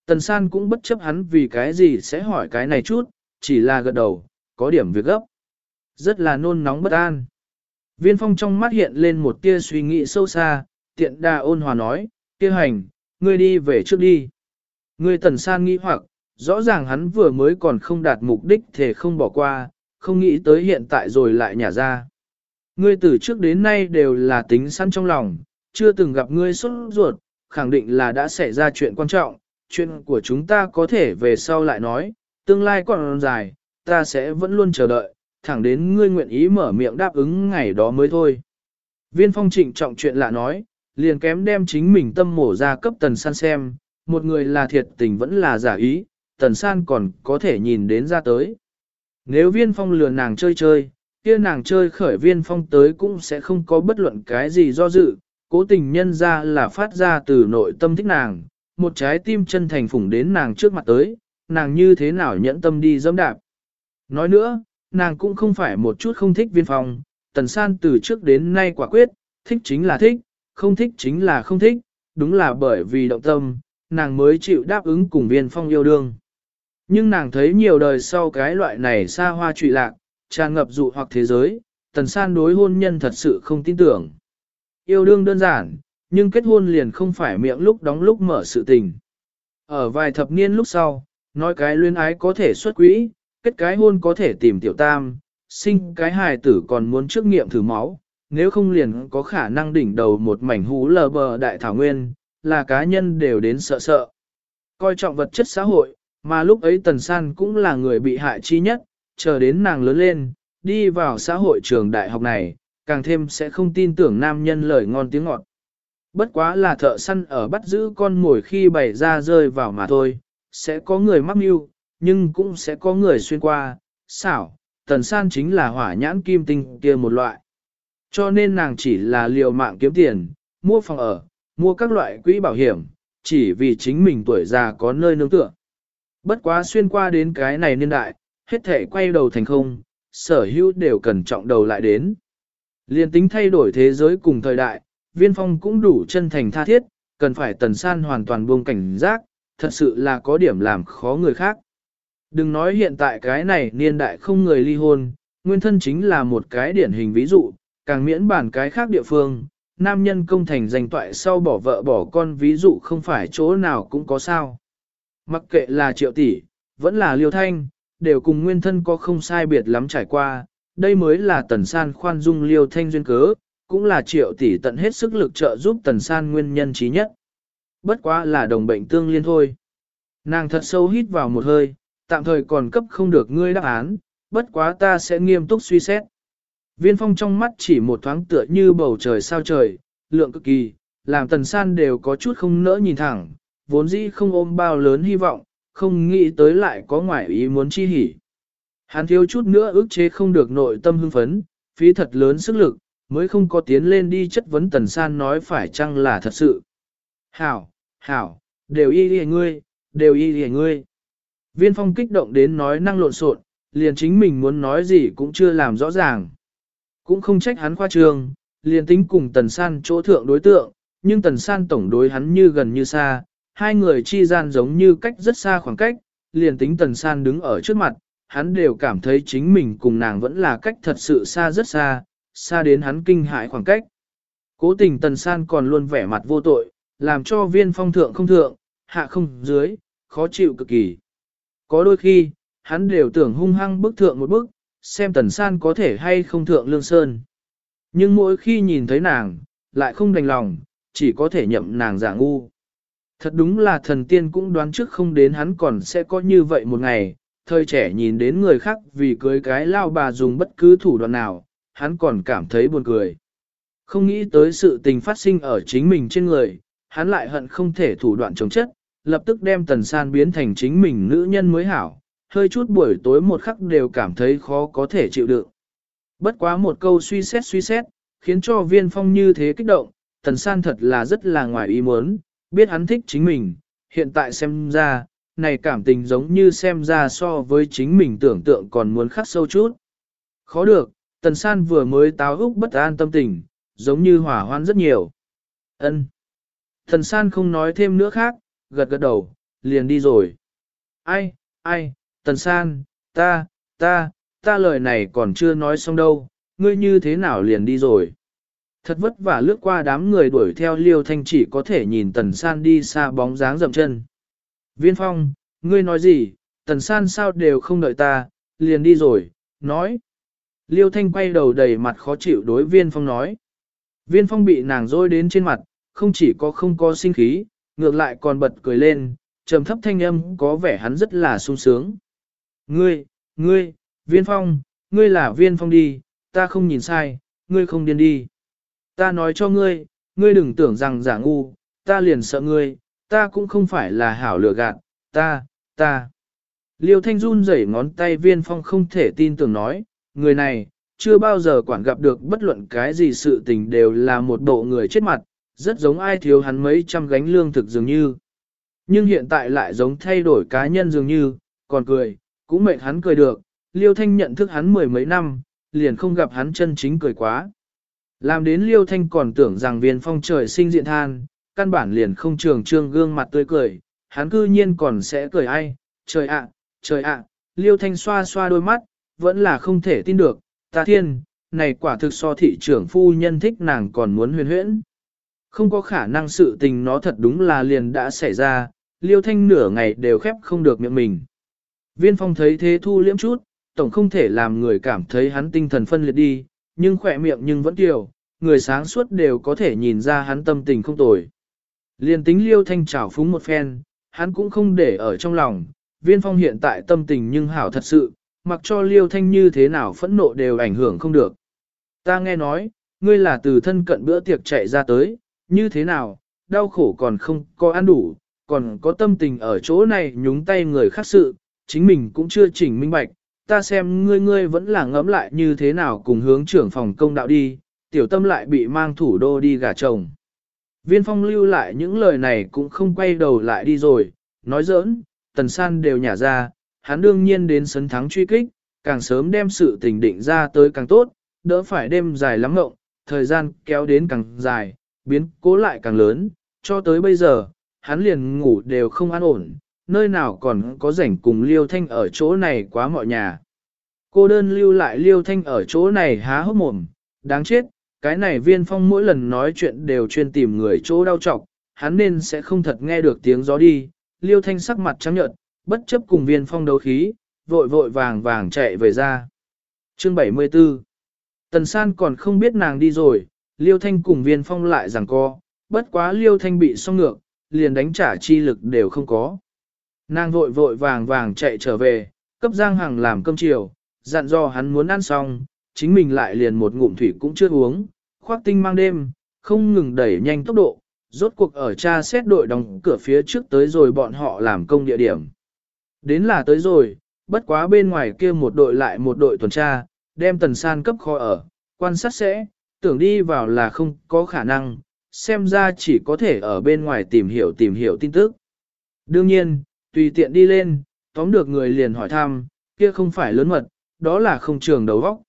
Tần san cũng bất chấp hắn vì cái gì sẽ hỏi cái này chút, chỉ là gật đầu, có điểm việc gấp. Rất là nôn nóng bất an. Viên phong trong mắt hiện lên một tia suy nghĩ sâu xa, tiện đà ôn hòa nói, tiêu hành, ngươi đi về trước đi. Ngươi tần san nghĩ hoặc, rõ ràng hắn vừa mới còn không đạt mục đích thể không bỏ qua, không nghĩ tới hiện tại rồi lại nhả ra. Ngươi từ trước đến nay đều là tính sẵn trong lòng, chưa từng gặp ngươi xuất ruột, khẳng định là đã xảy ra chuyện quan trọng, chuyện của chúng ta có thể về sau lại nói, tương lai còn dài, ta sẽ vẫn luôn chờ đợi, thẳng đến ngươi nguyện ý mở miệng đáp ứng ngày đó mới thôi. Viên phong trịnh trọng chuyện lạ nói, liền kém đem chính mình tâm mổ ra cấp tần san xem, một người là thiệt tình vẫn là giả ý, tần san còn có thể nhìn đến ra tới. Nếu viên phong lừa nàng chơi chơi, kia nàng chơi khởi viên phong tới cũng sẽ không có bất luận cái gì do dự, cố tình nhân ra là phát ra từ nội tâm thích nàng, một trái tim chân thành phủng đến nàng trước mặt tới, nàng như thế nào nhẫn tâm đi dẫm đạp. Nói nữa, nàng cũng không phải một chút không thích viên phong, tần san từ trước đến nay quả quyết, thích chính là thích, không thích chính là không thích, đúng là bởi vì động tâm, nàng mới chịu đáp ứng cùng viên phong yêu đương. Nhưng nàng thấy nhiều đời sau cái loại này xa hoa trụy lạc, tràn ngập dụ hoặc thế giới, tần san đối hôn nhân thật sự không tin tưởng. Yêu đương đơn giản, nhưng kết hôn liền không phải miệng lúc đóng lúc mở sự tình. Ở vài thập niên lúc sau, nói cái luyến ái có thể xuất quỹ, kết cái hôn có thể tìm tiểu tam, sinh cái hài tử còn muốn trước nghiệm thử máu, nếu không liền có khả năng đỉnh đầu một mảnh hú lờ bờ đại thảo nguyên, là cá nhân đều đến sợ sợ. Coi trọng vật chất xã hội, mà lúc ấy Tần San cũng là người bị hại chi nhất, chờ đến nàng lớn lên, đi vào xã hội trường đại học này, càng thêm sẽ không tin tưởng nam nhân lời ngon tiếng ngọt. Bất quá là thợ săn ở bắt giữ con mồi khi bày ra rơi vào mà thôi, sẽ có người mắc mưu, nhưng cũng sẽ có người xuyên qua, xảo, tần san chính là hỏa nhãn kim tinh kia một loại. Cho nên nàng chỉ là liều mạng kiếm tiền, mua phòng ở, mua các loại quỹ bảo hiểm, chỉ vì chính mình tuổi già có nơi nương tựa. Bất quá xuyên qua đến cái này niên đại, hết thể quay đầu thành không, sở hữu đều cần trọng đầu lại đến. Liên tính thay đổi thế giới cùng thời đại, viên phong cũng đủ chân thành tha thiết, cần phải tần san hoàn toàn buông cảnh giác, thật sự là có điểm làm khó người khác. Đừng nói hiện tại cái này niên đại không người ly hôn, nguyên thân chính là một cái điển hình ví dụ, càng miễn bản cái khác địa phương, nam nhân công thành danh toại sau bỏ vợ bỏ con ví dụ không phải chỗ nào cũng có sao. Mặc kệ là triệu tỷ, vẫn là liêu thanh, đều cùng nguyên thân có không sai biệt lắm trải qua, đây mới là tần san khoan dung liêu thanh duyên cớ, cũng là triệu tỷ tận hết sức lực trợ giúp tần san nguyên nhân trí nhất. Bất quá là đồng bệnh tương liên thôi. Nàng thật sâu hít vào một hơi, tạm thời còn cấp không được ngươi đáp án, bất quá ta sẽ nghiêm túc suy xét. Viên phong trong mắt chỉ một thoáng tựa như bầu trời sao trời, lượng cực kỳ, làm tần san đều có chút không nỡ nhìn thẳng, vốn dĩ không ôm bao lớn hy vọng, không nghĩ tới lại có ngoại ý muốn chi hỉ. Hắn thiếu chút nữa ước chế không được nội tâm hưng phấn, phí thật lớn sức lực, mới không có tiến lên đi chất vấn tần san nói phải chăng là thật sự. Hảo, hảo, đều y lìa ngươi, đều y lìa ngươi. Viên phong kích động đến nói năng lộn xộn, liền chính mình muốn nói gì cũng chưa làm rõ ràng. Cũng không trách hắn khoa trương, liền tính cùng tần san chỗ thượng đối tượng, nhưng tần san tổng đối hắn như gần như xa, hai người chi gian giống như cách rất xa khoảng cách, liền tính tần san đứng ở trước mặt, hắn đều cảm thấy chính mình cùng nàng vẫn là cách thật sự xa rất xa, xa đến hắn kinh hại khoảng cách. Cố tình tần san còn luôn vẻ mặt vô tội, làm cho viên phong thượng không thượng, hạ không dưới, khó chịu cực kỳ. Có đôi khi, hắn đều tưởng hung hăng bức thượng một bức, xem tần san có thể hay không thượng lương sơn. Nhưng mỗi khi nhìn thấy nàng, lại không đành lòng, chỉ có thể nhậm nàng giả ngu. Thật đúng là thần tiên cũng đoán trước không đến hắn còn sẽ có như vậy một ngày, thời trẻ nhìn đến người khác vì cưới cái lao bà dùng bất cứ thủ đoạn nào, hắn còn cảm thấy buồn cười. Không nghĩ tới sự tình phát sinh ở chính mình trên người, hắn lại hận không thể thủ đoạn chống chất, lập tức đem tần san biến thành chính mình nữ nhân mới hảo, hơi chút buổi tối một khắc đều cảm thấy khó có thể chịu đựng. Bất quá một câu suy xét suy xét, khiến cho viên phong như thế kích động, tần san thật là rất là ngoài ý muốn, biết hắn thích chính mình, hiện tại xem ra, này cảm tình giống như xem ra so với chính mình tưởng tượng còn muốn khắc sâu chút. Khó được, tần san vừa mới táo úc bất an tâm tình, giống như hỏa hoan rất nhiều. ân Tần san không nói thêm nữa khác, gật gật đầu, liền đi rồi. Ai, ai, tần san, ta, ta, ta lời này còn chưa nói xong đâu, ngươi như thế nào liền đi rồi. Thật vất vả lướt qua đám người đuổi theo liêu thanh chỉ có thể nhìn tần san đi xa bóng dáng dậm chân. Viên phong, ngươi nói gì, tần san sao đều không đợi ta, liền đi rồi, nói. Liêu thanh quay đầu đầy mặt khó chịu đối viên phong nói. Viên phong bị nàng dôi đến trên mặt, không chỉ có không có sinh khí, ngược lại còn bật cười lên, trầm thấp thanh âm có vẻ hắn rất là sung sướng. Ngươi, ngươi, viên phong, ngươi là viên phong đi, ta không nhìn sai, ngươi không điên đi. Ta nói cho ngươi, ngươi đừng tưởng rằng giả ngu, ta liền sợ ngươi, ta cũng không phải là hảo lừa gạt, ta, ta. Liêu Thanh run rẩy ngón tay viên phong không thể tin tưởng nói, người này, chưa bao giờ quản gặp được bất luận cái gì sự tình đều là một bộ người chết mặt, rất giống ai thiếu hắn mấy trăm gánh lương thực dường như. Nhưng hiện tại lại giống thay đổi cá nhân dường như, còn cười, cũng mệnh hắn cười được, Liêu Thanh nhận thức hắn mười mấy năm, liền không gặp hắn chân chính cười quá. Làm đến Liêu Thanh còn tưởng rằng viên phong trời sinh diện than, căn bản liền không trường trương gương mặt tươi cười, hắn cư nhiên còn sẽ cười ai, trời ạ, trời ạ, Liêu Thanh xoa xoa đôi mắt, vẫn là không thể tin được, ta thiên, này quả thực so thị trưởng phu nhân thích nàng còn muốn huyền huyễn. Không có khả năng sự tình nó thật đúng là liền đã xảy ra, Liêu Thanh nửa ngày đều khép không được miệng mình. Viên phong thấy thế thu liễm chút, tổng không thể làm người cảm thấy hắn tinh thần phân liệt đi, nhưng khỏe miệng nhưng vẫn tiểu, người sáng suốt đều có thể nhìn ra hắn tâm tình không tồi. Liên tính liêu thanh trào phúng một phen, hắn cũng không để ở trong lòng, viên phong hiện tại tâm tình nhưng hảo thật sự, mặc cho liêu thanh như thế nào phẫn nộ đều ảnh hưởng không được. Ta nghe nói, ngươi là từ thân cận bữa tiệc chạy ra tới, như thế nào, đau khổ còn không có ăn đủ, còn có tâm tình ở chỗ này nhúng tay người khác sự, chính mình cũng chưa chỉnh minh bạch, ta xem ngươi ngươi vẫn là ngẫm lại như thế nào cùng hướng trưởng phòng công đạo đi, tiểu tâm lại bị mang thủ đô đi gả chồng. Viên phong lưu lại những lời này cũng không quay đầu lại đi rồi, nói giỡn, tần san đều nhả ra, hắn đương nhiên đến sấn thắng truy kích, càng sớm đem sự tình định ra tới càng tốt, đỡ phải đêm dài lắm ngộng, thời gian kéo đến càng dài, biến cố lại càng lớn, cho tới bây giờ, hắn liền ngủ đều không an ổn, nơi nào còn có rảnh cùng Liêu Thanh ở chỗ này quá mọi nhà. Cô đơn lưu lại Liêu Thanh ở chỗ này há hốc mồm, đáng chết, cái này viên phong mỗi lần nói chuyện đều chuyên tìm người chỗ đau trọc, hắn nên sẽ không thật nghe được tiếng gió đi. Liêu Thanh sắc mặt trắng nhợt, bất chấp cùng viên phong đấu khí, vội vội vàng vàng chạy về ra. Chương 74 Tần San còn không biết nàng đi rồi, Liêu Thanh cùng viên phong lại rằng co, bất quá Liêu Thanh bị song ngược, liền đánh trả chi lực đều không có. Nàng vội vội vàng vàng chạy trở về, cấp Giang Hằng làm cơm chiều, dặn dò hắn muốn ăn xong, chính mình lại liền một ngụm thủy cũng chưa uống, khoác tinh mang đêm, không ngừng đẩy nhanh tốc độ, rốt cuộc ở cha xét đội đóng cửa phía trước tới rồi bọn họ làm công địa điểm. Đến là tới rồi, bất quá bên ngoài kia một đội lại một đội tuần tra, đem tần san cấp kho ở, quan sát sẽ, tưởng đi vào là không có khả năng, xem ra chỉ có thể ở bên ngoài tìm hiểu tìm hiểu tin tức. Đương nhiên, tùy tiện đi lên, tóm được người liền hỏi thăm, kia không phải lớn mật, đó là không trường đầu vóc.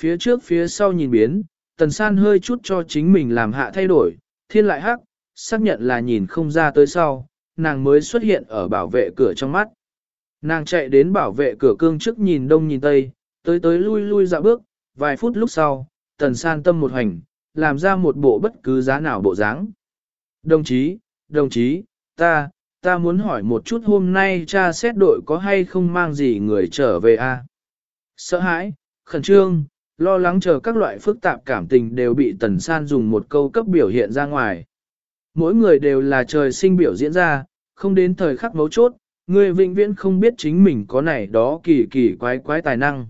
Phía trước phía sau nhìn biến, tần san hơi chút cho chính mình làm hạ thay đổi, thiên lại hắc, xác nhận là nhìn không ra tới sau, nàng mới xuất hiện ở bảo vệ cửa trong mắt. Nàng chạy đến bảo vệ cửa cương trước nhìn đông nhìn tây, tới tới lui lui dạo bước, vài phút lúc sau, tần san tâm một hành, làm ra một bộ bất cứ giá nào bộ dáng. Đồng chí, đồng chí, ta, ta muốn hỏi một chút hôm nay cha xét đội có hay không mang gì người trở về a? Sợ hãi, khẩn trương, lo lắng chờ các loại phức tạp cảm tình đều bị tần san dùng một câu cấp biểu hiện ra ngoài. Mỗi người đều là trời sinh biểu diễn ra, không đến thời khắc mấu chốt, người vĩnh viễn không biết chính mình có này đó kỳ kỳ quái quái tài năng.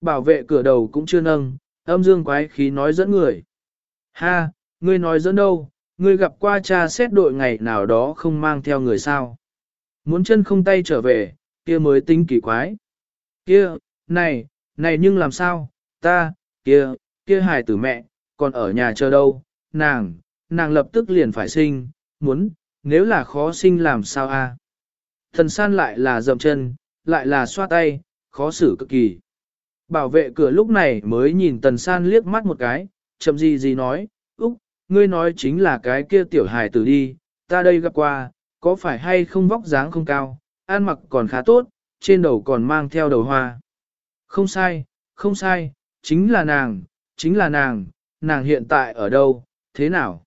Bảo vệ cửa đầu cũng chưa nâng, âm dương quái khí nói dẫn người. Ha, ngươi nói dẫn đâu, ngươi gặp qua cha xét đội ngày nào đó không mang theo người sao. Muốn chân không tay trở về, kia mới tính kỳ quái. Kia, này, này nhưng làm sao, ta, kia, kia hài tử mẹ, còn ở nhà chờ đâu, nàng, nàng lập tức liền phải sinh, muốn, nếu là khó sinh làm sao a? Thần san lại là dậm chân, lại là xoa tay, khó xử cực kỳ. Bảo vệ cửa lúc này mới nhìn tần san liếc mắt một cái, chậm gì gì nói, Úc, ngươi nói chính là cái kia tiểu hài tử đi, ta đây gặp qua, có phải hay không vóc dáng không cao, ăn mặc còn khá tốt, trên đầu còn mang theo đầu hoa. Không sai, không sai, chính là nàng, chính là nàng, nàng hiện tại ở đâu, thế nào?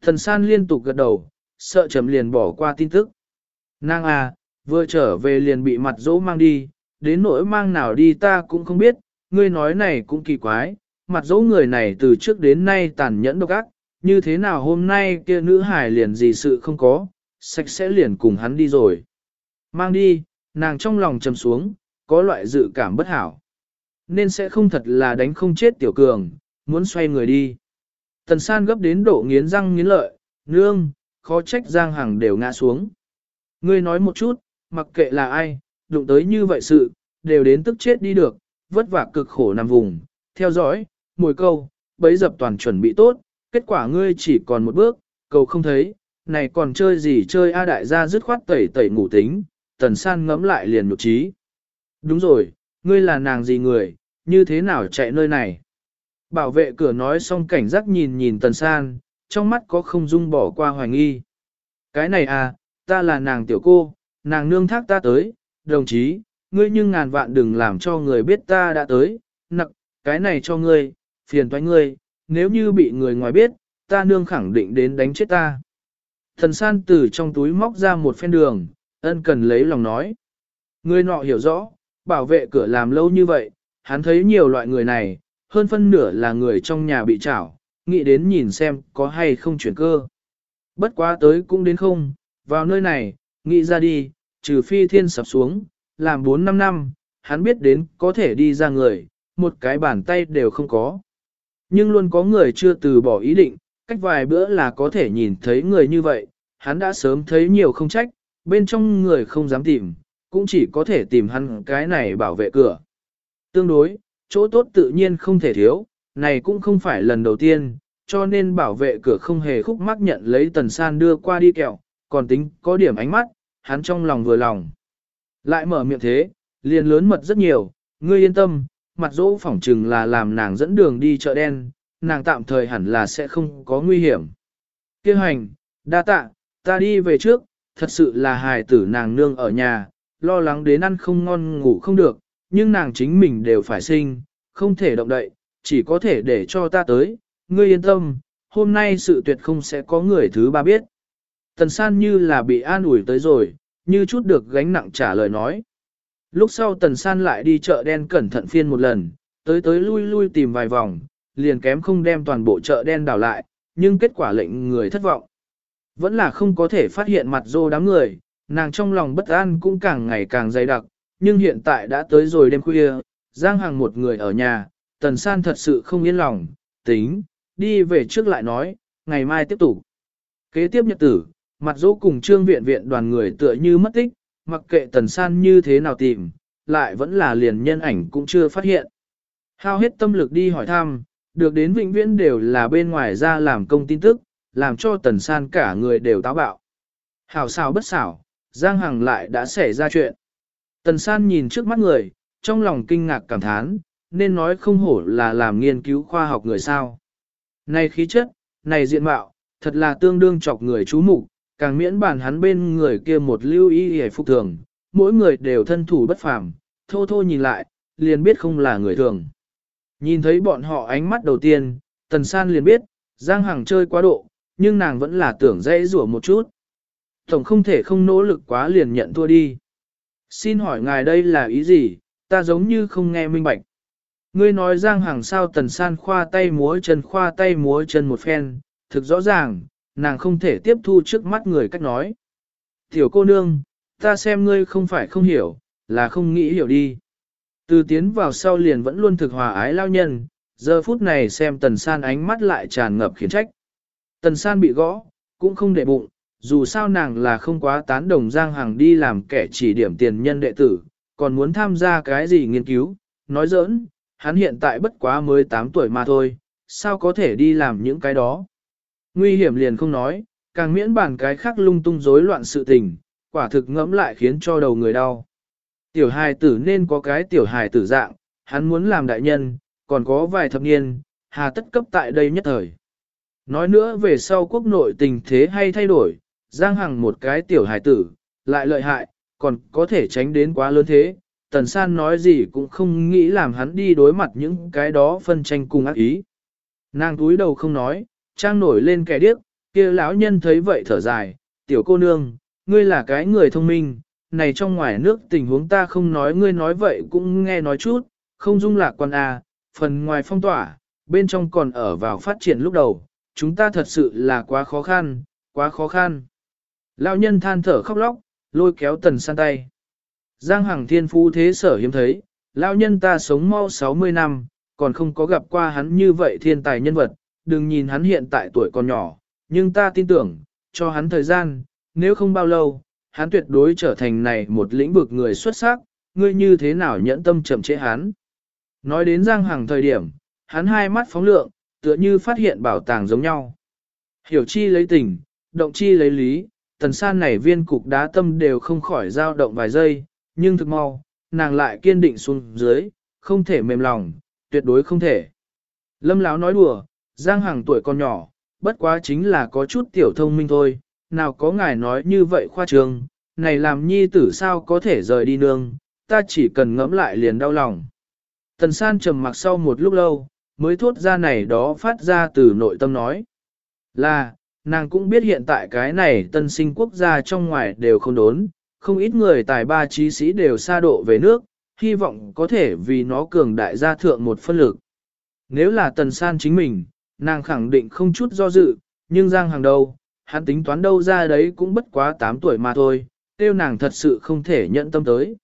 Thần san liên tục gật đầu, sợ chậm liền bỏ qua tin tức. Nàng à, vừa trở về liền bị mặt dỗ mang đi, đến nỗi mang nào đi ta cũng không biết, ngươi nói này cũng kỳ quái, mặt dẫu người này từ trước đến nay tàn nhẫn độc ác, như thế nào hôm nay kia nữ hải liền gì sự không có, sạch sẽ liền cùng hắn đi rồi. Mang đi, nàng trong lòng trầm xuống, có loại dự cảm bất hảo. Nên sẽ không thật là đánh không chết tiểu cường, muốn xoay người đi. Tần san gấp đến độ nghiến răng nghiến lợi, nương, khó trách giang hằng đều ngã xuống. Ngươi nói một chút, mặc kệ là ai, đụng tới như vậy sự, đều đến tức chết đi được, vất vả cực khổ nằm vùng, theo dõi, mồi câu, bấy dập toàn chuẩn bị tốt, kết quả ngươi chỉ còn một bước, cầu không thấy, này còn chơi gì chơi A đại gia dứt khoát tẩy tẩy ngủ tính, tần san ngẫm lại liền nhục trí. Đúng rồi, ngươi là nàng gì người, như thế nào chạy nơi này? Bảo vệ cửa nói xong cảnh giác nhìn nhìn tần san, trong mắt có không dung bỏ qua hoài nghi. Cái này à, ta là nàng tiểu cô, nàng nương thác ta tới, đồng chí, ngươi nhưng ngàn vạn đừng làm cho người biết ta đã tới, nặng, cái này cho ngươi, phiền toái ngươi, nếu như bị người ngoài biết, ta nương khẳng định đến đánh chết ta. Thần san từ trong túi móc ra một phen đường, ân cần lấy lòng nói. Người nọ hiểu rõ, bảo vệ cửa làm lâu như vậy, hắn thấy nhiều loại người này, hơn phân nửa là người trong nhà bị chảo, nghĩ đến nhìn xem có hay không chuyển cơ. Bất quá tới cũng đến không, vào nơi này, nghĩ ra đi, trừ phi thiên sập xuống, làm 4-5 năm, hắn biết đến có thể đi ra người, một cái bàn tay đều không có. Nhưng luôn có người chưa từ bỏ ý định, cách vài bữa là có thể nhìn thấy người như vậy, hắn đã sớm thấy nhiều không trách, bên trong người không dám tìm, cũng chỉ có thể tìm hắn cái này bảo vệ cửa. Tương đối, chỗ tốt tự nhiên không thể thiếu, này cũng không phải lần đầu tiên, cho nên bảo vệ cửa không hề khúc mắc nhận lấy tần san đưa qua đi kẹo, còn tính có điểm ánh mắt, hắn trong lòng vừa lòng. Lại mở miệng thế, liền lớn mật rất nhiều, ngươi yên tâm, mặt dỗ phỏng chừng là làm nàng dẫn đường đi chợ đen, nàng tạm thời hẳn là sẽ không có nguy hiểm. Kêu hành, đa tạ, ta đi về trước, thật sự là hài tử nàng nương ở nhà, lo lắng đến ăn không ngon ngủ không được, nhưng nàng chính mình đều phải sinh, không thể động đậy, chỉ có thể để cho ta tới, ngươi yên tâm, hôm nay sự tuyệt không sẽ có người thứ ba biết. Tần san như là bị an ủi tới rồi, như chút được gánh nặng trả lời nói. Lúc sau tần san lại đi chợ đen cẩn thận phiên một lần, tới tới lui lui tìm vài vòng, liền kém không đem toàn bộ chợ đen đảo lại, nhưng kết quả lệnh người thất vọng. Vẫn là không có thể phát hiện mặt dô đám người, nàng trong lòng bất an cũng càng ngày càng dày đặc, nhưng hiện tại đã tới rồi đêm khuya, Giang Hằng một người ở nhà, Tần San thật sự không yên lòng, tính, đi về trước lại nói, ngày mai tiếp tục. Kế tiếp nhật tử, mặt dỗ cùng trương viện viện đoàn người tựa như mất tích, mặc kệ Tần San như thế nào tìm, lại vẫn là liền nhân ảnh cũng chưa phát hiện. Hao hết tâm lực đi hỏi thăm, được đến vĩnh viễn đều là bên ngoài ra làm công tin tức, làm cho Tần San cả người đều táo bạo. Hảo xảo bất xảo, Giang Hằng lại đã xảy ra chuyện. Tần San nhìn trước mắt người, trong lòng kinh ngạc cảm thán, nên nói không hổ là làm nghiên cứu khoa học người sao. Này khí chất, này diện mạo, thật là tương đương chọc người chú mục, càng miễn bàn hắn bên người kia một lưu ý hề phục thường, mỗi người đều thân thủ bất phàm, thô thô nhìn lại, liền biết không là người thường. Nhìn thấy bọn họ ánh mắt đầu tiên, Tần San liền biết, Giang Hằng chơi quá độ, nhưng nàng vẫn là tưởng dễ rủa một chút. Tổng không thể không nỗ lực quá liền nhận thua đi. Xin hỏi ngài đây là ý gì, ta giống như không nghe minh bạch. Ngươi nói Giang Hằng sao Tần San khoa tay múa chân khoa tay múa chân một phen, thực rõ ràng, nàng không thể tiếp thu trước mắt người cách nói. Tiểu cô nương, ta xem ngươi không phải không hiểu, là không nghĩ hiểu đi. Từ tiến vào sau liền vẫn luôn thực hòa ái lao nhân, giờ phút này xem tần san ánh mắt lại tràn ngập khiển trách. Tần san bị gõ, cũng không để bụng, dù sao nàng là không quá tán đồng Giang Hằng đi làm kẻ chỉ điểm tiền nhân đệ tử, còn muốn tham gia cái gì nghiên cứu, nói giỡn, hắn hiện tại bất quá mới 8 tuổi mà thôi, sao có thể đi làm những cái đó. Nguy hiểm liền không nói, càng miễn bản cái khác lung tung rối loạn sự tình, quả thực ngẫm lại khiến cho đầu người đau. Tiểu hài tử nên có cái tiểu hài tử dạng, hắn muốn làm đại nhân, còn có vài thập niên, hà tất cấp tại đây nhất thời. Nói nữa về sau quốc nội tình thế hay thay đổi, Giang Hằng một cái tiểu hài tử, lại lợi hại, còn có thể tránh đến quá lớn thế. Tần San nói gì cũng không nghĩ làm hắn đi đối mặt những cái đó phân tranh cùng ác ý. Nàng túi đầu không nói, trang nổi lên kẻ điếc, kia lão nhân thấy vậy thở dài, tiểu cô nương, ngươi là cái người thông minh, này trong ngoài nước tình huống ta không nói ngươi nói vậy cũng nghe nói chút, không dung lạc quan à, phần ngoài phong tỏa, bên trong còn ở vào phát triển lúc đầu, chúng ta thật sự là quá khó khăn, quá khó khăn. Lão nhân than thở khóc lóc, lôi kéo tần san tay. Giang Hằng thiên phú thế sở hiếm thấy, lão nhân ta sống mau 60 năm, còn không có gặp qua hắn như vậy thiên tài nhân vật, đừng nhìn hắn hiện tại tuổi còn nhỏ, nhưng ta tin tưởng, cho hắn thời gian, nếu không bao lâu, hắn tuyệt đối trở thành này một lĩnh vực người xuất sắc, ngươi như thế nào nhẫn tâm chậm trễ hắn. Nói đến Giang Hằng thời điểm, hắn hai mắt phóng lượng, tựa như phát hiện bảo tàng giống nhau. Hiểu chi lấy tình, động chi lấy lý, tần san này viên cục đá tâm đều không khỏi dao động vài giây, nhưng thực mau, nàng lại kiên định xuống dưới, không thể mềm lòng, tuyệt đối không thể. Lâm láo nói đùa, Giang Hằng tuổi còn nhỏ, bất quá chính là có chút tiểu thông minh thôi, nào có ngài nói như vậy khoa trương, này làm nhi tử sao có thể rời đi nương, ta chỉ cần ngẫm lại liền đau lòng. Tần san trầm mặc sau một lúc lâu, mới thốt ra này đó phát ra từ nội tâm nói. Là, nàng cũng biết hiện tại cái này tân sinh quốc gia trong ngoài đều không đốn, không ít người tài ba trí sĩ đều xa độ về nước, hy vọng có thể vì nó cường đại gia thượng một phân lực. Nếu là tần san chính mình, nàng khẳng định không chút do dự, nhưng Giang hàng đầu, hắn tính toán đâu ra đấy cũng bất quá 8 tuổi mà thôi, tiêu nàng thật sự không thể nhận tâm tới.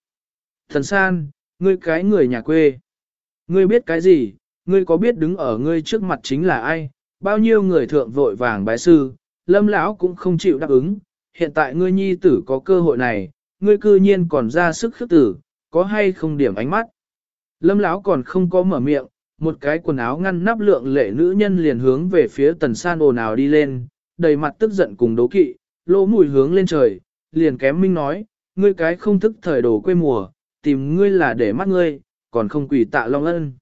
Thần san, ngươi cái người nhà quê. Ngươi biết cái gì, ngươi có biết đứng ở ngươi trước mặt chính là ai, bao nhiêu người thượng vội vàng bái sư, lâm lão cũng không chịu đáp ứng, hiện tại ngươi nhi tử có cơ hội này, ngươi cư nhiên còn ra sức khước tử, có hay không điểm ánh mắt. Lâm lão còn không có mở miệng, một cái quần áo ngăn nắp lượng lệ nữ nhân liền hướng về phía tần san ồn ào đi lên, đầy mặt tức giận cùng đố kỵ, lỗ mùi hướng lên trời, liền kém minh nói, ngươi cái không thức thời đồ quê mùa, tìm ngươi là để mắt ngươi, còn không quỷ tạ long ân.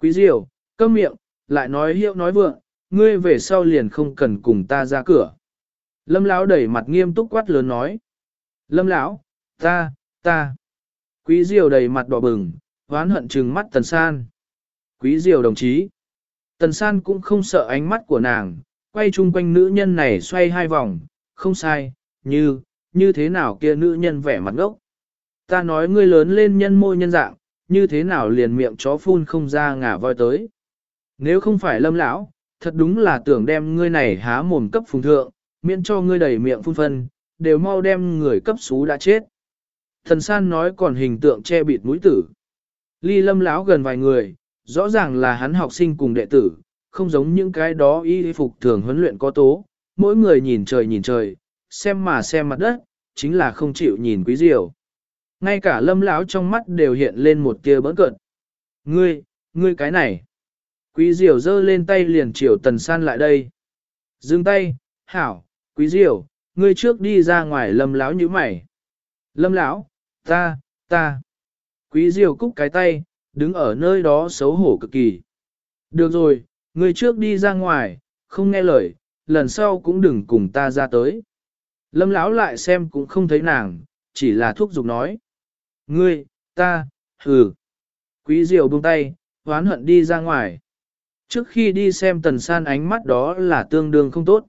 Quý diệu, câm miệng, lại nói hiệu nói vượng, ngươi về sau liền không cần cùng ta ra cửa. Lâm lão đẩy mặt nghiêm túc quát lớn nói. Lâm lão, ta, ta. Quý diệu đầy mặt đỏ bừng, hoán hận trừng mắt tần san. Quý diều đồng chí. Tần san cũng không sợ ánh mắt của nàng, quay chung quanh nữ nhân này xoay hai vòng, không sai, như, như thế nào kia nữ nhân vẻ mặt ngốc. Ta nói ngươi lớn lên nhân môi nhân dạng, như thế nào liền miệng chó phun không ra ngả voi tới. Nếu không phải lâm lão, thật đúng là tưởng đem ngươi này há mồm cấp phùng thượng, miễn cho ngươi đầy miệng phun phân, đều mau đem người cấp xú đã chết. Thần san nói còn hình tượng che bịt mũi tử. Ly lâm lão gần vài người, rõ ràng là hắn học sinh cùng đệ tử, không giống những cái đó y phục thường huấn luyện có tố, mỗi người nhìn trời nhìn trời, xem mà xem mặt đất, chính là không chịu nhìn quý diệu. Ngay cả lâm lão trong mắt đều hiện lên một tia bỡn cợt. Ngươi, ngươi cái này. Quý diệu giơ lên tay liền chiều tần san lại đây. Dừng tay, hảo, quý diệu, ngươi trước đi ra ngoài lâm lão như mày. Lâm lão, ta, ta. Quý diều cúc cái tay, đứng ở nơi đó xấu hổ cực kỳ. Được rồi, người trước đi ra ngoài, không nghe lời, lần sau cũng đừng cùng ta ra tới. Lâm lão lại xem cũng không thấy nàng, chỉ là thuốc giục nói. Ngươi, ta, hừ. Quý diều buông tay, hoán hận đi ra ngoài. Trước khi đi xem tần san ánh mắt đó là tương đương không tốt.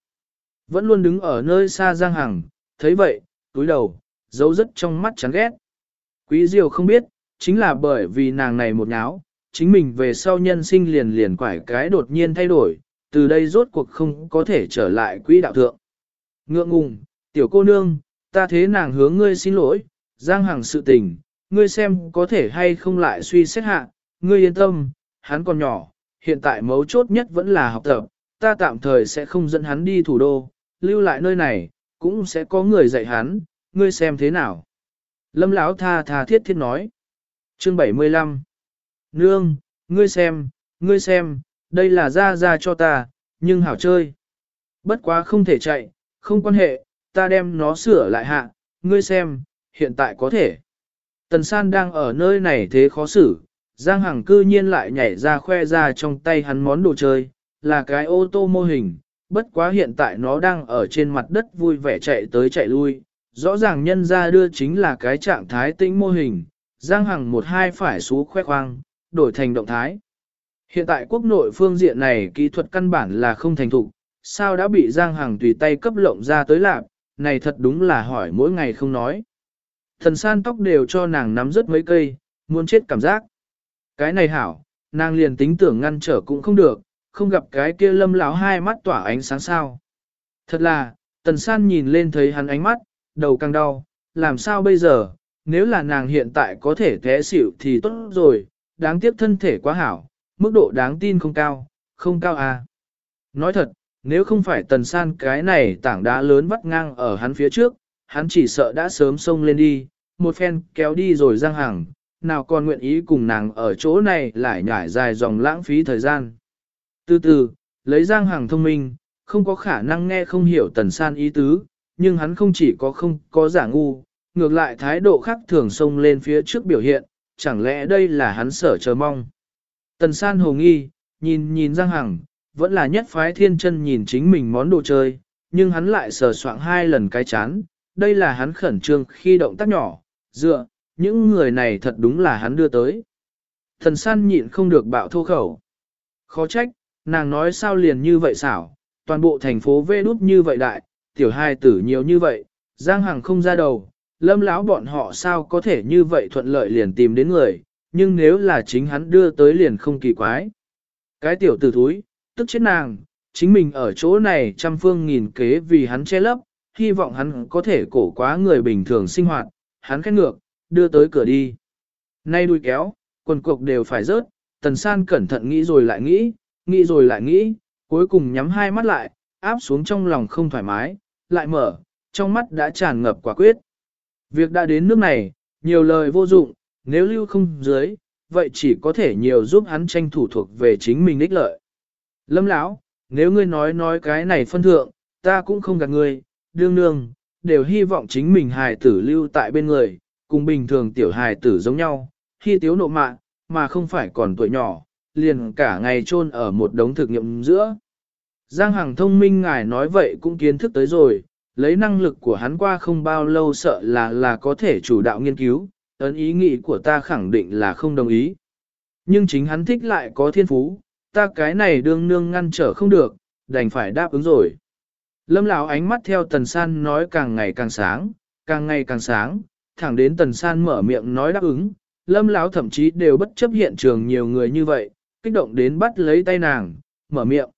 Vẫn luôn đứng ở nơi xa Giang Hằng, thấy vậy, túi đầu, giấu rất trong mắt chán ghét. Quý diều không biết, chính là bởi vì nàng này một nháo, chính mình về sau nhân sinh liền liền quải cái đột nhiên thay đổi, từ đây rốt cuộc không có thể trở lại quỹ đạo thượng. Ngượng ngùng, tiểu cô nương, ta thế nàng hướng ngươi xin lỗi, Giang Hằng sự tình, ngươi xem có thể hay không lại suy xét hạ, ngươi yên tâm, hắn còn nhỏ, hiện tại mấu chốt nhất vẫn là học tập, ta tạm thời sẽ không dẫn hắn đi thủ đô, lưu lại nơi này, cũng sẽ có người dạy hắn, ngươi xem thế nào. Lâm Lão tha tha thiết thiết nói. Chương 75 Nương, ngươi xem, ngươi xem, đây là ra ra cho ta, nhưng hảo chơi. Bất quá không thể chạy, không quan hệ, ta đem nó sửa lại hạ, ngươi xem, hiện tại có thể. Tần san đang ở nơi này thế khó xử, Giang Hằng cư nhiên lại nhảy ra khoe ra trong tay hắn món đồ chơi, là cái ô tô mô hình, bất quá hiện tại nó đang ở trên mặt đất vui vẻ chạy tới chạy lui, rõ ràng nhân ra đưa chính là cái trạng thái tĩnh mô hình, Giang Hằng một hai phải xú khoe khoang, đổi thành động thái. Hiện tại quốc nội phương diện này kỹ thuật căn bản là không thành thục, sao đã bị Giang Hằng tùy tay cấp lộng ra tới lạc, này thật đúng là hỏi mỗi ngày không nói. Thần san tóc đều cho nàng nắm rất mấy cây, muốn chết cảm giác. Cái này hảo, nàng liền tính tưởng ngăn trở cũng không được, không gặp cái kia lâm lão hai mắt tỏa ánh sáng sao. Thật là, tần san nhìn lên thấy hắn ánh mắt, đầu càng đau, làm sao bây giờ, nếu là nàng hiện tại có thể té xỉu thì tốt rồi, đáng tiếc thân thể quá hảo, mức độ đáng tin không cao, không cao à. Nói thật, nếu không phải tần san cái này tảng đá lớn vắt ngang ở hắn phía trước, hắn chỉ sợ đã sớm xông lên đi, một phen kéo đi rồi giang hàng, nào còn nguyện ý cùng nàng ở chỗ này lại nhải dài dòng lãng phí thời gian. Từ từ, lấy giang hàng thông minh, không có khả năng nghe không hiểu tần san ý tứ, nhưng hắn không chỉ có không có giả ngu, ngược lại thái độ khác thường xông lên phía trước biểu hiện, chẳng lẽ đây là hắn sở chờ mong. Tần san hồ nghi, nhìn nhìn Giang Hằng, vẫn là nhất phái thiên chân nhìn chính mình món đồ chơi, nhưng hắn lại sờ soạng hai lần cái chán, đây là hắn khẩn trương khi động tác nhỏ, dựa, những người này thật đúng là hắn đưa tới. Thần san nhịn không được bạo thô khẩu. Khó trách, nàng nói sao liền như vậy xảo, toàn bộ thành phố vê đút như vậy đại, tiểu hai tử nhiều như vậy, Giang Hằng không ra đầu, lâm lão bọn họ sao có thể như vậy thuận lợi liền tìm đến người, nhưng nếu là chính hắn đưa tới liền không kỳ quái. Cái tiểu tử thúi, tức chết nàng, chính mình ở chỗ này trăm phương nghìn kế vì hắn che lấp, hy vọng hắn có thể cổ quá người bình thường sinh hoạt, hắn khét ngược, đưa tới cửa đi. Nay đuôi kéo, quần cục đều phải rớt, tần san cẩn thận nghĩ rồi lại nghĩ, nghĩ rồi lại nghĩ, cuối cùng nhắm hai mắt lại, áp xuống trong lòng không thoải mái, lại mở, trong mắt đã tràn ngập quả quyết. Việc đã đến nước này, nhiều lời vô dụng, nếu lưu không dưới, vậy chỉ có thể nhiều giúp hắn tranh thủ thuộc về chính mình ích lợi. Lâm lão, nếu ngươi nói nói cái này phân thượng, ta cũng không gạt ngươi, đương nương, đều hy vọng chính mình hài tử lưu tại bên người, cùng bình thường tiểu hài tử giống nhau, khi tiếu nộ mạng, mà không phải còn tuổi nhỏ, liền cả ngày chôn ở một đống thực nghiệm giữa. Giang Hằng thông minh ngài nói vậy cũng kiến thức tới rồi, lấy năng lực của hắn qua không bao lâu sợ là là có thể chủ đạo nghiên cứu, ấn ý nghĩ của ta khẳng định là không đồng ý. Nhưng chính hắn thích lại có thiên phú, ta cái này đương nương ngăn trở không được, đành phải đáp ứng rồi. Lâm lão ánh mắt theo tần san nói càng ngày càng sáng, càng ngày càng sáng, thẳng đến tần san mở miệng nói đáp ứng, lâm lão thậm chí đều bất chấp hiện trường nhiều người như vậy, kích động đến bắt lấy tay nàng, mở miệng.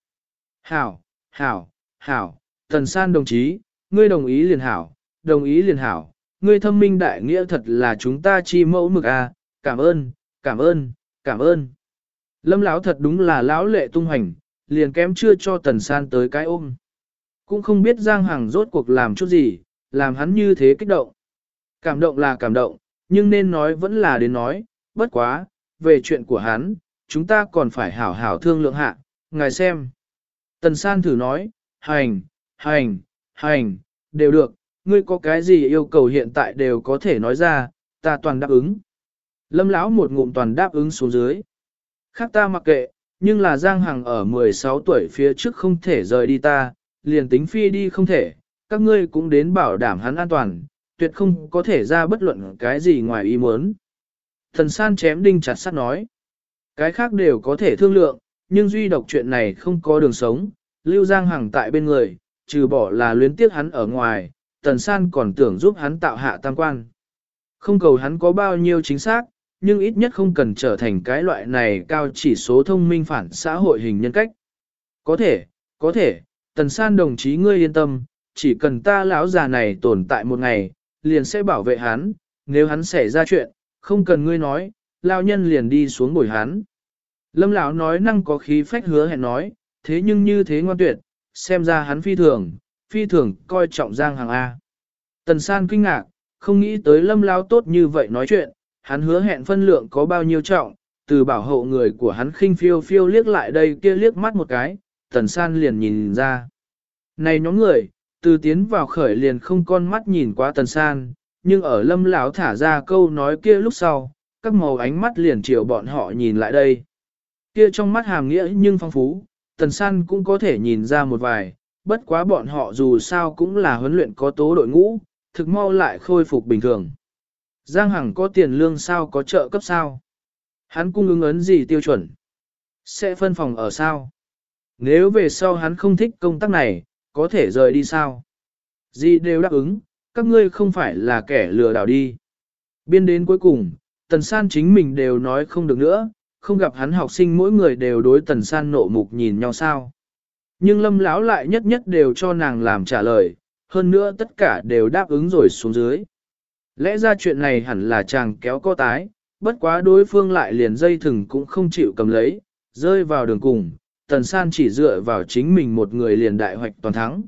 Hảo, hảo, hảo, tần san đồng chí, ngươi đồng ý liền hảo, đồng ý liền hảo, ngươi thâm minh đại nghĩa thật là chúng ta chi mẫu mực a, à, cảm ơn, cảm ơn, cảm ơn. Lâm lão thật đúng là lão lệ tung hành, liền kém chưa cho tần san tới cái ôm. Cũng không biết Giang Hằng rốt cuộc làm chút gì, làm hắn như thế kích động. Cảm động là cảm động, nhưng nên nói vẫn là đến nói, bất quá, về chuyện của hắn, chúng ta còn phải hảo hảo thương lượng hạ, ngài xem. Tần san thử nói, hành, hành, hành, đều được, ngươi có cái gì yêu cầu hiện tại đều có thể nói ra, ta toàn đáp ứng. Lâm lão một ngụm toàn đáp ứng xuống dưới. Khác ta mặc kệ, nhưng là Giang Hằng ở 16 tuổi phía trước không thể rời đi ta, liền tính phi đi không thể, các ngươi cũng đến bảo đảm hắn an toàn, tuyệt không có thể ra bất luận cái gì ngoài ý muốn. Thần san chém đinh chặt sắt nói, cái khác đều có thể thương lượng, nhưng duy độc chuyện này không có đường sống, Lưu Giang Hằng tại bên người, trừ bỏ là luyến tiếc hắn ở ngoài, Tần San còn tưởng giúp hắn tạo hạ tam quan. Không cầu hắn có bao nhiêu chính xác, nhưng ít nhất không cần trở thành cái loại này cao chỉ số thông minh phản xã hội hình nhân cách. Có thể, có thể, Tần San đồng chí ngươi yên tâm, chỉ cần ta lão già này tồn tại một ngày, liền sẽ bảo vệ hắn, nếu hắn xảy ra chuyện, không cần ngươi nói, lao nhân liền đi xuống bồi hắn. Lâm lão nói năng có khí phách hứa hẹn nói, thế nhưng như thế ngoan tuyệt, xem ra hắn phi thường, phi thường coi trọng Giang Hàng A. Tần San kinh ngạc, không nghĩ tới lâm lão tốt như vậy nói chuyện, hắn hứa hẹn phân lượng có bao nhiêu trọng, từ bảo hộ người của hắn khinh phiêu phiêu liếc lại đây kia liếc mắt một cái, Tần San liền nhìn ra. Này nhóm người, từ tiến vào khởi liền không con mắt nhìn qua Tần San, nhưng ở lâm lão thả ra câu nói kia lúc sau, các màu ánh mắt liền chiều bọn họ nhìn lại đây. Kia trong mắt hàm nghĩa nhưng phong phú, Tần San cũng có thể nhìn ra một vài, bất quá bọn họ dù sao cũng là huấn luyện có tố đội ngũ, thực mau lại khôi phục bình thường. Giang Hằng có tiền lương sao có trợ cấp sao? Hắn cung ứng ấn gì tiêu chuẩn? Sẽ phân phòng ở sao? Nếu về sau hắn không thích công tác này, có thể rời đi sao? Gì đều đáp ứng, các ngươi không phải là kẻ lừa đảo đi. Biên đến cuối cùng, Tần San chính mình đều nói không được nữa, không gặp hắn học sinh mỗi người đều đối Tần San nộ mục nhìn nhau sao. Nhưng lâm lão lại nhất nhất đều cho nàng làm trả lời, hơn nữa tất cả đều đáp ứng rồi xuống dưới. Lẽ ra chuyện này hẳn là chàng kéo co tái, bất quá đối phương lại liền dây thừng cũng không chịu cầm lấy, rơi vào đường cùng, Tần San chỉ dựa vào chính mình một người liền đại hoạch toàn thắng.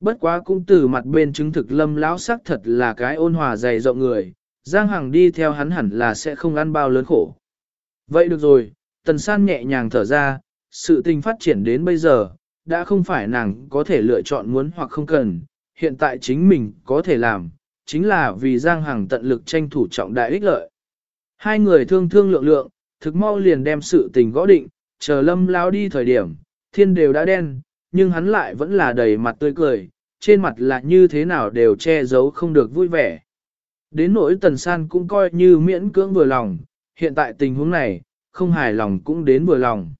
Bất quá cũng từ mặt bên chứng thực lâm lão sắc thật là cái ôn hòa dày rộng người, Giang Hằng đi theo hắn hẳn là sẽ không ăn bao lớn khổ. Vậy được rồi, Tần San nhẹ nhàng thở ra, sự tình phát triển đến bây giờ, đã không phải nàng có thể lựa chọn muốn hoặc không cần, hiện tại chính mình có thể làm, chính là vì Giang Hằng tận lực tranh thủ trọng đại ích lợi. Hai người thương thương lượng lượng, thực mau liền đem sự tình gõ định, chờ lâm lao đi thời điểm, thiên đều đã đen, nhưng hắn lại vẫn là đầy mặt tươi cười, trên mặt là như thế nào đều che giấu không được vui vẻ. Đến nỗi tần san cũng coi như miễn cưỡng vừa lòng, hiện tại tình huống này, không hài lòng cũng đến vừa lòng.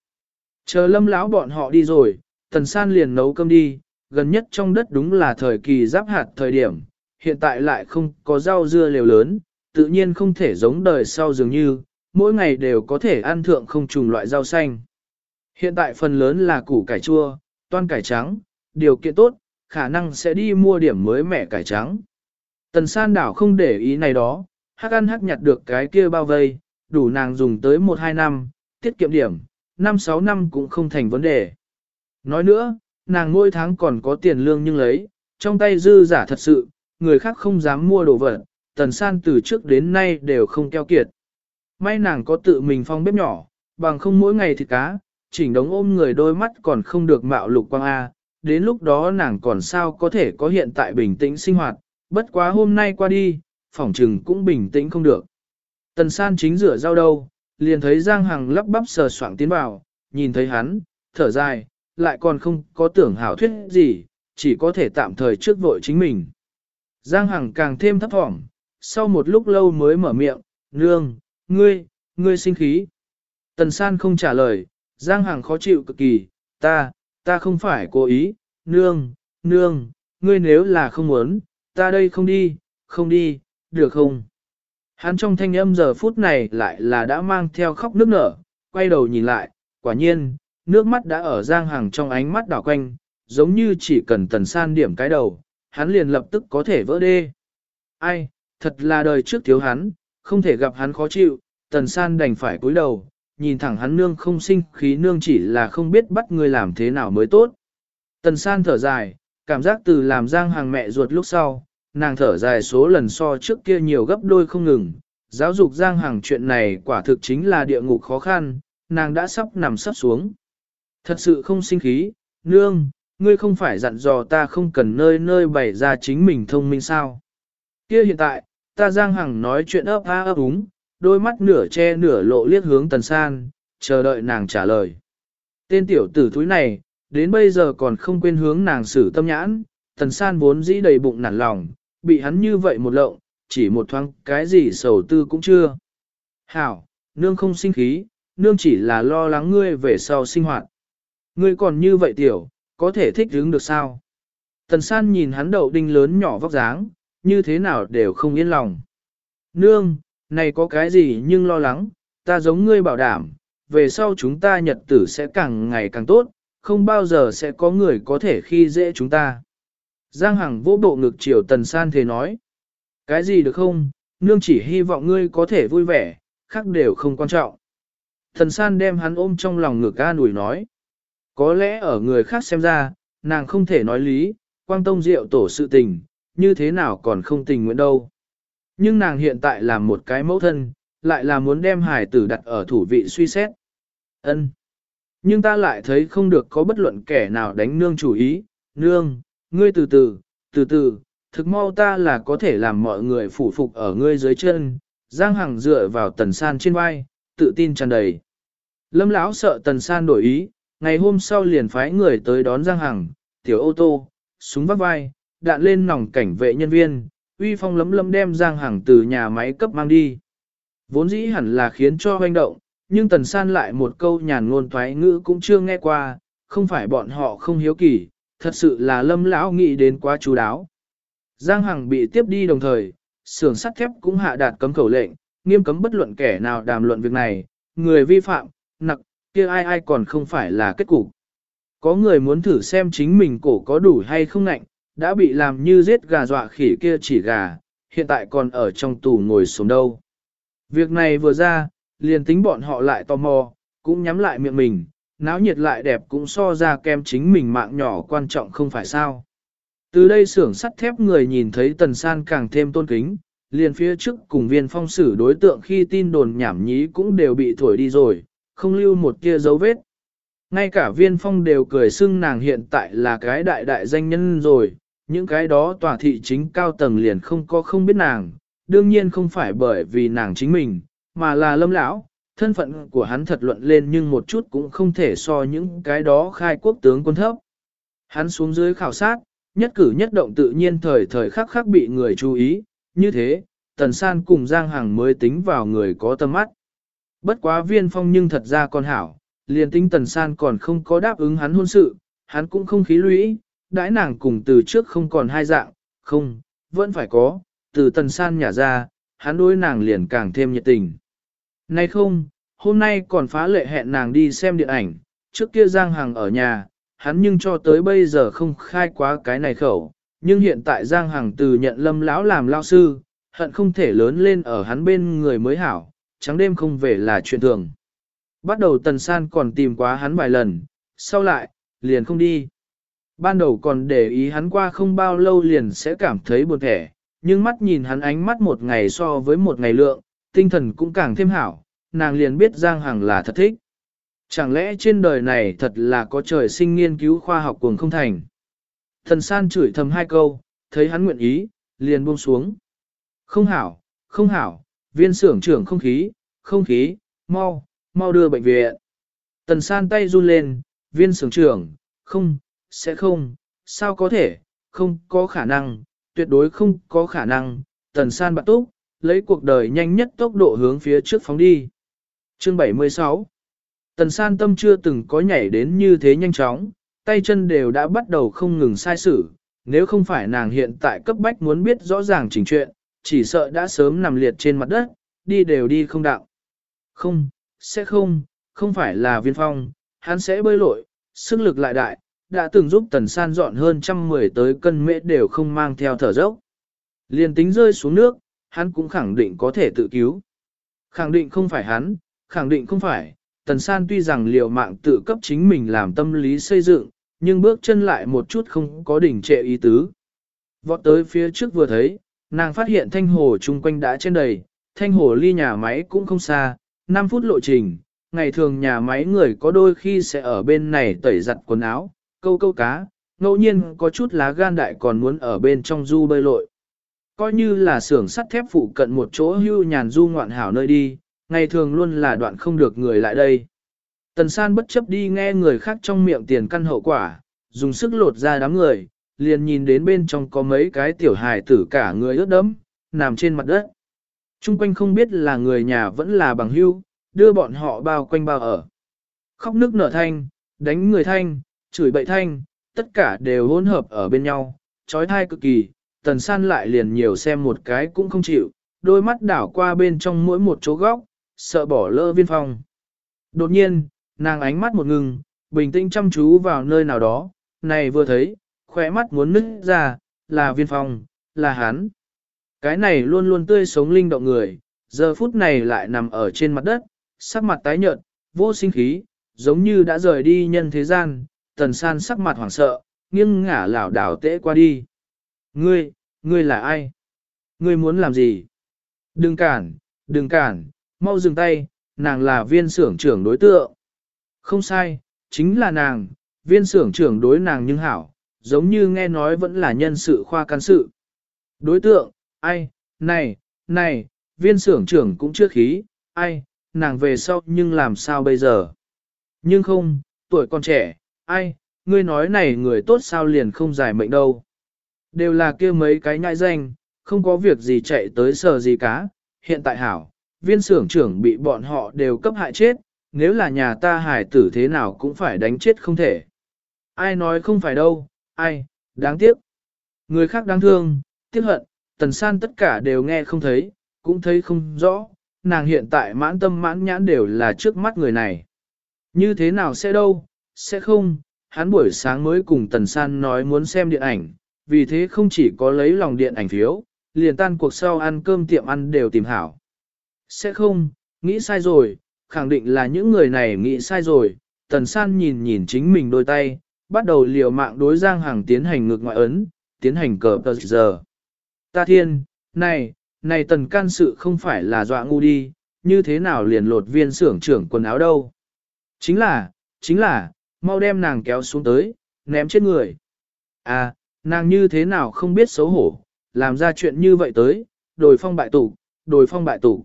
Chờ lâm lão bọn họ đi rồi, tần san liền nấu cơm đi, gần nhất trong đất đúng là thời kỳ giáp hạt thời điểm, hiện tại lại không có rau dưa liều lớn, tự nhiên không thể giống đời sau dường như, mỗi ngày đều có thể ăn thượng không trùng loại rau xanh. Hiện tại phần lớn là củ cải chua, toan cải trắng, điều kiện tốt, khả năng sẽ đi mua điểm mới mẻ cải trắng. Tần san đảo không để ý này đó, hắc ăn hắc nhặt được cái kia bao vây, đủ nàng dùng tới 1-2 năm, tiết kiệm điểm, 5-6 năm cũng không thành vấn đề. Nói nữa, nàng mỗi tháng còn có tiền lương nhưng lấy, trong tay dư giả thật sự, người khác không dám mua đồ vật, tần san từ trước đến nay đều không keo kiệt. May nàng có tự mình phong bếp nhỏ, bằng không mỗi ngày thịt cá, chỉnh đống ôm người đôi mắt còn không được mạo lục quang A, đến lúc đó nàng còn sao có thể có hiện tại bình tĩnh sinh hoạt, bất quá hôm nay qua đi, phỏng trừng cũng bình tĩnh không được. Tần san chính rửa rau đâu, liền thấy Giang Hằng lắp bắp sờ soạng tiến vào, nhìn thấy hắn, thở dài, lại còn không có tưởng hảo thuyết gì, chỉ có thể tạm thời trước vội chính mình. Giang Hằng càng thêm thấp thỏm, sau một lúc lâu mới mở miệng, nương, ngươi, ngươi sinh khí. Tần san không trả lời, Giang Hằng khó chịu cực kỳ, ta, ta không phải cố ý, nương, nương, ngươi nếu là không muốn, ta đây không đi, không đi, được không? Hắn trong thanh âm giờ phút này lại là đã mang theo khóc nước nở, quay đầu nhìn lại, quả nhiên, nước mắt đã ở Giang Hằng trong ánh mắt đảo quanh, giống như chỉ cần tần san điểm cái đầu, hắn liền lập tức có thể vỡ đê. Ai, thật là đời trước thiếu hắn, không thể gặp hắn khó chịu, tần san đành phải cúi đầu, nhìn thẳng hắn nương không sinh khí nương chỉ là không biết bắt người làm thế nào mới tốt. Tần san thở dài, cảm giác từ làm giang hàng mẹ ruột lúc sau, nàng thở dài số lần so trước kia nhiều gấp đôi không ngừng. Giáo dục giang hàng chuyện này quả thực chính là địa ngục khó khăn, nàng đã sắp nằm sắp xuống. Thật sự không sinh khí, nương, ngươi không phải dặn dò ta không cần nơi nơi bày ra chính mình thông minh sao. Kia hiện tại, ta Giang Hằng nói chuyện ấp a ấp úng, đôi mắt nửa che nửa lộ liếc hướng Tần San, chờ đợi nàng trả lời. Tên tiểu tử thúi này, đến bây giờ còn không quên hướng nàng xử tâm nhãn, Tần San vốn dĩ đầy bụng nản lòng, bị hắn như vậy một lộng, chỉ một thoáng cái gì sầu tư cũng chưa. Hảo, nương không sinh khí, nương chỉ là lo lắng ngươi về sau sinh hoạt. Ngươi còn như vậy tiểu, có thể thích ứng được sao? Tần san nhìn hắn đậu đinh lớn nhỏ vóc dáng, như thế nào đều không yên lòng. Nương, này có cái gì nhưng lo lắng, ta giống ngươi bảo đảm, về sau chúng ta nhật tử sẽ càng ngày càng tốt, không bao giờ sẽ có người có thể khi dễ chúng ta. Giang Hằng vỗ bộ ngực chiều tần san thế nói. Cái gì được không, nương chỉ hy vọng ngươi có thể vui vẻ, khác đều không quan trọng. Thần san đem hắn ôm trong lòng ngực ca nủi nói. Có lẽ ở người khác xem ra, nàng không thể nói lý, quang tông diệu tổ sự tình, như thế nào còn không tình nguyện đâu. Nhưng nàng hiện tại là một cái mẫu thân, lại là muốn đem hải tử đặt ở thủ vị suy xét. ân Nhưng ta lại thấy không được có bất luận kẻ nào đánh nương chủ ý, nương, ngươi từ từ, từ từ, thực mau ta là có thể làm mọi người phủ phục ở ngươi dưới chân, Giang Hằng dựa vào tần san trên vai, tự tin tràn đầy. Lâm lão sợ tần san đổi ý, ngày hôm sau liền phái người tới đón Giang Hằng, tiểu ô tô, súng vắt vai, đạn lên nòng cảnh vệ nhân viên, uy phong lấm lấm đem Giang Hằng từ nhà máy cấp mang đi. Vốn dĩ hẳn là khiến cho hoành động, nhưng tần san lại một câu nhàn ngôn thoái ngữ cũng chưa nghe qua, không phải bọn họ không hiếu kỳ, thật sự là lâm lão nghĩ đến quá chú đáo. Giang Hằng bị tiếp đi đồng thời, xưởng sắt thép cũng hạ đạt cấm khẩu lệnh, nghiêm cấm bất luận kẻ nào đàm luận việc này, người vi phạm, nặc, kia ai ai còn không phải là kết cục. Có người muốn thử xem chính mình cổ có đủ hay không nạnh, đã bị làm như giết gà dọa khỉ kia chỉ gà, hiện tại còn ở trong tù ngồi xuống đâu. Việc này vừa ra, liền tính bọn họ lại tò mò, cũng nhắm lại miệng mình, náo nhiệt lại đẹp cũng so ra kem chính mình mạng nhỏ quan trọng không phải sao. Từ đây xưởng sắt thép người nhìn thấy tần san càng thêm tôn kính, liền phía trước cùng viên phong sử đối tượng khi tin đồn nhảm nhí cũng đều bị thổi đi rồi, không lưu một kia dấu vết. Ngay cả viên phong đều cười xưng nàng hiện tại là cái đại đại danh nhân rồi, những cái đó tòa thị chính cao tầng liền không có không biết nàng, đương nhiên không phải bởi vì nàng chính mình, mà là lâm lão, thân phận của hắn thật luận lên nhưng một chút cũng không thể so những cái đó khai quốc tướng quân thấp. Hắn xuống dưới khảo sát, nhất cử nhất động tự nhiên thời thời khắc khắc bị người chú ý, như thế, Tần San cùng Giang Hằng mới tính vào người có tâm mắt. Bất quá viên phong nhưng thật ra còn hảo, liền tính Tần San còn không có đáp ứng hắn hôn sự, hắn cũng không khí lũy, đãi nàng cùng từ trước không còn hai dạng, không, vẫn phải có, từ Tần San nhả ra, hắn đối nàng liền càng thêm nhiệt tình. Nay không, hôm nay còn phá lệ hẹn nàng đi xem điện ảnh, trước kia Giang Hằng ở nhà, hắn nhưng cho tới bây giờ không khai quá cái này khẩu, nhưng hiện tại Giang Hằng từ nhận lâm lão làm lao sư, hận không thể lớn lên ở hắn bên người mới hảo, trắng đêm không về là chuyện thường. Bắt đầu Tần San còn tìm quá hắn vài lần, sau lại, liền không đi. Ban đầu còn để ý hắn qua không bao lâu liền sẽ cảm thấy buồn thẻ, nhưng mắt nhìn hắn ánh mắt một ngày so với một ngày lượng, tinh thần cũng càng thêm hảo, nàng liền biết Giang Hằng là thật thích. Chẳng lẽ trên đời này thật là có trời sinh nghiên cứu khoa học cuồng không thành? Thần san chửi thầm hai câu, thấy hắn nguyện ý, liền buông xuống. Không hảo, không hảo, viên xưởng trưởng không khí, không khí, mau, mau đưa bệnh viện. Tần san tay run lên, viên xưởng trưởng, không, sẽ không, sao có thể, không có khả năng, tuyệt đối không có khả năng. Tần san bạc túc, lấy cuộc đời nhanh nhất tốc độ hướng phía trước phóng đi. Chương 76 Tần san tâm chưa từng có nhảy đến như thế nhanh chóng, tay chân đều đã bắt đầu không ngừng sai sử, nếu không phải nàng hiện tại cấp bách muốn biết rõ ràng trình chuyện, chỉ sợ đã sớm nằm liệt trên mặt đất, đi đều đi không đạo. Không, sẽ không, không phải là viên phong, hắn sẽ bơi lội, sức lực lại đại, đã từng giúp tần san dọn hơn trăm mười tới cân mễ đều không mang theo thở dốc. Liền tính rơi xuống nước, hắn cũng khẳng định có thể tự cứu. Khẳng định không phải hắn, khẳng định không phải, tần san tuy rằng liều mạng tự cấp chính mình làm tâm lý xây dựng, nhưng bước chân lại một chút không có đỉnh trệ ý tứ. Vọt tới phía trước vừa thấy, nàng phát hiện thanh hồ chung quanh đã trên đầy, thanh hồ ly nhà máy cũng không xa, 5 phút lộ trình, ngày thường nhà máy người có đôi khi sẽ ở bên này tẩy giặt quần áo, câu câu cá, ngẫu nhiên có chút lá gan đại còn muốn ở bên trong du bơi lội. Coi như là xưởng sắt thép phụ cận một chỗ hưu nhàn du ngoạn hảo nơi đi, ngày thường luôn là đoạn không được người lại đây. Tần san bất chấp đi nghe người khác trong miệng tiền căn hậu quả, dùng sức lột ra đám người, liền nhìn đến bên trong có mấy cái tiểu hài tử cả người ướt đẫm, nằm trên mặt đất. Trung quanh không biết là người nhà vẫn là bằng hưu, đưa bọn họ bao quanh bao ở. Khóc nước nở thanh, đánh người thanh, chửi bậy thanh, tất cả đều hỗn hợp ở bên nhau, trói thai cực kỳ, tần san lại liền nhiều xem một cái cũng không chịu, đôi mắt đảo qua bên trong mỗi một chỗ góc, sợ bỏ lỡ viên phong. Đột nhiên, nàng ánh mắt một ngừng, bình tĩnh chăm chú vào nơi nào đó, này vừa thấy, khỏe mắt muốn nứt ra, là viên phong, là hắn. Cái này luôn luôn tươi sống linh động người, giờ phút này lại nằm ở trên mặt đất, sắc mặt tái nhợt, vô sinh khí, giống như đã rời đi nhân thế gian, tần san sắc mặt hoảng sợ, nghiêng ngả lảo đảo tễ qua đi. Ngươi, ngươi là ai? Ngươi muốn làm gì? Đừng cản, đừng cản, mau dừng tay, nàng là viên xưởng trưởng đối tượng. Không sai, chính là nàng, viên xưởng trưởng đối nàng nhưng hảo, giống như nghe nói vẫn là nhân sự khoa can sự. Đối tượng, ai, này, này, viên xưởng trưởng cũng chưa khí, ai, nàng về sau nhưng làm sao bây giờ? Nhưng không, tuổi còn trẻ, ai, ngươi nói này người tốt sao liền không giải mệnh đâu. Đều là kia mấy cái nhãi danh, không có việc gì chạy tới sờ gì cá, hiện tại hảo, viên xưởng trưởng bị bọn họ đều cấp hại chết, nếu là nhà ta hải tử thế nào cũng phải đánh chết không thể. Ai nói không phải đâu, ai, đáng tiếc. Người khác đáng thương, tiếc hận, tần san tất cả đều nghe không thấy, cũng thấy không rõ, nàng hiện tại mãn tâm mãn nhãn đều là trước mắt người này. Như thế nào sẽ đâu, sẽ không, hắn buổi sáng mới cùng tần san nói muốn xem điện ảnh, vì thế không chỉ có lấy lòng điện ảnh phiếu, liền tan cuộc sau ăn cơm tiệm ăn đều tìm hảo. Sẽ không, nghĩ sai rồi, khẳng định là những người này nghĩ sai rồi, tần san nhìn nhìn chính mình đôi tay, bắt đầu liều mạng đối Giang hàng tiến hành ngược ngoại ấn, tiến hành cờ tờ giờ. Ta thiên, này, này tần can sự không phải là dọa ngu đi, như thế nào liền lột viên xưởng trưởng quần áo đâu. Chính là, chính là, mau đem nàng kéo xuống tới, ném chết người. À, nàng như thế nào không biết xấu hổ, làm ra chuyện như vậy tới, đổi phong bại tụ, đổi phong bại tụ.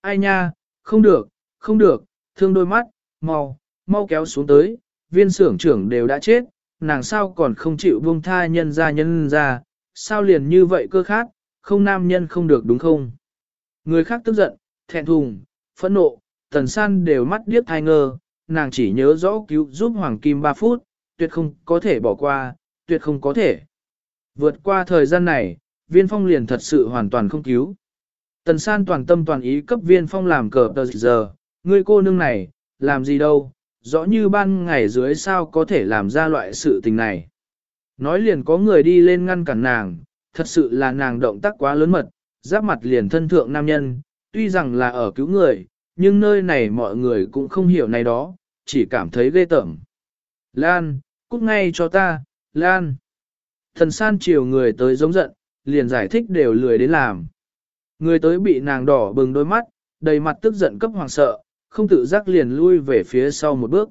Ai nha, không được, không được, thương đôi mắt, mau, mau kéo xuống tới, viên xưởng trưởng đều đã chết, nàng sao còn không chịu buông tha nhân ra nhân ra, sao liền như vậy cơ khác, không nam nhân không được đúng không? Người khác tức giận, thẹn thùng, phẫn nộ, tần san đều mắt điếc thai ngơ, nàng chỉ nhớ rõ cứu giúp Hoàng Kim 3 phút, tuyệt không có thể bỏ qua, tuyệt không có thể. Vượt qua thời gian này, viên phong liền thật sự hoàn toàn không cứu. Tần san toàn tâm toàn ý cấp viên phong làm cờ tờ giờ, ngươi cô nương này, làm gì đâu, rõ như ban ngày dưới sao có thể làm ra loại sự tình này. Nói liền có người đi lên ngăn cản nàng, thật sự là nàng động tác quá lớn mật, giáp mặt liền thân thượng nam nhân, tuy rằng là ở cứu người, nhưng nơi này mọi người cũng không hiểu này đó, chỉ cảm thấy ghê tởm. Lan, cút ngay cho ta, Lan. Thần san chiều người tới giống giận, liền giải thích đều lười đến làm. Người tới bị nàng đỏ bừng đôi mắt, đầy mặt tức giận cấp hoàng sợ, không tự giác liền lui về phía sau một bước.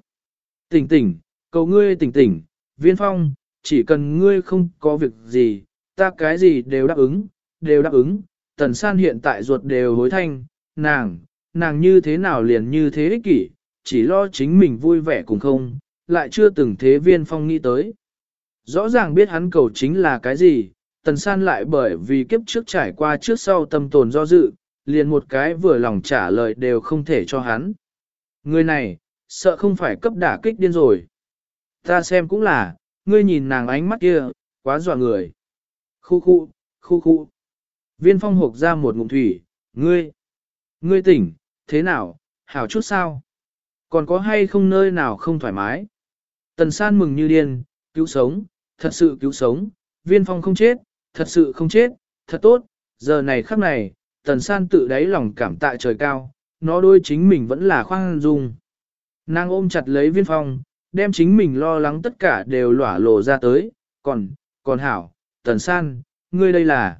Tỉnh tỉnh, cầu ngươi tỉnh tỉnh, viên phong, chỉ cần ngươi không có việc gì, ta cái gì đều đáp ứng, đều đáp ứng, tần san hiện tại ruột đều hối thanh, nàng, nàng như thế nào liền như thế ích kỷ, chỉ lo chính mình vui vẻ cùng không, lại chưa từng thế viên phong nghĩ tới. Rõ ràng biết hắn cầu chính là cái gì, tần san lại bởi vì kiếp trước trải qua trước sau tâm tồn do dự, liền một cái vừa lòng trả lời đều không thể cho hắn. Người này, sợ không phải cấp đả kích điên rồi. Ta xem cũng là, ngươi nhìn nàng ánh mắt kia, quá dọa người. Khu khu, khu khu. Viên phong hộp ra một ngụm thủy, ngươi, ngươi tỉnh, thế nào, hảo chút sao? Còn có hay không nơi nào không thoải mái? Tần san mừng như điên, cứu sống, thật sự cứu sống, viên phong không chết, thật sự không chết, thật tốt, giờ này khắc này, tần san tự đáy lòng cảm tạ trời cao, nó đôi chính mình vẫn là khoan dung. Nàng ôm chặt lấy viên phong, đem chính mình lo lắng tất cả đều lỏa lộ ra tới, còn, còn hảo, tần san, ngươi đây là.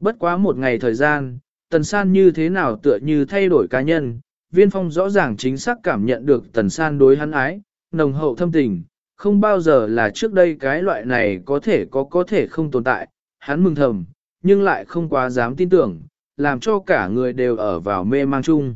Bất quá một ngày thời gian, tần san như thế nào tựa như thay đổi cá nhân, viên phong rõ ràng chính xác cảm nhận được tần san đối hắn ái, nồng hậu thâm tình, không bao giờ là trước đây cái loại này có thể có có thể không tồn tại, hắn mừng thầm, nhưng lại không quá dám tin tưởng, làm cho cả người đều ở vào mê mang chung.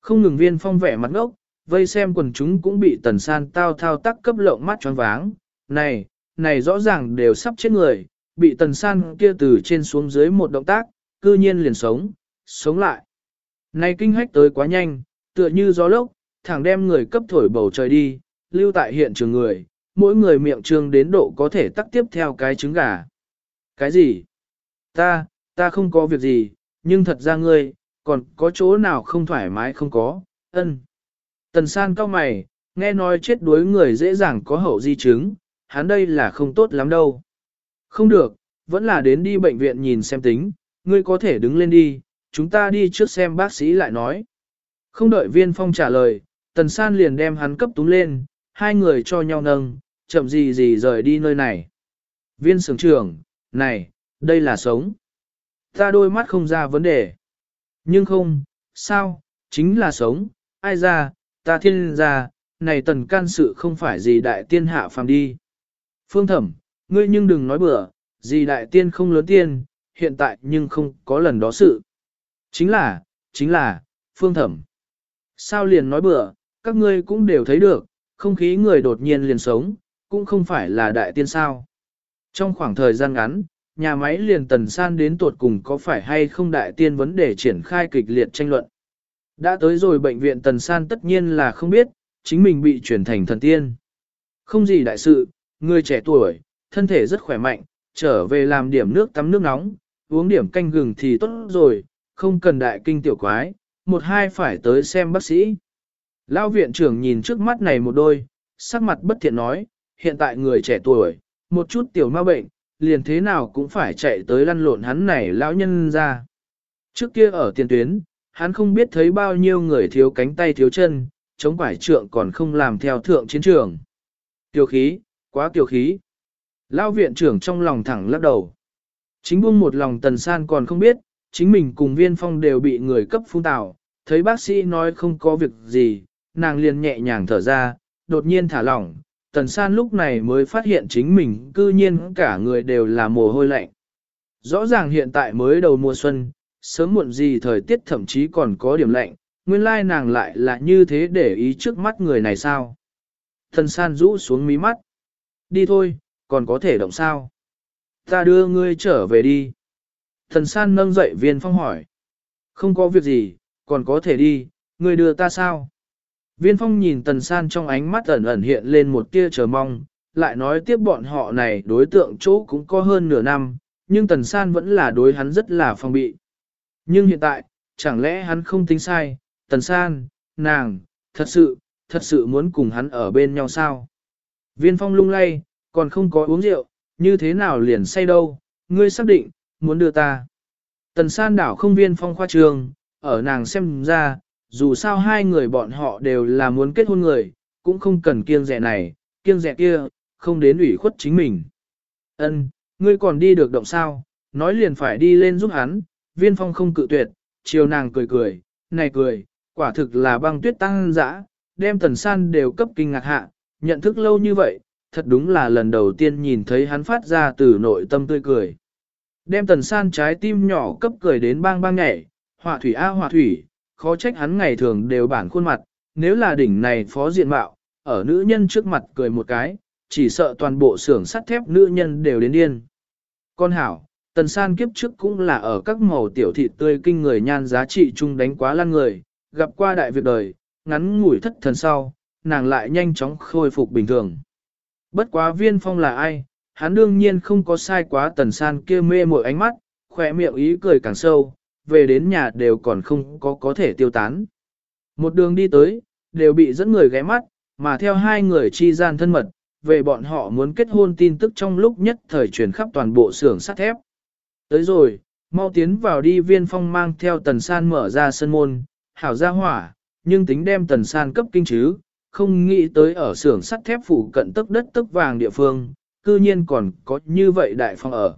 Không ngừng viên phong vẻ mặt ngốc, vây xem quần chúng cũng bị tần san tao thao tác cấp lộng mắt choáng váng. Này, này rõ ràng đều sắp chết người, bị tần san kia từ trên xuống dưới một động tác, cư nhiên liền sống, sống lại. Này kinh hách tới quá nhanh, tựa như gió lốc, thẳng đem người cấp thổi bầu trời đi, lưu tại hiện trường người, mỗi người miệng trương đến độ có thể tắt tiếp theo cái trứng gà. Cái gì? Ta, ta không có việc gì, nhưng thật ra ngươi, còn có chỗ nào không thoải mái không có, ân. Tần san cao mày, nghe nói chết đuối người dễ dàng có hậu di chứng, hắn đây là không tốt lắm đâu. Không được, vẫn là đến đi bệnh viện nhìn xem tính, ngươi có thể đứng lên đi, chúng ta đi trước xem bác sĩ lại nói. Không đợi viên phong trả lời, tần san liền đem hắn cấp túng lên, hai người cho nhau nâng, chậm gì gì rời đi nơi này. Viên sưởng trưởng, này, đây là sống. Ta đôi mắt không ra vấn đề. Nhưng không, sao, chính là sống, ai ra, ta thiên ra, này tần can sự không phải gì đại tiên hạ phàm đi. Phương thẩm, ngươi nhưng đừng nói bừa, gì đại tiên không lớn tiên, hiện tại nhưng không có lần đó sự. Chính là, chính là, phương thẩm. Sao liền nói bừa, các ngươi cũng đều thấy được, không khí người đột nhiên liền sống, cũng không phải là đại tiên sao. Trong khoảng thời gian ngắn, nhà máy liền tần san đến tuột cùng có phải hay không đại tiên vấn đề triển khai kịch liệt tranh luận. Đã tới rồi bệnh viện tần san tất nhiên là không biết, chính mình bị chuyển thành thần tiên. Không gì đại sự, người trẻ tuổi, thân thể rất khỏe mạnh, trở về làm điểm nước tắm nước nóng, uống điểm canh gừng thì tốt rồi, không cần đại kinh tiểu quái, một hai phải tới xem bác sĩ. Lão viện trưởng nhìn trước mắt này một đôi, sắc mặt bất thiện nói, hiện tại người trẻ tuổi, một chút tiểu ma bệnh, liền thế nào cũng phải chạy tới lăn lộn hắn này lão nhân ra. Trước kia ở tiền tuyến, hắn không biết thấy bao nhiêu người thiếu cánh tay thiếu chân, chống quải trượng còn không làm theo thượng chiến trường. tiểu khí, quá tiểu khí. Lão viện trưởng trong lòng thẳng lắc đầu. Chính buông một lòng tần san còn không biết, chính mình cùng viên phong đều bị người cấp phun tạo, thấy bác sĩ nói không có việc gì, nàng liền nhẹ nhàng thở ra, đột nhiên thả lỏng, tần san lúc này mới phát hiện chính mình cư nhiên cả người đều là mồ hôi lạnh. Rõ ràng hiện tại mới đầu mùa xuân, sớm muộn gì thời tiết thậm chí còn có điểm lạnh, nguyên lai nàng lại là như thế để ý trước mắt người này sao. Tần san rũ xuống mí mắt. Đi thôi, còn có thể động sao. Ta đưa ngươi trở về đi. Thần san nâng dậy viên phong hỏi. Không có việc gì, còn có thể đi, ngươi đưa ta sao? Viên phong nhìn tần san trong ánh mắt ẩn ẩn hiện lên một tia chờ mong, lại nói tiếp bọn họ này đối tượng chỗ cũng có hơn nửa năm, nhưng tần san vẫn là đối hắn rất là phong bị. Nhưng hiện tại, chẳng lẽ hắn không tính sai, tần san, nàng, thật sự, thật sự muốn cùng hắn ở bên nhau sao? Viên phong lung lay, còn không có uống rượu, như thế nào liền say đâu, ngươi xác định, muốn đưa ta. Tần san đảo không viên phong khoa trường, ở nàng xem ra, dù sao hai người bọn họ đều là muốn kết hôn người, cũng không cần kiêng rẻ này, kiêng rẻ kia, không đến ủy khuất chính mình. Ân, ngươi còn đi được động sao, nói liền phải đi lên giúp hắn, viên phong không cự tuyệt, chiều nàng cười cười, này cười, quả thực là băng tuyết tăng dã, đem tần san đều cấp kinh ngạc hạ, nhận thức lâu như vậy, thật đúng là lần đầu tiên nhìn thấy hắn phát ra từ nội tâm tươi cười. Đem tần san trái tim nhỏ cấp cười đến bang bang nhảy, hỏa thủy a hỏa thủy, khó trách hắn ngày thường đều bản khuôn mặt, nếu là đỉnh này phó diện mạo, ở nữ nhân trước mặt cười một cái, chỉ sợ toàn bộ xưởng sắt thép nữ nhân đều đến điên. Con hảo, tần san kiếp trước cũng là ở các màu tiểu thị tươi kinh người nhan giá trị chung đánh quá lăn người, gặp qua đại việc đời, ngắn ngủi thất thần sau, nàng lại nhanh chóng khôi phục bình thường. Bất quá viên phong là ai, hắn đương nhiên không có sai quá tần san kia mê mội ánh mắt, khỏe miệng ý cười càng sâu, về đến nhà đều còn không có có thể tiêu tán. Một đường đi tới, đều bị dẫn người ghé mắt, mà theo hai người chi gian thân mật, về bọn họ muốn kết hôn tin tức trong lúc nhất thời truyền khắp toàn bộ xưởng sắt thép. Tới rồi, mau tiến vào đi viên phong mang theo tần san mở ra sân môn, hảo ra hỏa, nhưng tính đem tần san cấp kinh chứ, không nghĩ tới ở xưởng sắt thép phủ cận tức đất tức vàng địa phương, cư nhiên còn có như vậy đại phòng ở.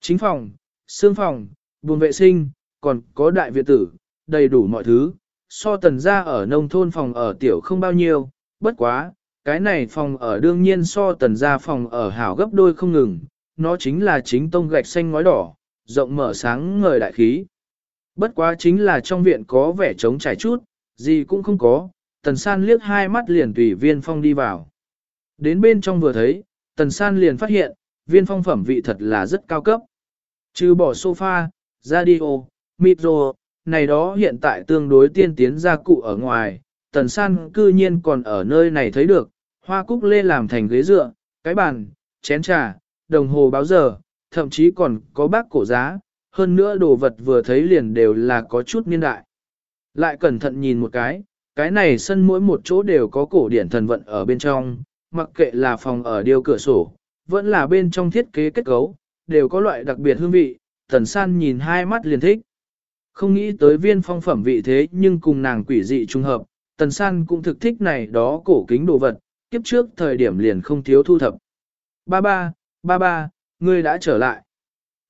Chính phòng, xương phòng, buồng vệ sinh, còn có đại viện tử, đầy đủ mọi thứ, so tần ra ở nông thôn phòng ở tiểu không bao nhiêu, bất quá, cái này phòng ở đương nhiên so tần gia phòng ở hảo gấp đôi không ngừng, nó chính là chính tông gạch xanh ngói đỏ, rộng mở sáng ngời đại khí. Bất quá chính là trong viện có vẻ trống trải chút, gì cũng không có, tần san liếc hai mắt liền tùy viên phong đi vào. Đến bên trong vừa thấy, tần san liền phát hiện, viên phong phẩm vị thật là rất cao cấp. Trừ bỏ sofa, radio, micro, này đó hiện tại tương đối tiên tiến gia cụ ở ngoài, tần san cư nhiên còn ở nơi này thấy được, hoa cúc lê làm thành ghế dựa, cái bàn, chén trà, đồng hồ báo giờ, thậm chí còn có bác cổ giá, hơn nữa đồ vật vừa thấy liền đều là có chút niên đại. Lại cẩn thận nhìn một cái, cái này sân mỗi một chỗ đều có cổ điển thần vận ở bên trong, mặc kệ là phòng ở điêu cửa sổ, vẫn là bên trong thiết kế kết cấu, đều có loại đặc biệt hương vị, tần san nhìn hai mắt liền thích. Không nghĩ tới viên phong phẩm vị thế nhưng cùng nàng quỷ dị trung hợp, tần san cũng thực thích này đó cổ kính đồ vật, kiếp trước thời điểm liền không thiếu thu thập. Ba ba, ba ba, ngươi đã trở lại.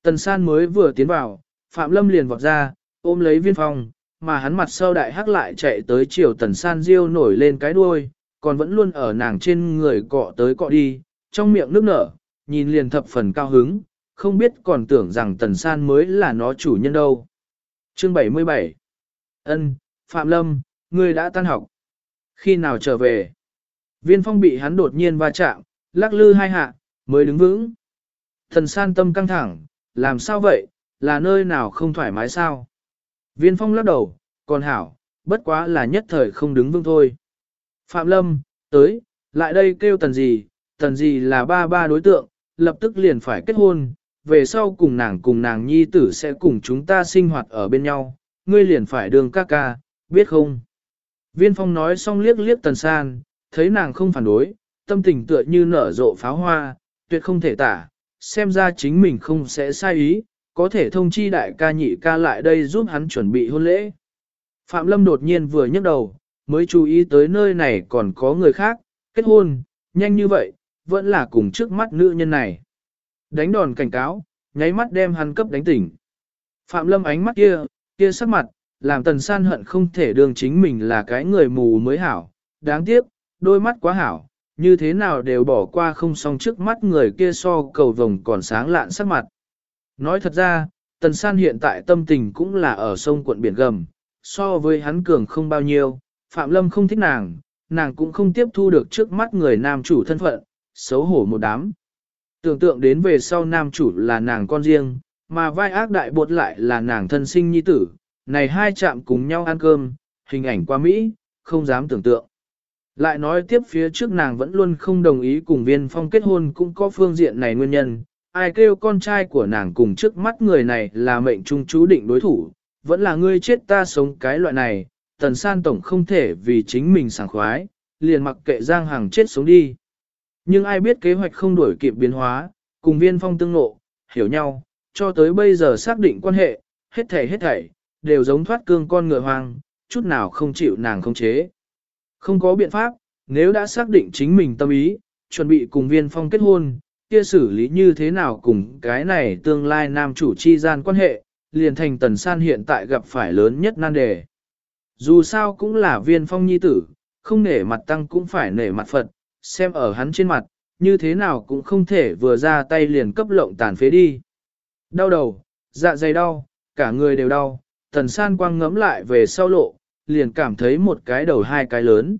Tần san mới vừa tiến vào, Phạm Lâm liền vọt ra, ôm lấy viên phong, mà hắn mặt sau đại hắc lại chạy tới chiều tần san riêu nổi lên cái đuôi, còn vẫn luôn ở nàng trên người cọ tới cọ đi, trong miệng nước nở, nhìn liền thập phần cao hứng, không biết còn tưởng rằng tần san mới là nó chủ nhân đâu. Chương 77 ân Phạm Lâm, ngươi đã tan học. Khi nào trở về? Viên phong bị hắn đột nhiên va chạm, lắc lư hai hạ, mới đứng vững. Thần san tâm căng thẳng, làm sao vậy, là nơi nào không thoải mái sao? Viên phong lắc đầu, còn hảo, bất quá là nhất thời không đứng vững thôi. Phạm Lâm, tới, lại đây kêu tần gì, tần gì là ba ba đối tượng, lập tức liền phải kết hôn, về sau cùng nàng cùng nàng nhi tử sẽ cùng chúng ta sinh hoạt ở bên nhau, ngươi liền phải đường ca ca, biết không? Viên phong nói xong liếc liếc tần san, thấy nàng không phản đối, tâm tình tựa như nở rộ pháo hoa, tuyệt không thể tả, xem ra chính mình không sẽ sai ý, có thể thông chi đại ca nhị ca lại đây giúp hắn chuẩn bị hôn lễ. Phạm Lâm đột nhiên vừa nhấc đầu, mới chú ý tới nơi này còn có người khác, kết hôn, nhanh như vậy, vẫn là cùng trước mắt nữ nhân này. Đánh đòn cảnh cáo, nháy mắt đem hắn cấp đánh tỉnh. Phạm Lâm ánh mắt kia, kia sắc mặt, làm tần san hận không thể đường chính mình là cái người mù mới hảo. Đáng tiếc, đôi mắt quá hảo, như thế nào đều bỏ qua không xong trước mắt người kia so cầu vồng còn sáng lạn sắc mặt. Nói thật ra, tần san hiện tại tâm tình cũng là ở sông quận biển gầm, so với hắn cường không bao nhiêu, Phạm Lâm không thích nàng, nàng cũng không tiếp thu được trước mắt người nam chủ thân phận, xấu hổ một đám. Tưởng tượng đến về sau nam chủ là nàng con riêng, mà vai ác đại bột lại là nàng thân sinh nhi tử, này hai chạm cùng nhau ăn cơm, hình ảnh qua Mỹ, không dám tưởng tượng. Lại nói tiếp phía trước nàng vẫn luôn không đồng ý cùng viên phong kết hôn cũng có phương diện này nguyên nhân, ai kêu con trai của nàng cùng trước mắt người này là mệnh trung chú định đối thủ, vẫn là ngươi chết ta sống cái loại này, tần san tổng không thể vì chính mình sảng khoái, liền mặc kệ Giang Hằng chết sống đi. Nhưng ai biết kế hoạch không đổi kịp biến hóa, cùng viên phong tương ngộ, hiểu nhau, cho tới bây giờ xác định quan hệ, hết thảy hết thảy, đều giống thoát cương con ngựa hoang, chút nào không chịu nàng không chế. Không có biện pháp, nếu đã xác định chính mình tâm ý, chuẩn bị cùng viên phong kết hôn, kia xử lý như thế nào cùng cái này tương lai nam chủ chi gian quan hệ, liền thành tần san hiện tại gặp phải lớn nhất nan đề. Dù sao cũng là viên phong nhi tử, không nể mặt tăng cũng phải nể mặt Phật, xem ở hắn trên mặt, như thế nào cũng không thể vừa ra tay liền cấp lộng tàn phế đi. Đau đầu, dạ dày đau, cả người đều đau, tần san quang ngấm lại về sau lộ, liền cảm thấy một cái đầu hai cái lớn.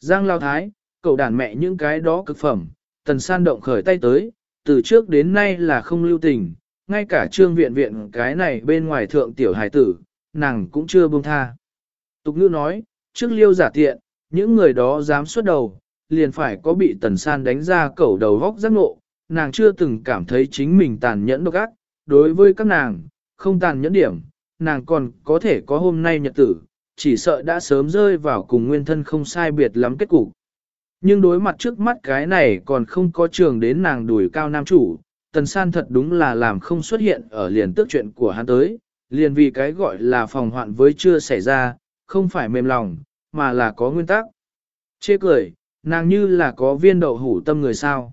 Giang lao thái, cậu đàn mẹ những cái đó cực phẩm, tần san động khởi tay tới, từ trước đến nay là không lưu tình, ngay cả trương viện viện cái này bên ngoài thượng tiểu hải tử, nàng cũng chưa buông tha. Tục ngữ nói, trước liêu giả tiện, những người đó dám xuất đầu, liền phải có bị tần san đánh ra cẩu đầu góc giác ngộ, nàng chưa từng cảm thấy chính mình tàn nhẫn độc ác, đối với các nàng, không tàn nhẫn điểm, nàng còn có thể có hôm nay nhật tử, chỉ sợ đã sớm rơi vào cùng nguyên thân không sai biệt lắm kết cục. Nhưng đối mặt trước mắt cái này còn không có trường đến nàng đuổi cao nam chủ, tần san thật đúng là làm không xuất hiện ở liền tước chuyện của hắn tới, liền vì cái gọi là phòng hoạn với chưa xảy ra, không phải mềm lòng, mà là có nguyên tắc. Chê cười, nàng như là có viên đậu hủ tâm người sao.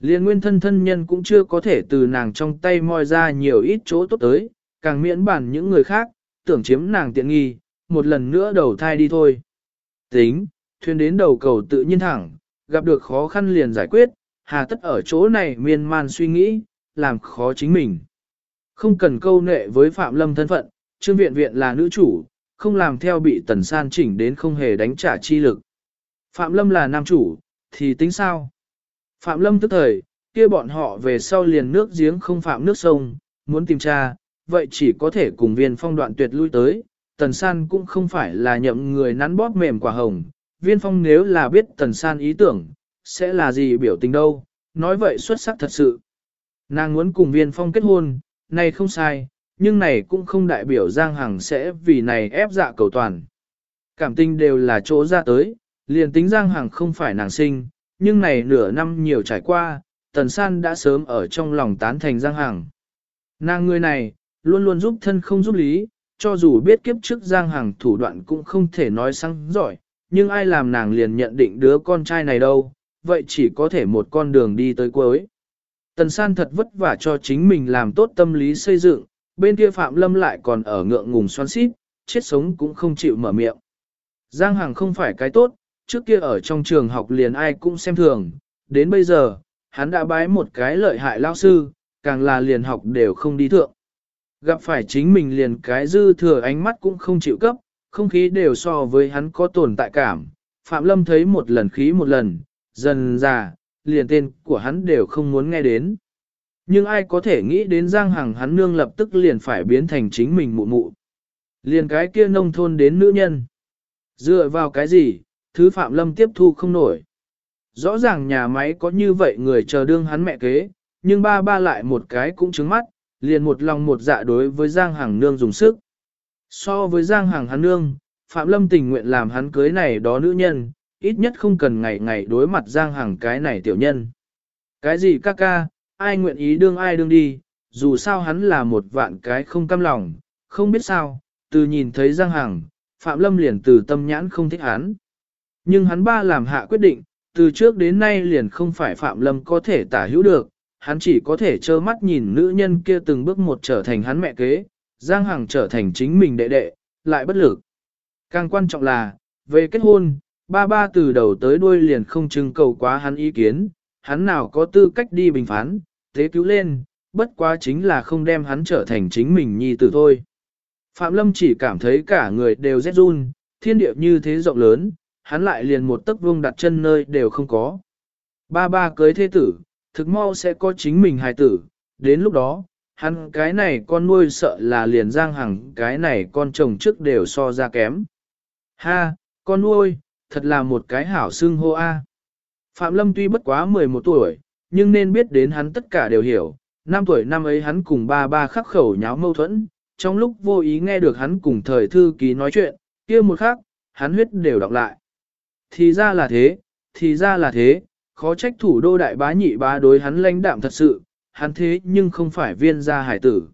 Liên nguyên thân thân nhân cũng chưa có thể từ nàng trong tay moi ra nhiều ít chỗ tốt tới, càng miễn bản những người khác, tưởng chiếm nàng tiện nghi, một lần nữa đầu thai đi thôi. Tính, thuyền đến đầu cầu tự nhiên thẳng, gặp được khó khăn liền giải quyết, hà tất ở chỗ này miên man suy nghĩ, làm khó chính mình. Không cần câu nệ với Phạm Lâm thân phận, Trương Viện Viện là nữ chủ, không làm theo bị Tần San chỉnh đến không hề đánh trả chi lực. Phạm Lâm là nam chủ, thì tính sao? Phạm Lâm tức thời, kia bọn họ về sau liền nước giếng không phạm nước sông, muốn tìm tra, vậy chỉ có thể cùng viên phong đoạn tuyệt lui tới. Tần San cũng không phải là nhậm người nắn bóp mềm quả hồng, viên phong nếu là biết Tần San ý tưởng, sẽ là gì biểu tình đâu, nói vậy xuất sắc thật sự. Nàng muốn cùng viên phong kết hôn, này không sai, nhưng này cũng không đại biểu Giang Hằng sẽ vì này ép dạ cầu toàn. Cảm tình đều là chỗ ra tới, liền tính Giang Hằng không phải nàng sinh, nhưng này nửa năm nhiều trải qua, Tần San đã sớm ở trong lòng tán thành Giang Hằng. Nàng người này, luôn luôn giúp thân không giúp lý, cho dù biết kiếp trước Giang Hằng thủ đoạn cũng không thể nói sáng giỏi, nhưng ai làm nàng liền nhận định đứa con trai này đâu, vậy chỉ có thể một con đường đi tới cuối. Tần San thật vất vả cho chính mình làm tốt tâm lý xây dựng, bên kia Phạm Lâm lại còn ở ngượng ngùng xoắn xít, chết sống cũng không chịu mở miệng. Giang Hằng không phải cái tốt, trước kia ở trong trường học liền ai cũng xem thường, đến bây giờ, hắn đã bái một cái lợi hại lao sư, càng là liền học đều không đi thượng. Gặp phải chính mình liền cái dư thừa ánh mắt cũng không chịu cấp, không khí đều so với hắn có tồn tại cảm. Phạm Lâm thấy một lần khí một lần, dần già, liền tên của hắn đều không muốn nghe đến. Nhưng ai có thể nghĩ đến Giang Hằng hắn nương lập tức liền phải biến thành chính mình mụ mụ. Liền cái kia nông thôn đến nữ nhân. Dựa vào cái gì, thứ Phạm Lâm tiếp thu không nổi. Rõ ràng nhà máy có như vậy người chờ đương hắn mẹ kế, nhưng ba ba lại một cái cũng trứng mắt, liền một lòng một dạ đối với Giang Hằng nương dùng sức. So với Giang Hằng hắn nương, Phạm Lâm tình nguyện làm hắn cưới này đó nữ nhân, ít nhất không cần ngày ngày đối mặt Giang Hằng cái này tiểu nhân. Cái gì ca ca, ai nguyện ý đương ai đương đi, dù sao hắn là một vạn cái không cam lòng, không biết sao, từ nhìn thấy Giang Hằng, Phạm Lâm liền từ tâm nhãn không thích hắn. Nhưng hắn ba làm hạ quyết định, từ trước đến nay liền không phải Phạm Lâm có thể tả hữu được, hắn chỉ có thể trơ mắt nhìn nữ nhân kia từng bước một trở thành hắn mẹ kế, Giang Hằng trở thành chính mình đệ đệ, lại bất lực. Càng quan trọng là, về kết hôn, ba ba từ đầu tới đuôi liền không trưng cầu quá hắn ý kiến, hắn nào có tư cách đi bình phán, thế cứu lên, bất quá chính là không đem hắn trở thành chính mình nhi tử thôi. Phạm Lâm chỉ cảm thấy cả người đều rét run, thiên địa như thế rộng lớn, hắn lại liền một tấc vương đặt chân nơi đều không có. Ba ba cưới thế tử, thực mau sẽ có chính mình hài tử, đến lúc đó, hắn cái này con nuôi sợ là liền giang hằng cái này con chồng trước đều so ra kém. Ha, con nuôi, thật là một cái hảo xưng hô a. Phạm Lâm tuy bất quá 11 tuổi, nhưng nên biết đến hắn tất cả đều hiểu. Năm tuổi năm ấy hắn cùng ba ba khắc khẩu nháo mâu thuẫn, trong lúc vô ý nghe được hắn cùng thời thư ký nói chuyện, kia một khắc, hắn huyết đều đọc lại. Thì ra là thế, thì ra là thế, khó trách thủ đô đại bá nhị bá đối hắn lãnh đạm thật sự, hắn thế nhưng không phải viên gia hải tử.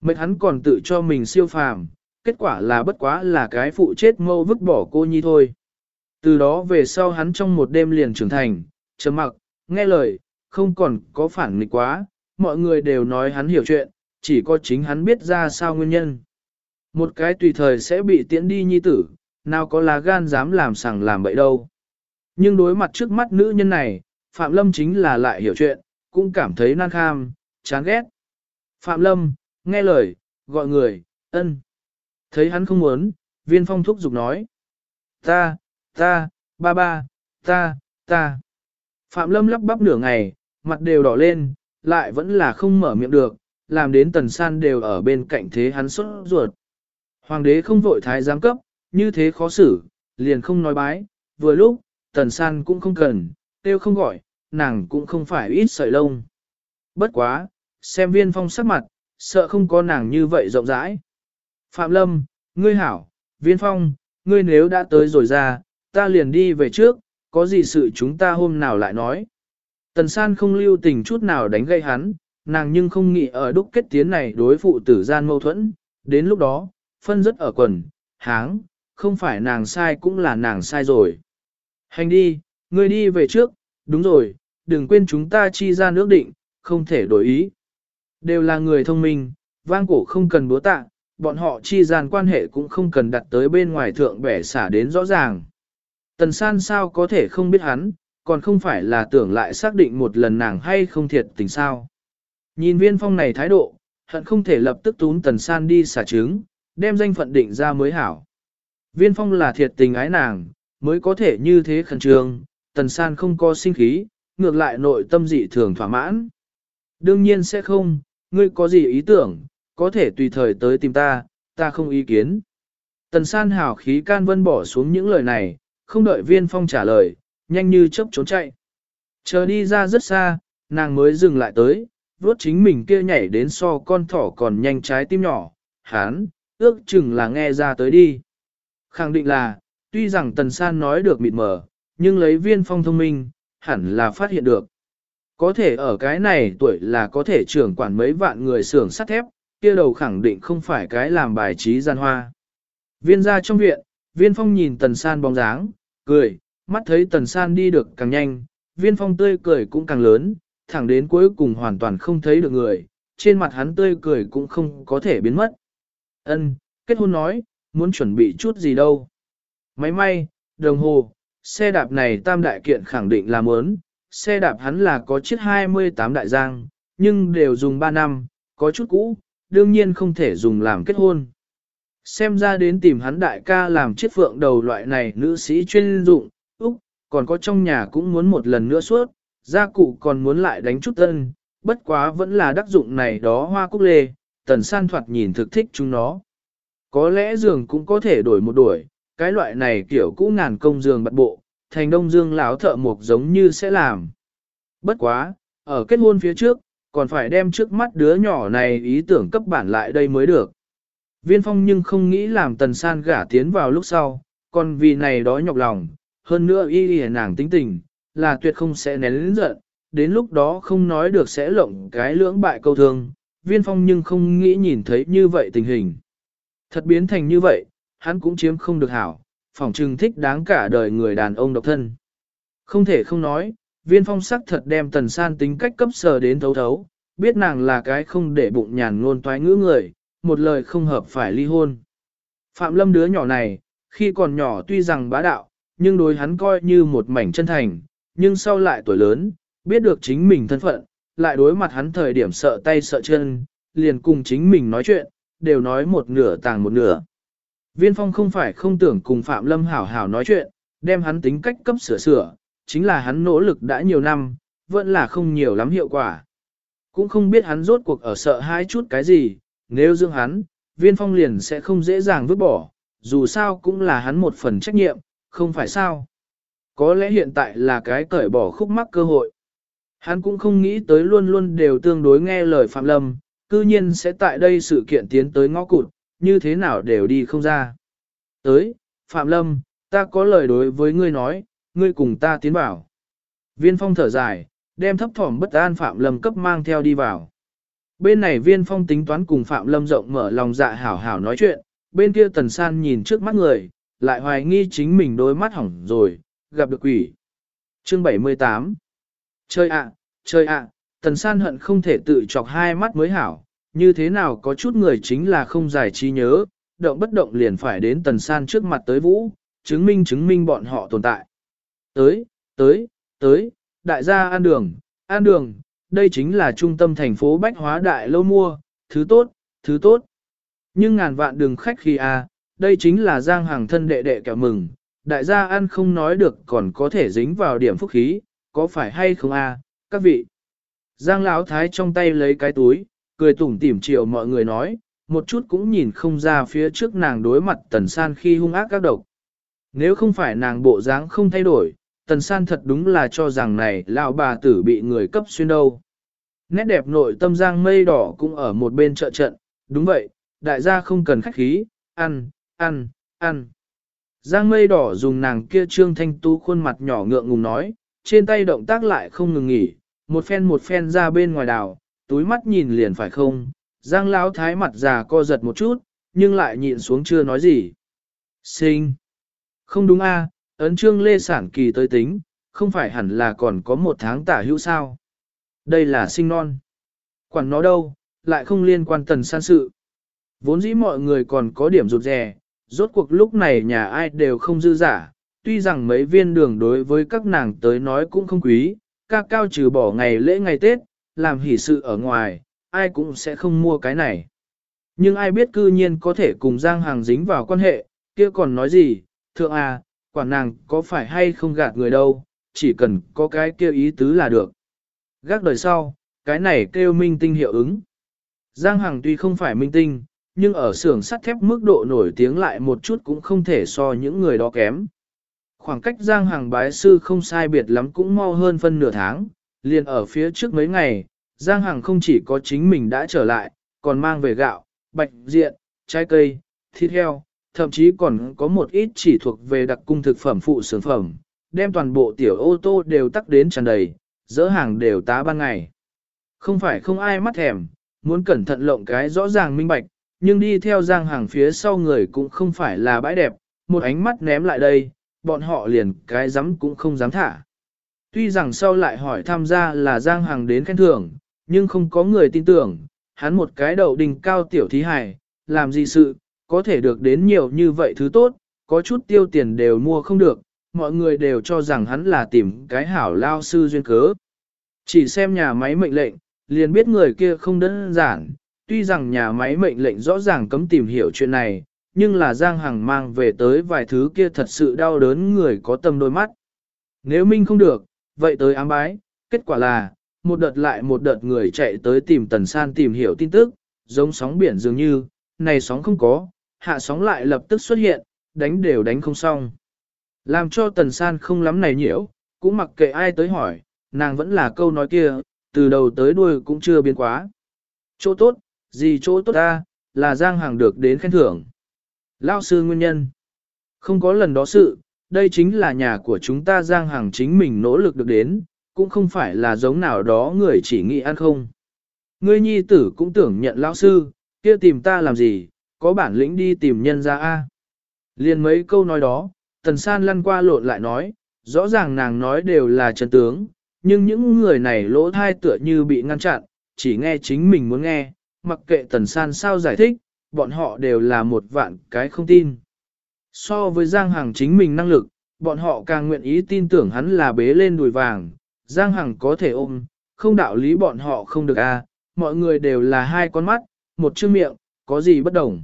Mệt hắn còn tự cho mình siêu phàm, kết quả là bất quá là cái phụ chết mâu vứt bỏ cô nhi thôi. Từ đó về sau hắn trong một đêm liền trưởng thành, trầm mặc, nghe lời, không còn có phản nghịch quá, mọi người đều nói hắn hiểu chuyện, chỉ có chính hắn biết ra sao nguyên nhân. Một cái tùy thời sẽ bị tiễn đi nhi tử, nào có là gan dám làm sằng làm bậy đâu. Nhưng đối mặt trước mắt nữ nhân này, Phạm Lâm chính là lại hiểu chuyện, cũng cảm thấy nan kham, chán ghét. Phạm Lâm, nghe lời, gọi người, ân. Thấy hắn không muốn, viên phong thúc giục nói. Ta, ta, ba ba, ta, ta. Phạm Lâm lắp bắp nửa ngày, mặt đều đỏ lên, lại vẫn là không mở miệng được, làm đến tần san đều ở bên cạnh thế hắn xuất ruột. Hoàng đế không vội thái giám cấp, như thế khó xử, liền không nói bái, vừa lúc, tần san cũng không cần, tiêu không gọi, nàng cũng không phải ít sợi lông. Bất quá, xem viên phong sắc mặt, sợ không có nàng như vậy rộng rãi. Phạm Lâm, ngươi hảo, viên phong, ngươi nếu đã tới rồi ra, ta liền đi về trước, có gì sự chúng ta hôm nào lại nói. Tần san không lưu tình chút nào đánh gây hắn, nàng nhưng không nghĩ ở đúc kết tiến này đối phụ tử gian mâu thuẫn, đến lúc đó, phân rất ở quần, háng, không phải nàng sai cũng là nàng sai rồi. Hành đi, ngươi đi về trước, đúng rồi, đừng quên chúng ta chi ra nước định, không thể đổi ý. Đều là người thông minh, vang cổ không cần búa tạ, bọn họ chi gian quan hệ cũng không cần đặt tới bên ngoài thượng bẻ xả đến rõ ràng. Tần san sao có thể không biết hắn, còn không phải là tưởng lại xác định một lần nàng hay không thiệt tình sao. Nhìn viên phong này thái độ, hận không thể lập tức tún tần san đi xả trứng, đem danh phận định ra mới hảo. Viên phong là thiệt tình ái nàng, mới có thể như thế khẩn trương, tần san không có sinh khí, ngược lại nội tâm dị thường thỏa mãn. Đương nhiên sẽ không, ngươi có gì ý tưởng, có thể tùy thời tới tìm ta, ta không ý kiến. Tần san hào khí can vân bỏ xuống những lời này, không đợi viên phong trả lời, nhanh như chớp trốn chạy. Chờ đi ra rất xa, nàng mới dừng lại tới, vuốt chính mình kia nhảy đến so con thỏ còn nhanh trái tim nhỏ, hán, ước chừng là nghe ra tới đi. Khẳng định là, tuy rằng tần san nói được mịt mờ, nhưng lấy viên phong thông minh, hẳn là phát hiện được. Có thể ở cái này tuổi là có thể trưởng quản mấy vạn người xưởng sắt thép, kia đầu khẳng định không phải cái làm bài trí gian hoa. Viên ra trong viện, viên phong nhìn tần san bóng dáng, cười, mắt thấy tần san đi được càng nhanh, viên phong tươi cười cũng càng lớn, thẳng đến cuối cùng hoàn toàn không thấy được người, trên mặt hắn tươi cười cũng không có thể biến mất. Ân, kết hôn nói, muốn chuẩn bị chút gì đâu. Máy may, đồng hồ, xe đạp này tam đại kiện khẳng định là muốn, xe đạp hắn là có chiếc 28 đại giang, nhưng đều dùng 3 năm, có chút cũ, đương nhiên không thể dùng làm kết hôn. Xem ra đến tìm hắn đại ca làm chiếc phượng đầu loại này nữ sĩ chuyên dụng, úc, còn có trong nhà cũng muốn một lần nữa suốt, gia cụ còn muốn lại đánh chút tân, bất quá vẫn là đắc dụng này đó hoa cúc lê, tần san thoạt nhìn thực thích chúng nó. Có lẽ giường cũng có thể đổi một đổi cái loại này kiểu cũ ngàn công giường bật bộ, thành đông dương lão thợ mộc giống như sẽ làm. Bất quá, ở kết hôn phía trước, còn phải đem trước mắt đứa nhỏ này ý tưởng cấp bản lại đây mới được. Viên phong nhưng không nghĩ làm tần san gả tiến vào lúc sau, còn vì này đó nhọc lòng, hơn nữa y y nàng tính tình, là tuyệt không sẽ nén lĩnh giận, đến lúc đó không nói được sẽ lộng cái lưỡng bại câu thương, viên phong nhưng không nghĩ nhìn thấy như vậy tình hình. Thật biến thành như vậy, hắn cũng chiếm không được hảo, phỏng trừng thích đáng cả đời người đàn ông độc thân. Không thể không nói, viên phong sắc thật đem tần san tính cách cấp sờ đến thấu thấu, biết nàng là cái không để bụng nhàn ngôn toái ngữ người, một lời không hợp phải ly hôn. Phạm lâm đứa nhỏ này, khi còn nhỏ tuy rằng bá đạo, nhưng đối hắn coi như một mảnh chân thành, nhưng sau lại tuổi lớn, biết được chính mình thân phận, lại đối mặt hắn thời điểm sợ tay sợ chân, liền cùng chính mình nói chuyện, đều nói một nửa tàng một nửa. Viên phong không phải không tưởng cùng Phạm Lâm hảo hảo nói chuyện, đem hắn tính cách cấp sửa sửa, chính là hắn nỗ lực đã nhiều năm, vẫn là không nhiều lắm hiệu quả. Cũng không biết hắn rốt cuộc ở sợ hai chút cái gì, nếu dưỡng hắn, viên phong liền sẽ không dễ dàng vứt bỏ, dù sao cũng là hắn một phần trách nhiệm, không phải sao. Có lẽ hiện tại là cái cởi bỏ khúc mắc cơ hội. Hắn cũng không nghĩ tới luôn luôn đều tương đối nghe lời Phạm Lâm, cư nhiên sẽ tại đây sự kiện tiến tới ngõ cụt, như thế nào đều đi không ra. Tới, Phạm Lâm, ta có lời đối với ngươi nói, ngươi cùng ta tiến vào. Viên phong thở dài, đem thấp thỏm bất an Phạm Lâm cấp mang theo đi vào. Bên này viên phong tính toán cùng Phạm Lâm rộng mở lòng dạ hảo hảo nói chuyện, bên kia tần san nhìn trước mắt người, lại hoài nghi chính mình đôi mắt hỏng rồi, gặp được quỷ. Chương 78 Chơi ạ, chơi ạ, tần san hận không thể tự chọc hai mắt mới hảo, như thế nào có chút người chính là không giải trí nhớ, động bất động liền phải đến tần san trước mặt tới vũ, chứng minh chứng minh bọn họ tồn tại. Tới, tới, tới, đại gia ăn đường, ăn đường, đây chính là trung tâm thành phố Bách Hóa Đại Lâu Mua, thứ tốt, thứ tốt. Nhưng ngàn vạn đường khách khi a, à, đây chính là giang hàng thân đệ đệ kẹo mừng, đại gia ăn không nói được còn có thể dính vào điểm phúc khí, có phải hay không a, à, các vị. Giang Lão Thái trong tay lấy cái túi, cười tủm tỉm chiều mọi người nói, một chút cũng nhìn không ra phía trước nàng đối mặt tần san khi hung ác các độc. Nếu không phải nàng bộ dáng không thay đổi, tần san thật đúng là cho rằng này lão bà tử bị người cấp xuyên đâu. Nét đẹp nội tâm giang mây đỏ cũng ở một bên trợ trận, đúng vậy, đại gia không cần khách khí, ăn, ăn, ăn. Giang mây đỏ dùng nàng kia trương thanh tú khuôn mặt nhỏ ngượng ngùng nói, trên tay động tác lại không ngừng nghỉ, một phen một phen ra bên ngoài đảo, túi mắt nhìn liền phải không, giang lão thái mặt già co giật một chút, nhưng lại nhịn xuống chưa nói gì. Sinh! Không đúng a, ấn trương lê sản kỳ tới tính, không phải hẳn là còn có một tháng tả hữu sao. Đây là sinh non. Quản nó đâu, lại không liên quan tần san sự. Vốn dĩ mọi người còn có điểm rụt rè, rốt cuộc lúc này nhà ai đều không dư giả, tuy rằng mấy viên đường đối với các nàng tới nói cũng không quý, ca cao trừ bỏ ngày lễ ngày Tết, làm hỷ sự ở ngoài, ai cũng sẽ không mua cái này. Nhưng ai biết cư nhiên có thể cùng Giang Hàng dính vào quan hệ, kia còn nói gì, thượng à, quả nàng có phải hay không gạt người đâu, chỉ cần có cái kia ý tứ là được. Gác đời sau, cái này kêu minh tinh hiệu ứng. Giang Hằng tuy không phải minh tinh, nhưng ở xưởng sắt thép mức độ nổi tiếng lại một chút cũng không thể so những người đó kém. Khoảng cách Giang Hằng bái sư không sai biệt lắm cũng mau hơn phân nửa tháng, liền ở phía trước mấy ngày, Giang Hằng không chỉ có chính mình đã trở lại, còn mang về gạo, bạch diện, trái cây, thịt heo, thậm chí còn có một ít chỉ thuộc về đặc cung thực phẩm phụ sản phẩm, đem toàn bộ tiểu ô tô đều tắc đến tràn đầy, dỡ hàng đều tá ban ngày. Không phải không ai mắt thèm, muốn cẩn thận lộng cái rõ ràng minh bạch, nhưng đi theo giang hàng phía sau người cũng không phải là bãi đẹp, một ánh mắt ném lại đây, bọn họ liền cái dám cũng không dám thả. Tuy rằng sau lại hỏi tham gia là giang hàng đến khen thưởng, nhưng không có người tin tưởng, hắn một cái đầu đình cao tiểu thí hài, làm gì sự, có thể được đến nhiều như vậy thứ tốt, có chút tiêu tiền đều mua không được, mọi người đều cho rằng hắn là tìm cái hảo lao sư duyên cớ. Chỉ xem nhà máy mệnh lệnh, liền biết người kia không đơn giản, tuy rằng nhà máy mệnh lệnh rõ ràng cấm tìm hiểu chuyện này, nhưng là Giang Hằng mang về tới vài thứ kia thật sự đau đớn người có tâm đôi mắt. Nếu minh không được, vậy tới ám bái, kết quả là, một đợt lại một đợt người chạy tới tìm Tần San tìm hiểu tin tức, giống sóng biển dường như, này sóng không có, hạ sóng lại lập tức xuất hiện, đánh đều đánh không xong. Làm cho Tần San không lắm này nhiễu, cũng mặc kệ ai tới hỏi, nàng vẫn là câu nói kia, từ đầu tới đuôi cũng chưa biến quá. Chỗ tốt, gì chỗ tốt ta, là Giang Hàng được đến khen thưởng. Lao sư nguyên nhân. Không có lần đó sự, đây chính là nhà của chúng ta Giang Hàng chính mình nỗ lực được đến, cũng không phải là giống nào đó người chỉ nghĩ ăn không. Ngươi nhi tử cũng tưởng nhận lão sư, kia tìm ta làm gì, có bản lĩnh đi tìm nhân ra A. Liên mấy câu nói đó, Tần San lăn qua lộn lại nói, rõ ràng nàng nói đều là chân tướng, nhưng những người này lỗ thai tựa như bị ngăn chặn, chỉ nghe chính mình muốn nghe, mặc kệ Tần San sao giải thích, bọn họ đều là một vạn cái không tin. So với Giang Hằng chính mình năng lực, bọn họ càng nguyện ý tin tưởng hắn là bế lên đùi vàng, Giang Hằng có thể ôm, không đạo lý bọn họ không được a, mọi người đều là hai con mắt, một chữ miệng, có gì bất đồng.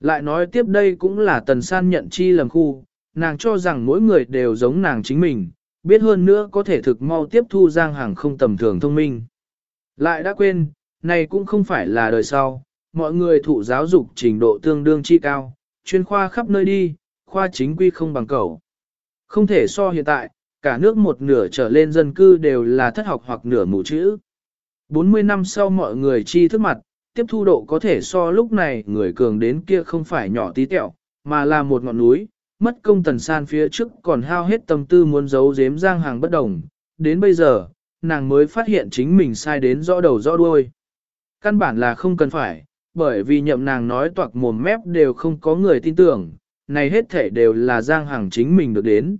Lại nói tiếp đây cũng là Tần San nhận chi lầm khu, nàng cho rằng mỗi người đều giống nàng chính mình, biết hơn nữa có thể thực mau tiếp thu Giang Hằng không tầm thường thông minh. Lại đã quên, này cũng không phải là đời sau, mọi người thụ giáo dục trình độ tương đương chi cao, chuyên khoa khắp nơi đi, khoa chính quy không bằng cầu. Không thể so hiện tại, cả nước một nửa trở lên dân cư đều là thất học hoặc nửa mù chữ. 40 năm sau mọi người chi thức mặt, tiếp thu độ có thể so lúc này người cường đến kia không phải nhỏ tí tẹo, mà là một ngọn núi, mất công tần san phía trước còn hao hết tâm tư muốn giấu giếm giang hàng bất đồng, đến bây giờ, nàng mới phát hiện chính mình sai đến rõ đầu rõ đuôi. Căn bản là không cần phải, bởi vì nhậm nàng nói toạc mồm mép đều không có người tin tưởng, này hết thể đều là giang hàng chính mình được đến.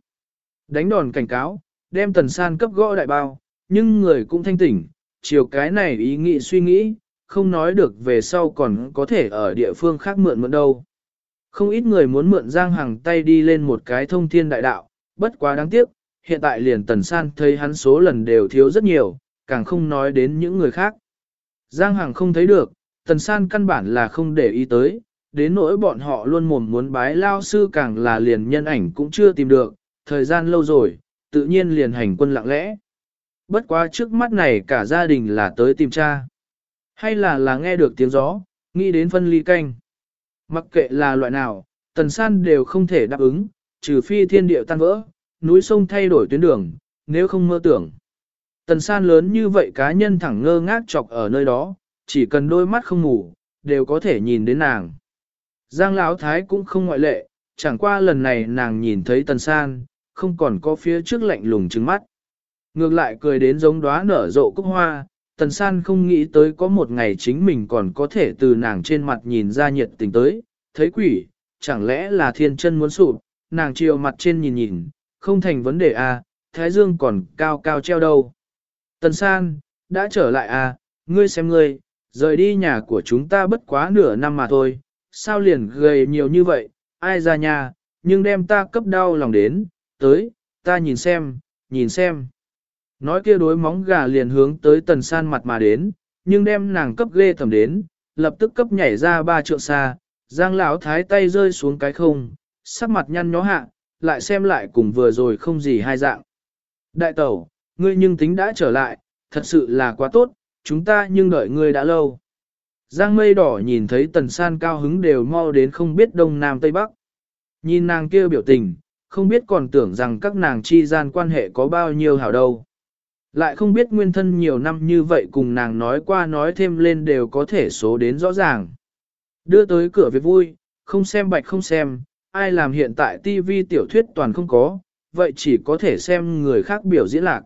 Đánh đòn cảnh cáo, đem tần san cấp gõ đại bao, nhưng người cũng thanh tỉnh, chiều cái này ý nghĩ suy nghĩ, không nói được về sau còn có thể ở địa phương khác mượn mượn đâu. Không ít người muốn mượn Giang Hằng tay đi lên một cái thông thiên đại đạo, bất quá đáng tiếc, hiện tại liền Tần San thấy hắn số lần đều thiếu rất nhiều, càng không nói đến những người khác. Giang Hằng không thấy được, Tần San căn bản là không để ý tới, đến nỗi bọn họ luôn mồm muốn bái lao sư càng là liền nhân ảnh cũng chưa tìm được, thời gian lâu rồi, tự nhiên liền hành quân lặng lẽ. Bất quá trước mắt này cả gia đình là tới tìm cha. Hay là là nghe được tiếng gió, nghĩ đến phân ly canh. Mặc kệ là loại nào, tần san đều không thể đáp ứng, trừ phi thiên địa tan vỡ, núi sông thay đổi tuyến đường, nếu không mơ tưởng. Tần san lớn như vậy cá nhân thẳng ngơ ngác chọc ở nơi đó, chỉ cần đôi mắt không ngủ, đều có thể nhìn đến nàng. Giang Lão Thái cũng không ngoại lệ, chẳng qua lần này nàng nhìn thấy tần san, không còn có phía trước lạnh lùng trứng mắt. Ngược lại cười đến giống đóa nở rộ cúc hoa, tần san không nghĩ tới có một ngày chính mình còn có thể từ nàng trên mặt nhìn ra nhiệt tình tới, thấy quỷ, chẳng lẽ là thiên chân muốn sụp, nàng chiều mặt trên nhìn nhìn, không thành vấn đề à, thái dương còn cao cao treo đâu. Tần san, đã trở lại à, ngươi xem ngươi, rời đi nhà của chúng ta bất quá nửa năm mà thôi, sao liền gầy nhiều như vậy, ai ra nhà, nhưng đem ta cấp đau lòng đến, tới, ta nhìn xem, nhìn xem. Nói kia đối móng gà liền hướng tới tần san mặt mà đến, nhưng đem nàng cấp ghê tầm đến, lập tức cấp nhảy ra ba trượng xa, giang lão thái tay rơi xuống cái không, sắc mặt nhăn nhó hạ, lại xem lại cùng vừa rồi không gì hai dạng. Đại tẩu, ngươi nhưng tính đã trở lại, thật sự là quá tốt, chúng ta nhưng đợi ngươi đã lâu. Giang mây đỏ nhìn thấy tần san cao hứng đều mau đến không biết đông nam tây bắc. Nhìn nàng kia biểu tình, không biết còn tưởng rằng các nàng chi gian quan hệ có bao nhiêu hảo đâu. Lại không biết nguyên thân nhiều năm như vậy cùng nàng nói qua nói thêm lên đều có thể số đến rõ ràng. Đưa tới cửa việc vui, không xem bạch không xem, ai làm hiện tại tivi tiểu thuyết toàn không có, vậy chỉ có thể xem người khác biểu diễn lạc.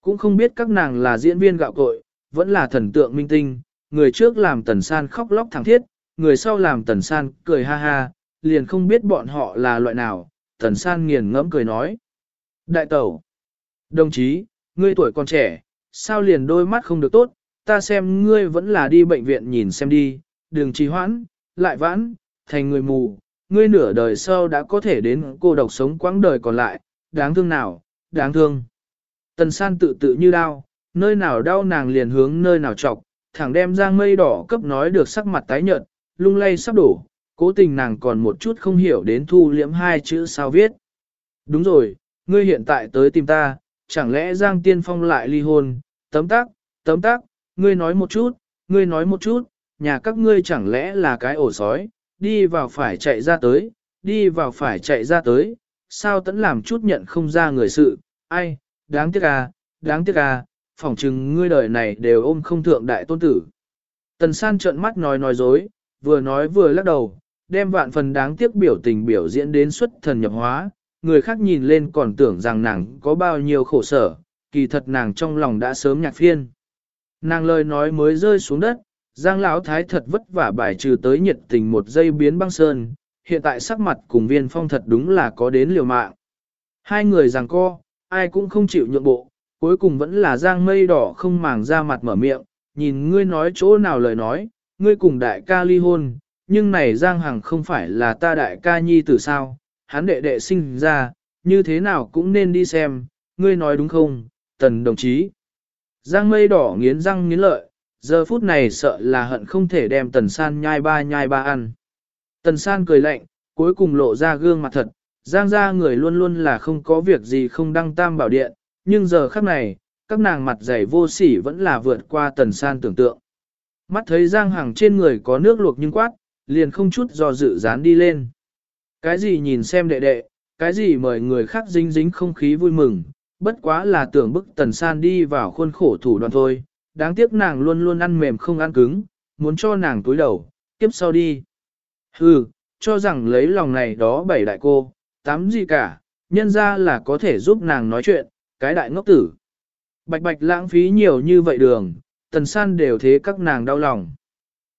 Cũng không biết các nàng là diễn viên gạo cội, vẫn là thần tượng minh tinh, người trước làm tần san khóc lóc thẳng thiết, người sau làm tần san cười ha ha, liền không biết bọn họ là loại nào, tần san nghiền ngẫm cười nói. Đại tẩu, đồng chí, ngươi tuổi còn trẻ, sao liền đôi mắt không được tốt, ta xem ngươi vẫn là đi bệnh viện nhìn xem đi, đừng trì hoãn, lại vãn, thành người mù, ngươi nửa đời sau đã có thể đến cô độc sống quãng đời còn lại, đáng thương nào, đáng thương. Tần san tự tự như đau, nơi nào đau nàng liền hướng nơi nào trọc, thẳng đem giang mây đỏ cấp nói được sắc mặt tái nhợt, lung lay sắp đổ, cố tình nàng còn một chút không hiểu đến thu liễm hai chữ sao viết. Đúng rồi, ngươi hiện tại tới tìm ta, chẳng lẽ giang tiên phong lại ly hôn, tấm tắc, tấm tắc, ngươi nói một chút, ngươi nói một chút, nhà các ngươi chẳng lẽ là cái ổ sói, đi vào phải chạy ra tới, đi vào phải chạy ra tới, sao tẫn làm chút nhận không ra người sự, ai, đáng tiếc à, đáng tiếc à, phỏng chừng ngươi đời này đều ôm không thượng đại tôn tử. Tần san trợn mắt nói nói dối, vừa nói vừa lắc đầu, đem vạn phần đáng tiếc biểu tình biểu diễn đến xuất thần nhập hóa, người khác nhìn lên còn tưởng rằng nàng có bao nhiêu khổ sở, kỳ thật nàng trong lòng đã sớm nhạc phiên. Nàng lời nói mới rơi xuống đất, Giang Lão Thái thật vất vả bài trừ tới nhiệt tình một giây biến băng sơn, hiện tại sắc mặt cùng viên phong thật đúng là có đến liều mạng. Hai người rằng co, ai cũng không chịu nhượng bộ, cuối cùng vẫn là Giang mây đỏ không màng ra mặt mở miệng, nhìn ngươi nói chỗ nào lời nói, ngươi cùng đại ca ly hôn, nhưng này Giang Hằng không phải là ta đại ca nhi tử sao, hắn đệ đệ sinh ra, như thế nào cũng nên đi xem, ngươi nói đúng không, tần đồng chí. Giang mây đỏ nghiến răng nghiến lợi, giờ phút này sợ là hận không thể đem tần san nhai ba nhai ba ăn. Tần san cười lạnh, cuối cùng lộ ra gương mặt thật, giang ra người luôn luôn là không có việc gì không đăng tam bảo điện, nhưng giờ khắc này, các nàng mặt dày vô sỉ vẫn là vượt qua tần san tưởng tượng. Mắt thấy giang hàng trên người có nước luộc nhưng quát, liền không chút do dự dán đi lên. Cái gì nhìn xem đệ đệ, cái gì mời người khác dính dính không khí vui mừng, bất quá là tưởng bức tần san đi vào khuôn khổ thủ đoạn thôi, đáng tiếc nàng luôn luôn ăn mềm không ăn cứng, muốn cho nàng túi đầu, tiếp sau đi. Hừ, cho rằng lấy lòng này đó bảy đại cô, tám gì cả, nhân ra là có thể giúp nàng nói chuyện, cái đại ngốc tử. Bạch bạch lãng phí nhiều như vậy đường, tần san đều thế các nàng đau lòng.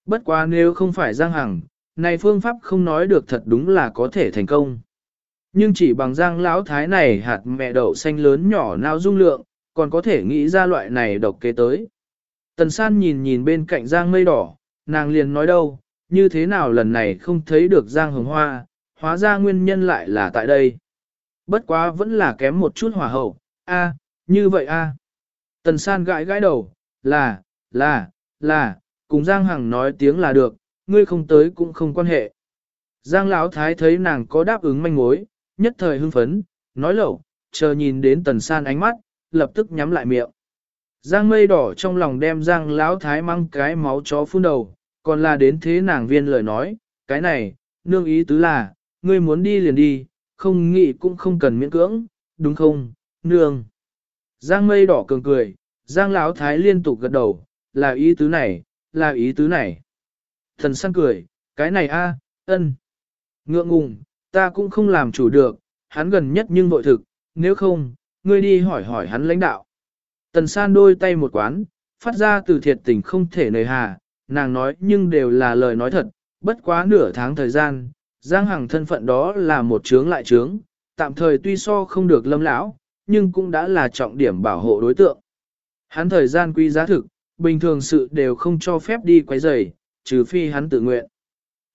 Bất quá nếu không phải Giang Hằng, này phương pháp không nói được thật đúng là có thể thành công. Nhưng chỉ bằng Giang lão thái này hạt mẹ đậu xanh lớn nhỏ nào dung lượng, còn có thể nghĩ ra loại này độc kế tới. Tần san nhìn nhìn bên cạnh Giang mây đỏ, nàng liền nói đâu, như thế nào lần này không thấy được Giang hồng hoa, hóa ra nguyên nhân lại là tại đây. Bất quá vẫn là kém một chút hỏa hậu, a, như vậy a. Tần san gãi gãi đầu, là, là, là, cùng Giang Hằng nói tiếng là được, ngươi không tới cũng không quan hệ. Giang Lão Thái thấy nàng có đáp ứng manh mối, nhất thời hưng phấn, nói lẩu, chờ nhìn đến tần san ánh mắt, lập tức nhắm lại miệng. Giang mây đỏ trong lòng đem Giang Lão Thái mang cái máu chó phun đầu, còn là đến thế nàng viên lời nói, cái này, nương ý tứ là, ngươi muốn đi liền đi, không nghĩ cũng không cần miễn cưỡng, đúng không, nương. Giang mây đỏ cường cười, Giang Lão Thái liên tục gật đầu, là ý tứ này, là ý tứ này. Thần săn cười, cái này a, ân. Ngượng ngùng, ta cũng không làm chủ được, hắn gần nhất nhưng vội thực, nếu không, ngươi đi hỏi hỏi hắn lãnh đạo. Tần san đôi tay một quán, phát ra từ thiệt tình không thể nời hà, nàng nói nhưng đều là lời nói thật, bất quá nửa tháng thời gian, Giang Hằng thân phận đó là một chướng lại chướng, tạm thời tuy so không được lâm lão, nhưng cũng đã là trọng điểm bảo hộ đối tượng. Hắn thời gian quy giá thực, bình thường sự đều không cho phép đi quấy rầy, trừ phi hắn tự nguyện.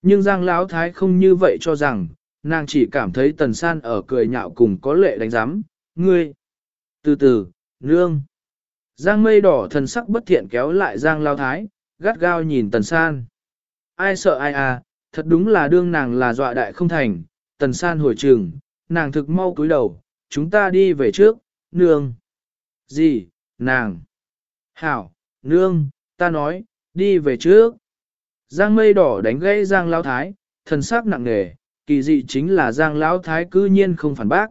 Nhưng Giang Lão Thái không như vậy cho rằng, nàng chỉ cảm thấy tần san ở cười nhạo cùng có lệ đánh giám, ngươi. Từ từ, nương. Giang mây đỏ thần sắc bất thiện kéo lại Giang lão thái, gắt gao nhìn tần san. Ai sợ ai à, thật đúng là đương nàng là dọa đại không thành, tần san hồi trường, nàng thực mau cúi đầu, chúng ta đi về trước, nương. Gì, nàng. Hảo, nương, ta nói, đi về trước. Giang mây đỏ đánh gãy Giang Lão Thái, thần sắc nặng nề, kỳ dị chính là Giang Lão Thái cư nhiên không phản bác.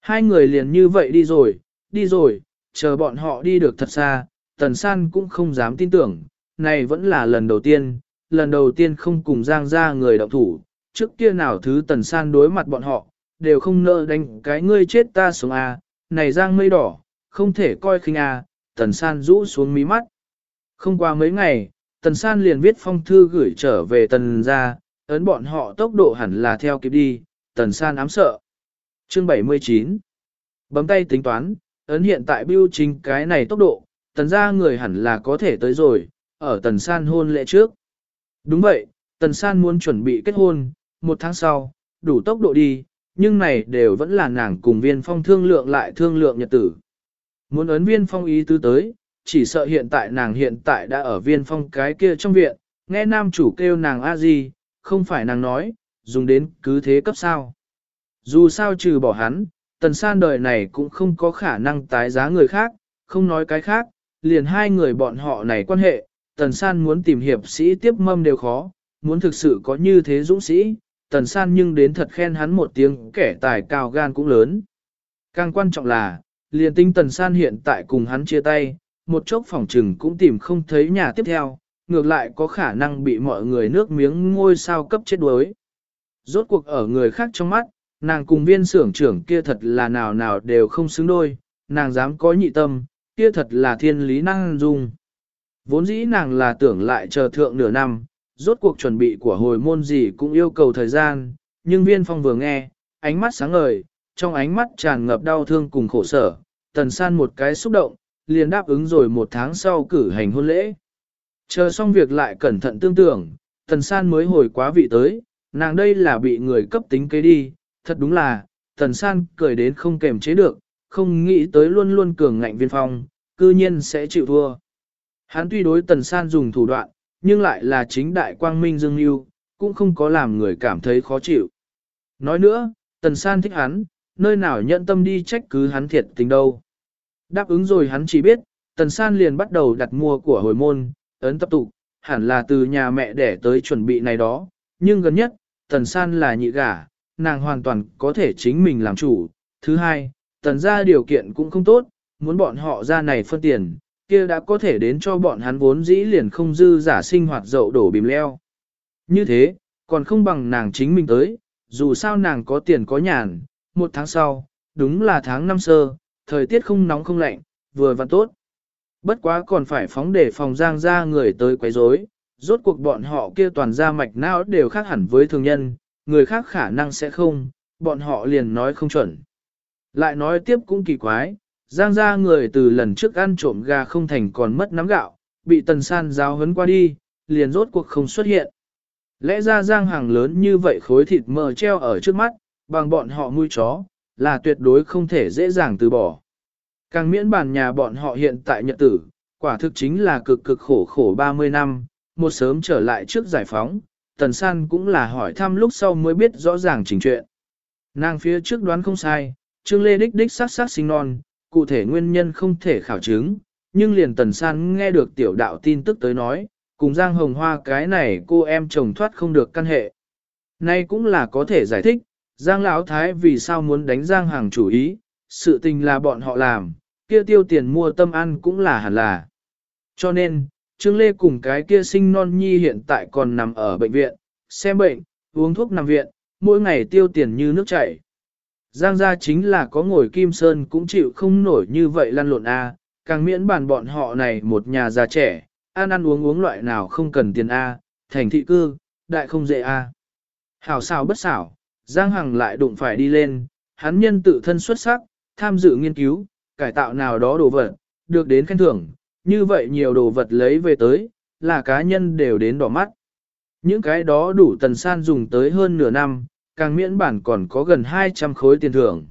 Hai người liền như vậy đi rồi, đi rồi, chờ bọn họ đi được thật xa, Tần San cũng không dám tin tưởng, này vẫn là lần đầu tiên, lần đầu tiên không cùng Giang ra người động thủ, trước kia nào thứ Tần San đối mặt bọn họ, đều không nỡ đánh cái ngươi chết ta sống à, này Giang mây đỏ, không thể coi khinh à, Tần San rũ xuống mí mắt. Không qua mấy ngày, Tần San liền viết phong thư gửi trở về Tần ra, ấn bọn họ tốc độ hẳn là theo kịp đi, Tần San ám sợ. Chương 79 Bấm tay tính toán, ấn hiện tại bưu chính cái này tốc độ, Tần ra người hẳn là có thể tới rồi, ở Tần San hôn lễ trước. Đúng vậy, Tần San muốn chuẩn bị kết hôn, một tháng sau, đủ tốc độ đi, nhưng này đều vẫn là nàng cùng viên phong thương lượng lại thương lượng nhật tử. Muốn ấn viên phong ý tứ tới, chỉ sợ hiện tại nàng hiện tại đã ở viên phong cái kia trong viện, nghe nam chủ kêu nàng a gì không phải nàng nói, dùng đến cứ thế cấp sao. Dù sao trừ bỏ hắn, tần san đời này cũng không có khả năng tái giá người khác, không nói cái khác, liền hai người bọn họ này quan hệ, tần san muốn tìm hiệp sĩ tiếp mâm đều khó, muốn thực sự có như thế dũng sĩ, tần san nhưng đến thật khen hắn một tiếng kẻ tài cao gan cũng lớn. Càng quan trọng là, liền tinh tần san hiện tại cùng hắn chia tay, một chốc phòng trừng cũng tìm không thấy nhà tiếp theo, ngược lại có khả năng bị mọi người nước miếng ngôi sao cấp chết đuối. Rốt cuộc ở người khác trong mắt, nàng cùng viên xưởng trưởng kia thật là nào nào đều không xứng đôi, nàng dám có nhị tâm, kia thật là thiên lý năng dung. Vốn dĩ nàng là tưởng lại chờ thượng nửa năm, rốt cuộc chuẩn bị của hồi môn gì cũng yêu cầu thời gian, nhưng viên phong vừa nghe, ánh mắt sáng ngời, trong ánh mắt tràn ngập đau thương cùng khổ sở, tần san một cái xúc động, liền đáp ứng rồi một tháng sau cử hành hôn lễ. Chờ xong việc lại cẩn thận tương tưởng, tần san mới hồi quá vị tới, nàng đây là bị người cấp tính kế đi, thật đúng là, tần san cười đến không kềm chế được, không nghĩ tới luôn luôn cường ngạnh viên phong, cư nhiên sẽ chịu thua. Hắn tuy đối tần san dùng thủ đoạn, nhưng lại là chính đại quang minh dương yêu, cũng không có làm người cảm thấy khó chịu. Nói nữa, tần san thích hắn, nơi nào nhận tâm đi trách cứ hắn thiệt tình đâu. Đáp ứng rồi hắn chỉ biết, tần san liền bắt đầu đặt mua của hồi môn, ấn tập tụ, hẳn là từ nhà mẹ để tới chuẩn bị này đó, nhưng gần nhất, tần san là nhị gả, nàng hoàn toàn có thể chính mình làm chủ. Thứ hai, tần ra điều kiện cũng không tốt, muốn bọn họ ra này phân tiền, kia đã có thể đến cho bọn hắn vốn dĩ liền không dư giả sinh hoạt dậu đổ bìm leo. Như thế, còn không bằng nàng chính mình tới, dù sao nàng có tiền có nhàn, một tháng sau, đúng là tháng năm sơ, thời tiết không nóng không lạnh, vừa và tốt. Bất quá còn phải phóng để phòng giang ra người tới quấy rối, rốt cuộc bọn họ kia toàn ra mạch não đều khác hẳn với thường nhân, người khác khả năng sẽ không, bọn họ liền nói không chuẩn. Lại nói tiếp cũng kỳ quái, giang ra người từ lần trước ăn trộm gà không thành còn mất nắm gạo, bị tần san giáo hấn qua đi, liền rốt cuộc không xuất hiện. Lẽ ra giang hàng lớn như vậy khối thịt mờ treo ở trước mắt, bằng bọn họ nuôi chó, là tuyệt đối không thể dễ dàng từ bỏ. Càng miễn bàn nhà bọn họ hiện tại nhật tử, quả thực chính là cực cực khổ khổ 30 năm, một sớm trở lại trước giải phóng, Tần San cũng là hỏi thăm lúc sau mới biết rõ ràng trình chuyện. Nàng phía trước đoán không sai, Trương Lê Đích Đích sát sát sinh non, cụ thể nguyên nhân không thể khảo chứng, nhưng liền Tần San nghe được tiểu đạo tin tức tới nói, cùng Giang Hồng Hoa cái này cô em chồng thoát không được căn hệ. Nay cũng là có thể giải thích, Giang Lão Thái vì sao muốn đánh Giang Hàng chủ ý, sự tình là bọn họ làm, kia tiêu tiền mua tâm ăn cũng là hẳn là. Cho nên, Trương Lê cùng cái kia sinh non nhi hiện tại còn nằm ở bệnh viện, xem bệnh, uống thuốc nằm viện, mỗi ngày tiêu tiền như nước chảy. Giang gia chính là có ngồi kim sơn cũng chịu không nổi như vậy lăn lộn a, càng miễn bàn bọn họ này một nhà già trẻ, ăn ăn uống uống loại nào không cần tiền a, thành thị cư, đại không dễ a. Hảo xảo bất xảo, Giang Hằng lại đụng phải đi lên, hắn nhân tự thân xuất sắc, tham dự nghiên cứu, cải tạo nào đó đồ vật, được đến khen thưởng, như vậy nhiều đồ vật lấy về tới, là cá nhân đều đến đỏ mắt. Những cái đó đủ tần san dùng tới hơn nửa năm, càng miễn bản còn có gần 200 khối tiền thưởng.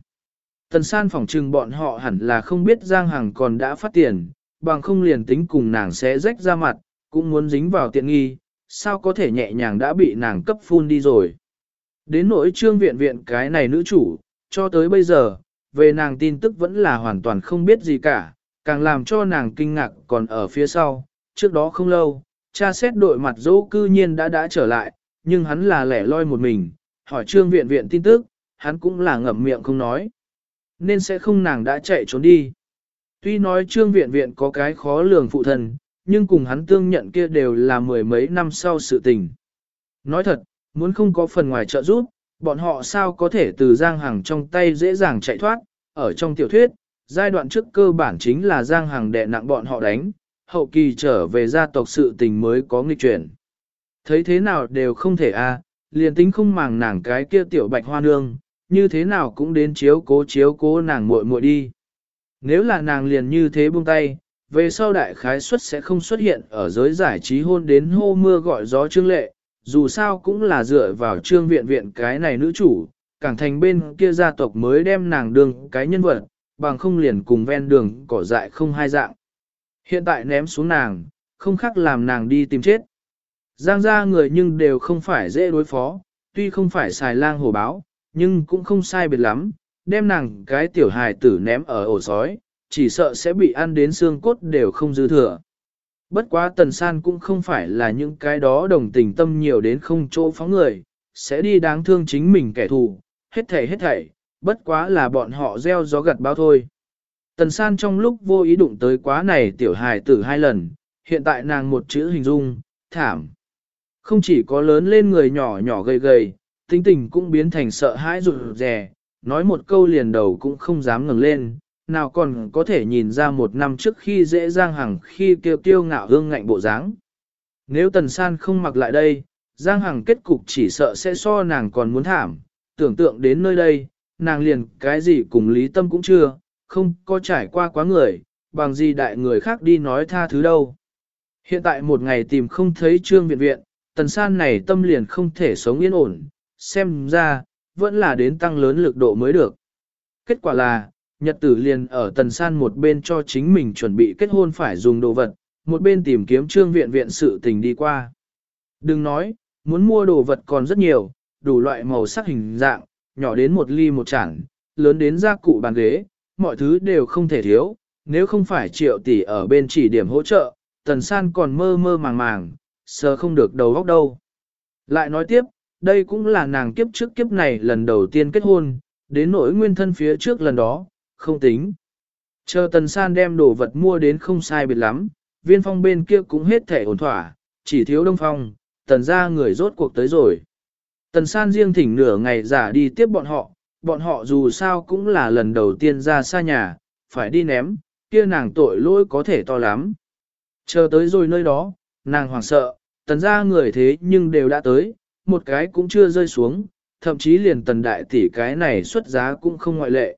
Tần san phỏng trừng bọn họ hẳn là không biết Giang Hằng còn đã phát tiền, bằng không liền tính cùng nàng sẽ rách ra mặt, cũng muốn dính vào tiện nghi, sao có thể nhẹ nhàng đã bị nàng cấp phun đi rồi. Đến nỗi trương viện viện cái này nữ chủ, cho tới bây giờ, về nàng tin tức vẫn là hoàn toàn không biết gì cả, càng làm cho nàng kinh ngạc còn ở phía sau, trước đó không lâu, cha xét đội mặt dỗ cư nhiên đã đã trở lại, nhưng hắn là lẻ loi một mình, hỏi trương viện viện tin tức, hắn cũng là ngậm miệng không nói. Nên sẽ không nàng đã chạy trốn đi. Tuy nói trương viện viện có cái khó lường phụ thần, nhưng cùng hắn tương nhận kia đều là mười mấy năm sau sự tình. Nói thật, muốn không có phần ngoài trợ giúp, bọn họ sao có thể từ Giang Hằng trong tay dễ dàng chạy thoát, ở trong tiểu thuyết, giai đoạn trước cơ bản chính là Giang Hằng đè nặng bọn họ đánh, hậu kỳ trở về gia tộc sự tình mới có nghịch chuyển. Thấy thế nào đều không thể a, à, liền tính không màng nàng cái kia tiểu bạch hoa nương, như thế nào cũng đến chiếu cố chiếu cố nàng muội muội đi. Nếu là nàng liền như thế buông tay, về sau đại khái suất sẽ không xuất hiện ở giới giải trí hôn đến hô mưa gọi gió trương lệ, dù sao cũng là dựa vào trương viện viện cái này nữ chủ, cảng thành bên kia gia tộc mới đem nàng đường cái nhân vật, bằng không liền cùng ven đường cỏ dại không hai dạng. Hiện tại ném xuống nàng, không khác làm nàng đi tìm chết. Giang ra người nhưng đều không phải dễ đối phó, tuy không phải xài lang hổ báo, nhưng cũng không sai biệt lắm, đem nàng cái tiểu hài tử ném ở ổ sói, chỉ sợ sẽ bị ăn đến xương cốt đều không dư thừa. Bất quá tần san cũng không phải là những cái đó đồng tình tâm nhiều đến không chỗ phóng người, sẽ đi đáng thương chính mình kẻ thù, hết thảy hết thảy, bất quá là bọn họ gieo gió gặt bao thôi. Tần san trong lúc vô ý đụng tới quá này tiểu hài tử hai lần, hiện tại nàng một chữ hình dung, thảm. Không chỉ có lớn lên người nhỏ nhỏ gầy gầy, tính tình cũng biến thành sợ hãi rụt rè, nói một câu liền đầu cũng không dám ngẩng lên, nào còn có thể nhìn ra một năm trước khi dễ Giang hằng khi kêu tiêu ngạo hương ngạnh bộ dáng. Nếu tần san không mặc lại đây, Giang Hằng kết cục chỉ sợ sẽ so nàng còn muốn thảm, tưởng tượng đến nơi đây, nàng liền cái gì cùng lý tâm cũng chưa, không có trải qua quá người, bằng gì đại người khác đi nói tha thứ đâu. Hiện tại một ngày tìm không thấy trương viện viện, tần san này tâm liền không thể sống yên ổn, xem ra, vẫn là đến tăng lớn lực độ mới được. Kết quả là, nhật tử liền ở tần san một bên cho chính mình chuẩn bị kết hôn phải dùng đồ vật, một bên tìm kiếm trương viện viện sự tình đi qua. Đừng nói, muốn mua đồ vật còn rất nhiều, đủ loại màu sắc hình dạng, nhỏ đến một ly một chản, lớn đến gia cụ bàn ghế, mọi thứ đều không thể thiếu, nếu không phải triệu tỷ ở bên chỉ điểm hỗ trợ, tần san còn mơ mơ màng màng, sờ không được đầu góc đâu. Lại nói tiếp, đây cũng là nàng kiếp trước kiếp này lần đầu tiên kết hôn, đến nỗi nguyên thân phía trước lần đó, không tính. Chờ tần san đem đồ vật mua đến không sai biệt lắm, viên phong bên kia cũng hết thể ổn thỏa, chỉ thiếu đông phong, tần ra người rốt cuộc tới rồi. Tần san riêng thỉnh nửa ngày giả đi tiếp bọn họ, bọn họ dù sao cũng là lần đầu tiên ra xa nhà, phải đi ném, kia nàng tội lỗi có thể to lắm. Chờ tới rồi nơi đó, nàng hoảng sợ, tần ra người thế nhưng đều đã tới, một cái cũng chưa rơi xuống, thậm chí liền tần đại tỷ cái này xuất giá cũng không ngoại lệ.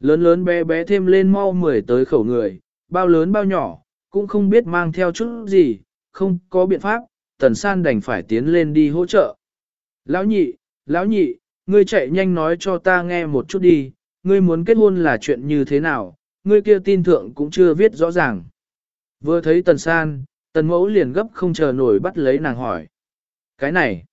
Lớn lớn bé bé thêm lên mau mười tới khẩu người, bao lớn bao nhỏ, cũng không biết mang theo chút gì, không có biện pháp, tần san đành phải tiến lên đi hỗ trợ. Lão nhị, lão nhị, ngươi chạy nhanh nói cho ta nghe một chút đi, ngươi muốn kết hôn là chuyện như thế nào, ngươi kia tin thượng cũng chưa viết rõ ràng. Vừa thấy tần san, tần mẫu liền gấp không chờ nổi bắt lấy nàng hỏi. Cái này,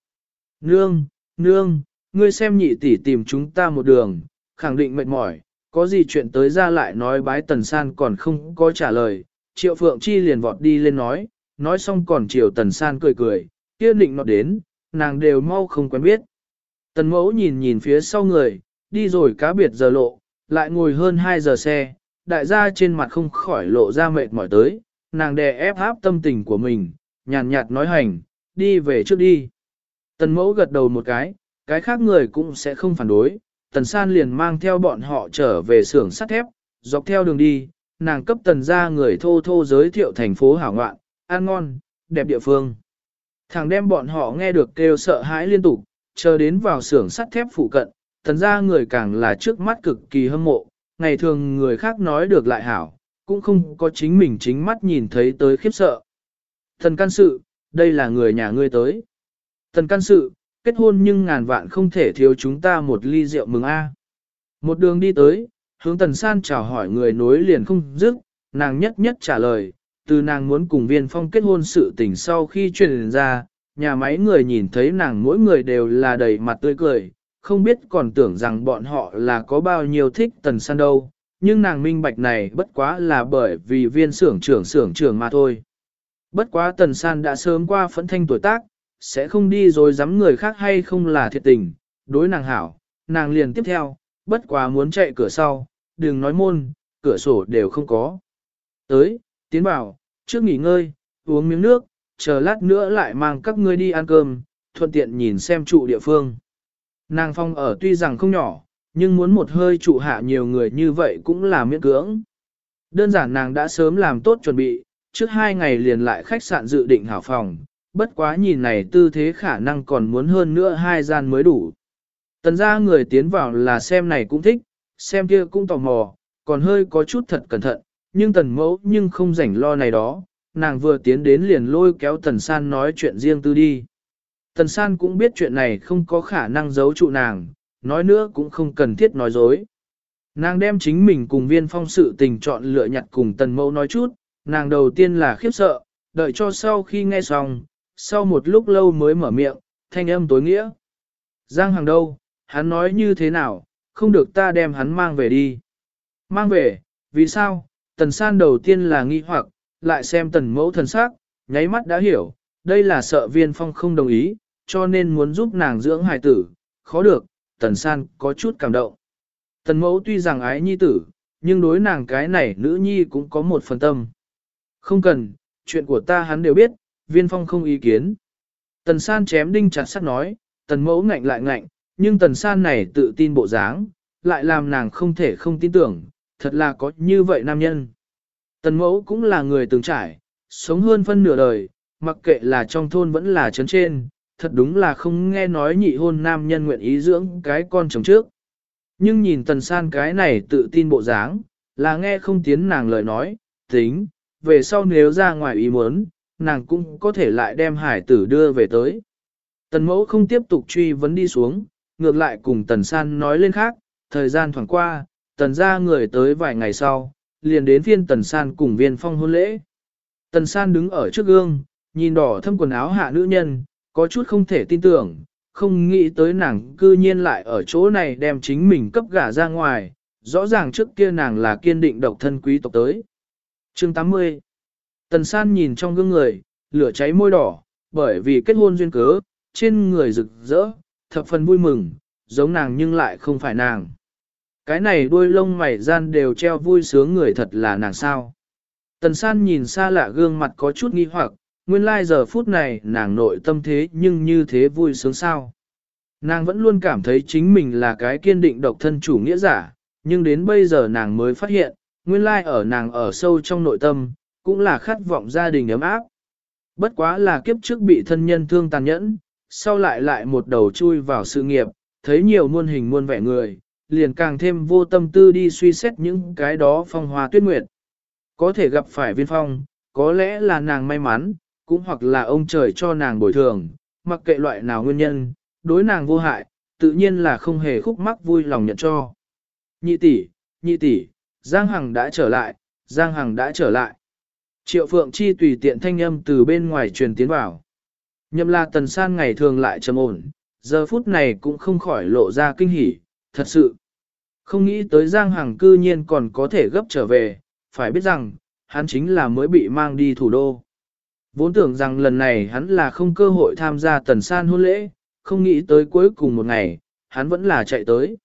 nương, nương, ngươi xem nhị tỷ tìm chúng ta một đường, khẳng định mệt mỏi, có gì chuyện tới ra lại nói bái tần san còn không có trả lời, triệu phượng chi liền vọt đi lên nói, nói xong còn triệu tần san cười cười, kia định nó đến, nàng đều mau không quen biết. Tần mẫu nhìn nhìn phía sau người, đi rồi cá biệt giờ lộ, lại ngồi hơn 2 giờ xe, đại gia trên mặt không khỏi lộ ra mệt mỏi tới, nàng đè ép áp tâm tình của mình, nhàn nhạt nói hành, đi về trước đi. Tần mẫu gật đầu một cái, cái khác người cũng sẽ không phản đối, tần san liền mang theo bọn họ trở về xưởng sắt thép, dọc theo đường đi, nàng cấp tần ra người thô thô giới thiệu thành phố hảo ngoạn, ăn ngon, đẹp địa phương. Thằng đem bọn họ nghe được kêu sợ hãi liên tục, chờ đến vào xưởng sắt thép phụ cận, tần ra người càng là trước mắt cực kỳ hâm mộ, ngày thường người khác nói được lại hảo, cũng không có chính mình chính mắt nhìn thấy tới khiếp sợ. Thần can sự, đây là người nhà ngươi tới. Thần can sự, kết hôn nhưng ngàn vạn không thể thiếu chúng ta một ly rượu mừng a. Một đường đi tới, hướng tần san chào hỏi người nối liền không dứt, nàng nhất nhất trả lời, từ nàng muốn cùng viên phong kết hôn sự tình sau khi truyền ra, nhà máy người nhìn thấy nàng mỗi người đều là đầy mặt tươi cười, không biết còn tưởng rằng bọn họ là có bao nhiêu thích tần san đâu, nhưng nàng minh bạch này bất quá là bởi vì viên xưởng trưởng xưởng trưởng mà thôi. Bất quá tần san đã sớm qua phẫn thanh tuổi tác, sẽ không đi rồi dám người khác hay không là thiệt tình, đối nàng hảo, nàng liền tiếp theo, bất quá muốn chạy cửa sau, đừng nói môn, cửa sổ đều không có. Tới, tiến vào, trước nghỉ ngơi, uống miếng nước, chờ lát nữa lại mang các ngươi đi ăn cơm, thuận tiện nhìn xem trụ địa phương. Nàng phong ở tuy rằng không nhỏ, nhưng muốn một hơi trụ hạ nhiều người như vậy cũng là miễn cưỡng. Đơn giản nàng đã sớm làm tốt chuẩn bị, trước hai ngày liền lại khách sạn dự định hảo phòng, bất quá nhìn này tư thế khả năng còn muốn hơn nữa hai gian mới đủ. Tần ra người tiến vào là xem này cũng thích, xem kia cũng tò mò, còn hơi có chút thật cẩn thận, nhưng tần mẫu nhưng không rảnh lo này đó, nàng vừa tiến đến liền lôi kéo tần san nói chuyện riêng tư đi. Tần san cũng biết chuyện này không có khả năng giấu trụ nàng, nói nữa cũng không cần thiết nói dối. Nàng đem chính mình cùng viên phong sự tình chọn lựa nhặt cùng tần mẫu nói chút, nàng đầu tiên là khiếp sợ, đợi cho sau khi nghe xong, sau một lúc lâu mới mở miệng, thanh âm tối nghĩa. Giang hàng đâu, hắn nói như thế nào, không được ta đem hắn mang về đi. Mang về, vì sao? Tần san đầu tiên là nghi hoặc, lại xem tần mẫu thần sắc, nháy mắt đã hiểu, đây là sợ viên phong không đồng ý, cho nên muốn giúp nàng dưỡng hài tử, khó được, tần san có chút cảm động. Tần mẫu tuy rằng ái nhi tử, nhưng đối nàng cái này nữ nhi cũng có một phần tâm. Không cần, chuyện của ta hắn đều biết, viên phong không ý kiến. Tần san chém đinh chặt sắt nói, tần mẫu ngạnh lại ngạnh, nhưng tần san này tự tin bộ dáng, lại làm nàng không thể không tin tưởng, thật là có như vậy nam nhân. Tần mẫu cũng là người từng trải, sống hơn phân nửa đời, mặc kệ là trong thôn vẫn là trấn trên, thật đúng là không nghe nói nhị hôn nam nhân nguyện ý dưỡng cái con chồng trước. Nhưng nhìn tần san cái này tự tin bộ dáng, là nghe không tiến nàng lời nói, tính, về sau nếu ra ngoài ý muốn, nàng cũng có thể lại đem hải tử đưa về tới. Tần mẫu không tiếp tục truy vấn đi xuống, ngược lại cùng tần san nói lên khác, thời gian thoảng qua, tần ra người tới vài ngày sau, liền đến phiên tần san cùng viên phong hôn lễ. Tần san đứng ở trước gương, nhìn đỏ thâm quần áo hạ nữ nhân, có chút không thể tin tưởng, không nghĩ tới nàng cư nhiên lại ở chỗ này đem chính mình cấp gả ra ngoài, rõ ràng trước kia nàng là kiên định độc thân quý tộc tới. Chương 80 Tần san nhìn trong gương người, lửa cháy môi đỏ, bởi vì kết hôn duyên cớ, trên người rực rỡ, thập phần vui mừng, giống nàng nhưng lại không phải nàng. Cái này đuôi lông mày gian đều treo vui sướng người thật là nàng sao. Tần san nhìn xa lạ gương mặt có chút nghi hoặc, nguyên lai giờ phút này nàng nội tâm thế nhưng như thế vui sướng sao. Nàng vẫn luôn cảm thấy chính mình là cái kiên định độc thân chủ nghĩa giả, nhưng đến bây giờ nàng mới phát hiện, nguyên lai ở nàng ở sâu trong nội tâm, cũng là khát vọng gia đình ấm áp. Bất quá là kiếp trước bị thân nhân thương tàn nhẫn, sau lại lại một đầu chui vào sự nghiệp, thấy nhiều muôn hình muôn vẻ người, liền càng thêm vô tâm tư đi suy xét những cái đó phong hoa tuyết nguyệt. Có thể gặp phải viên phong, có lẽ là nàng may mắn, cũng hoặc là ông trời cho nàng bồi thường, mặc kệ loại nào nguyên nhân, đối nàng vô hại, tự nhiên là không hề khúc mắc vui lòng nhận cho. Nhị tỷ, nhị tỷ, Giang Hằng đã trở lại, Giang Hằng đã trở lại. Triệu Phượng Chi tùy tiện thanh âm từ bên ngoài truyền tiến vào. Nhậm là tần san ngày thường lại trầm ổn, giờ phút này cũng không khỏi lộ ra kinh hỉ, thật sự. Không nghĩ tới Giang Hằng cư nhiên còn có thể gấp trở về, phải biết rằng, hắn chính là mới bị mang đi thủ đô. Vốn tưởng rằng lần này hắn là không cơ hội tham gia tần san hôn lễ, không nghĩ tới cuối cùng một ngày, hắn vẫn là chạy tới.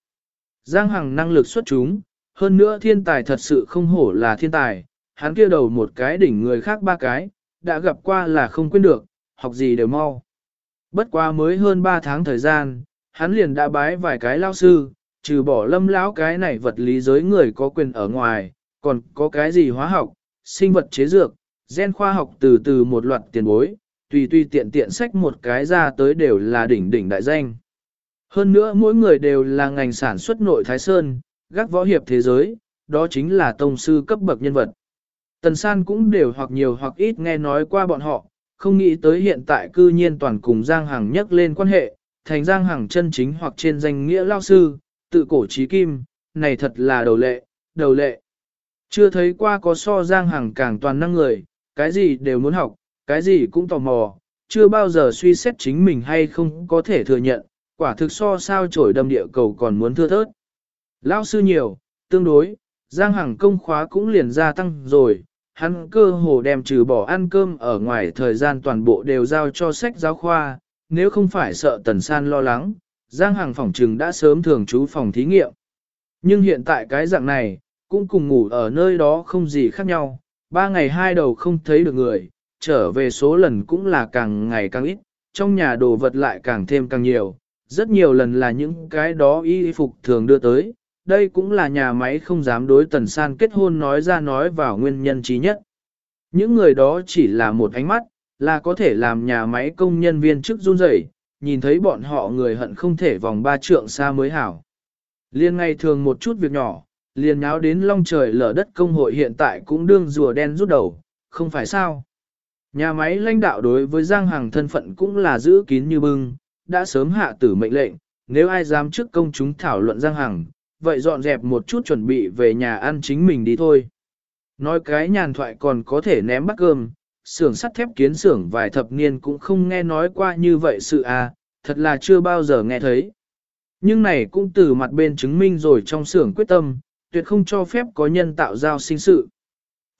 Giang Hằng năng lực xuất chúng, hơn nữa thiên tài thật sự không hổ là thiên tài, hắn kia đầu một cái đỉnh người khác ba cái, đã gặp qua là không quên được, học gì đều mau. Bất quá mới hơn 3 tháng thời gian, hắn liền đã bái vài cái lao sư, trừ bỏ lâm lão cái này vật lý giới người có quyền ở ngoài, còn có cái gì hóa học, sinh vật chế dược, gen khoa học từ từ một loạt tiền bối, tùy tùy tiện tiện sách một cái ra tới đều là đỉnh đỉnh đại danh. Hơn nữa mỗi người đều là ngành sản xuất nội Thái Sơn, gác võ hiệp thế giới, đó chính là tông sư cấp bậc nhân vật. Tần San cũng đều hoặc nhiều hoặc ít nghe nói qua bọn họ, không nghĩ tới hiện tại cư nhiên toàn cùng Giang Hằng nhắc lên quan hệ, thành Giang Hằng chân chính hoặc trên danh nghĩa lao sư, tự cổ trí kim, này thật là đầu lệ, đầu lệ. Chưa thấy qua có so Giang Hằng càng toàn năng người, cái gì đều muốn học, cái gì cũng tò mò, chưa bao giờ suy xét chính mình hay không có thể thừa nhận, quả thực so sao trổi đâm địa cầu còn muốn thưa thớt. Lao sư nhiều, tương đối, Giang Hằng công khóa cũng liền gia tăng rồi, hắn cơ hồ đem trừ bỏ ăn cơm ở ngoài thời gian toàn bộ đều giao cho sách giáo khoa, nếu không phải sợ Tần San lo lắng, Giang Hằng phòng trừng đã sớm thường trú phòng thí nghiệm. Nhưng hiện tại cái dạng này, cũng cùng ngủ ở nơi đó không gì khác nhau, ba ngày hai đầu không thấy được người, trở về số lần cũng là càng ngày càng ít, trong nhà đồ vật lại càng thêm càng nhiều, rất nhiều lần là những cái đó y phục thường đưa tới, đây cũng là nhà máy không dám đối tần san kết hôn nói ra nói vào nguyên nhân trí nhất. Những người đó chỉ là một ánh mắt, là có thể làm nhà máy công nhân viên chức run rẩy, nhìn thấy bọn họ người hận không thể vòng ba trượng xa mới hảo. Liên ngay thường một chút việc nhỏ, liền nháo đến long trời lở đất công hội hiện tại cũng đương rùa đen rút đầu, không phải sao. Nhà máy lãnh đạo đối với Giang Hằng thân phận cũng là giữ kín như bưng, đã sớm hạ tử mệnh lệnh, nếu ai dám trước công chúng thảo luận Giang Hằng, vậy dọn dẹp một chút chuẩn bị về nhà ăn chính mình đi thôi. Nói cái nhàn thoại còn có thể ném bát cơm, xưởng sắt thép kiến xưởng vài thập niên cũng không nghe nói qua như vậy sự à, thật là chưa bao giờ nghe thấy. Nhưng này cũng từ mặt bên chứng minh rồi trong xưởng quyết tâm, tuyệt không cho phép có nhân tạo giao sinh sự.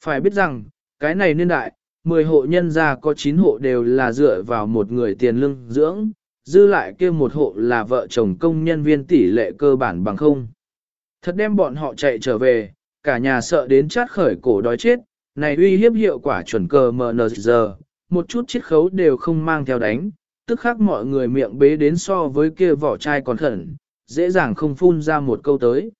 Phải biết rằng, cái này niên đại, 10 hộ nhân gia có 9 hộ đều là dựa vào một người tiền lương dưỡng, dư lại kia một hộ là vợ chồng công nhân viên tỷ lệ cơ bản bằng không. Thật đem bọn họ chạy trở về, cả nhà sợ đến chát khởi cổ đói chết, này uy hiếp hiệu quả chuẩn cờ MNZ, một chút chiết khấu đều không mang theo đánh, tức khác mọi người miệng bế đến so với kia vỏ chai còn khẩn, dễ dàng không phun ra một câu tới.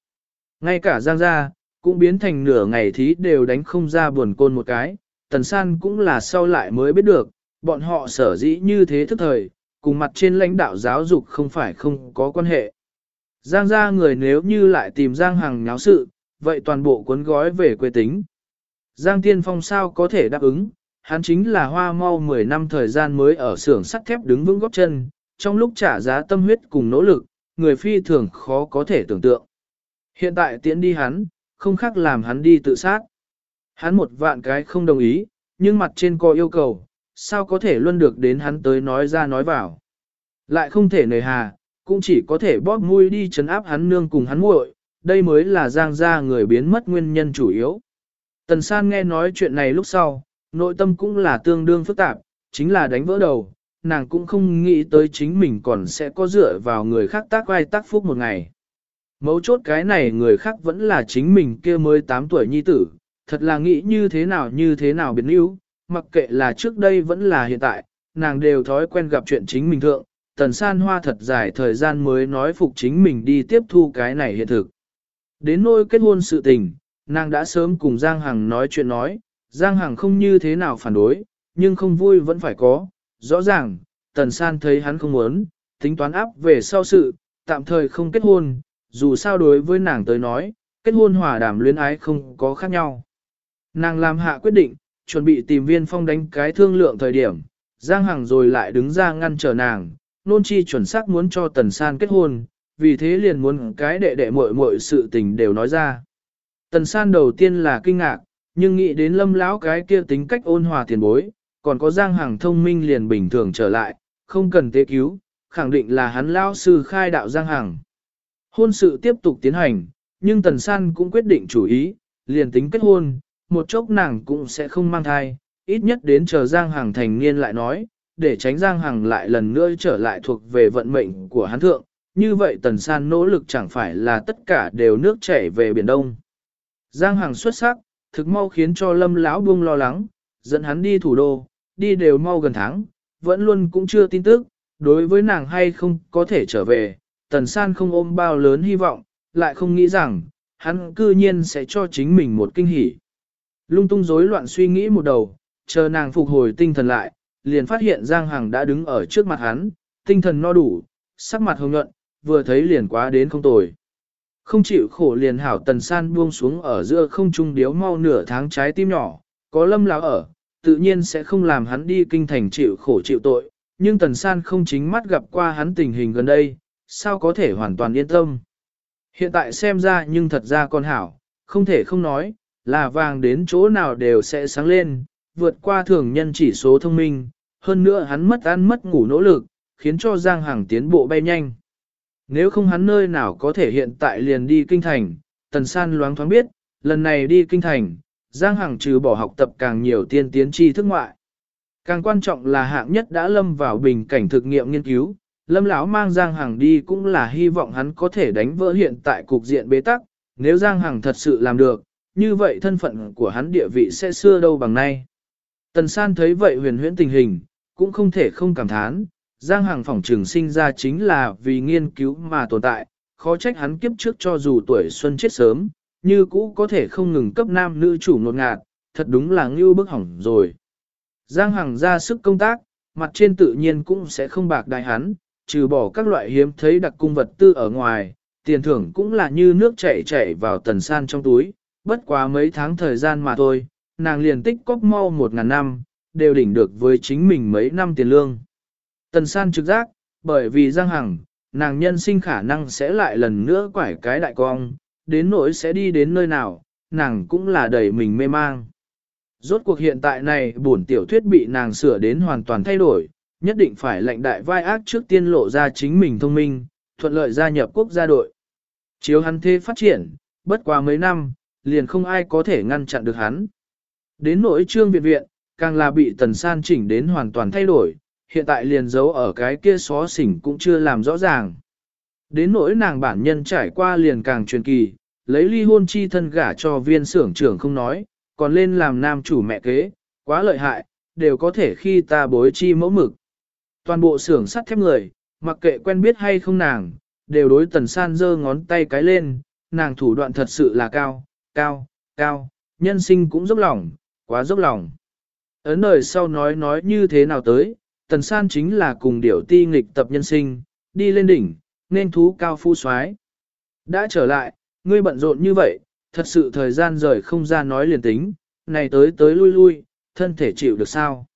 Ngay cả Giang gia cũng biến thành nửa ngày thí đều đánh không ra buồn côn một cái, Tần San cũng là sau lại mới biết được, bọn họ sở dĩ như thế thức thời, cùng mặt trên lãnh đạo giáo dục không phải không có quan hệ. Giang gia người nếu như lại tìm Giang Hằng nháo sự, vậy toàn bộ cuốn gói về quê tính. Giang Tiên Phong sao có thể đáp ứng, hắn chính là hoa mau 10 năm thời gian mới ở xưởng sắt thép đứng vững góp chân, trong lúc trả giá tâm huyết cùng nỗ lực, người phi thường khó có thể tưởng tượng. Hiện tại tiễn đi hắn, không khác làm hắn đi tự sát. Hắn một vạn cái không đồng ý, nhưng mặt trên có yêu cầu, sao có thể luôn được đến hắn tới nói ra nói vào. Lại không thể nề hà, cũng chỉ có thể bóp mũi đi chấn áp hắn nương cùng hắn muội, đây mới là giang gia người biến mất nguyên nhân chủ yếu. Tần san nghe nói chuyện này lúc sau, nội tâm cũng là tương đương phức tạp, chính là đánh vỡ đầu, nàng cũng không nghĩ tới chính mình còn sẽ có dựa vào người khác tác vai tác phúc một ngày. Mấu chốt cái này người khác vẫn là chính mình kia mới 8 tuổi nhi tử, thật là nghĩ như thế nào như thế nào biến yếu, mặc kệ là trước đây vẫn là hiện tại, nàng đều thói quen gặp chuyện chính mình thượng, tần san hoa thật dài thời gian mới nói phục chính mình đi tiếp thu cái này hiện thực. Đến nôi kết hôn sự tình, nàng đã sớm cùng Giang Hằng nói chuyện nói, Giang Hằng không như thế nào phản đối, nhưng không vui vẫn phải có, rõ ràng, tần san thấy hắn không muốn, tính toán áp về sau sự, tạm thời không kết hôn, dù sao đối với nàng tới nói, kết hôn hòa đàm luyến ái không có khác nhau. Nàng làm hạ quyết định, chuẩn bị tìm viên phong đánh cái thương lượng thời điểm, Giang Hằng rồi lại đứng ra ngăn trở nàng, nôn chi chuẩn xác muốn cho Tần San kết hôn, vì thế liền muốn cái đệ đệ muội muội sự tình đều nói ra. Tần San đầu tiên là kinh ngạc, nhưng nghĩ đến lâm lão cái kia tính cách ôn hòa tiền bối, còn có Giang Hằng thông minh liền bình thường trở lại, không cần tế cứu, khẳng định là hắn lão sư khai đạo Giang Hằng. Hôn sự tiếp tục tiến hành, nhưng Tần San cũng quyết định chủ ý, liền tính kết hôn, một chốc nàng cũng sẽ không mang thai, ít nhất đến chờ Giang Hằng thành niên lại nói, để tránh Giang Hằng lại lần nữa trở lại thuộc về vận mệnh của hắn thượng, như vậy Tần San nỗ lực chẳng phải là tất cả đều nước chảy về Biển Đông. Giang Hằng xuất sắc, thực mau khiến cho Lâm lão buông lo lắng, dẫn hắn đi thủ đô, đi đều mau gần tháng, vẫn luôn cũng chưa tin tức, đối với nàng hay không có thể trở về, Tần San không ôm bao lớn hy vọng, lại không nghĩ rằng, hắn cư nhiên sẽ cho chính mình một kinh hỉ. Lung tung rối loạn suy nghĩ một đầu, chờ nàng phục hồi tinh thần lại, liền phát hiện Giang Hằng đã đứng ở trước mặt hắn, tinh thần no đủ, sắc mặt hồng nhuận, vừa thấy liền quá đến không tồi. Không chịu khổ liền hảo tần san buông xuống ở giữa không trung điếu mau nửa tháng trái tim nhỏ, có lâm lão ở, tự nhiên sẽ không làm hắn đi kinh thành chịu khổ chịu tội, nhưng Tần San không chính mắt gặp qua hắn tình hình gần đây, sao có thể hoàn toàn yên tâm. Hiện tại xem ra nhưng thật ra con hảo, không thể không nói, là vàng đến chỗ nào đều sẽ sáng lên, vượt qua thường nhân chỉ số thông minh, hơn nữa hắn mất ăn mất ngủ nỗ lực, khiến cho Giang Hằng tiến bộ bay nhanh. Nếu không hắn nơi nào có thể hiện tại liền đi kinh thành, Tần San loáng thoáng biết, lần này đi kinh thành, Giang Hằng trừ bỏ học tập càng nhiều tiên tiến tri thức ngoại. Càng quan trọng là hạng nhất đã lâm vào bình cảnh thực nghiệm nghiên cứu, Lâm lão mang Giang Hằng đi cũng là hy vọng hắn có thể đánh vỡ hiện tại cục diện bế tắc, nếu Giang Hằng thật sự làm được, như vậy thân phận của hắn địa vị sẽ xưa đâu bằng nay. Tần San thấy vậy huyền huyễn tình hình, cũng không thể không cảm thán, Giang Hằng phỏng trường sinh ra chính là vì nghiên cứu mà tồn tại, khó trách hắn kiếp trước cho dù tuổi xuân chết sớm, như cũ có thể không ngừng cấp nam nữ chủ nột ngạt, thật đúng là ngưu bức hỏng rồi. Giang Hằng ra sức công tác, mặt trên tự nhiên cũng sẽ không bạc đại hắn, trừ bỏ các loại hiếm thấy đặc cung vật tư ở ngoài, tiền thưởng cũng là như nước chảy chảy vào tần san trong túi, bất quá mấy tháng thời gian mà thôi, nàng liền tích cóp mau một ngàn năm, đều đỉnh được với chính mình mấy năm tiền lương. Tần san trực giác, bởi vì Giang Hằng, nàng nhân sinh khả năng sẽ lại lần nữa quải cái đại cong, đến nỗi sẽ đi đến nơi nào, nàng cũng là đầy mình mê mang. Rốt cuộc hiện tại này bổn tiểu thuyết bị nàng sửa đến hoàn toàn thay đổi, nhất định phải lệnh đại vai ác trước tiên lộ ra chính mình thông minh, thuận lợi gia nhập quốc gia đội. Chiếu hắn thế phát triển, bất quá mấy năm, liền không ai có thể ngăn chặn được hắn. Đến nỗi trương viện viện, càng là bị tần san chỉnh đến hoàn toàn thay đổi, hiện tại liền giấu ở cái kia xó xỉnh cũng chưa làm rõ ràng. Đến nỗi nàng bản nhân trải qua liền càng truyền kỳ, lấy ly hôn chi thân gả cho viên xưởng trưởng không nói, còn lên làm nam chủ mẹ kế, quá lợi hại, đều có thể khi ta bối chi mẫu mực. Toàn bộ xưởng sắt thép người, mặc kệ quen biết hay không nàng, đều đối tần san giơ ngón tay cái lên, nàng thủ đoạn thật sự là cao, cao, cao, nhân sinh cũng dốc lòng, quá dốc lòng. Ấn đời sau nói nói như thế nào tới, tần san chính là cùng điểu ti nghịch tập nhân sinh, đi lên đỉnh, nên thú cao phu soái Đã trở lại, ngươi bận rộn như vậy, thật sự thời gian rời không ra nói liền tính, này tới tới lui lui, thân thể chịu được sao?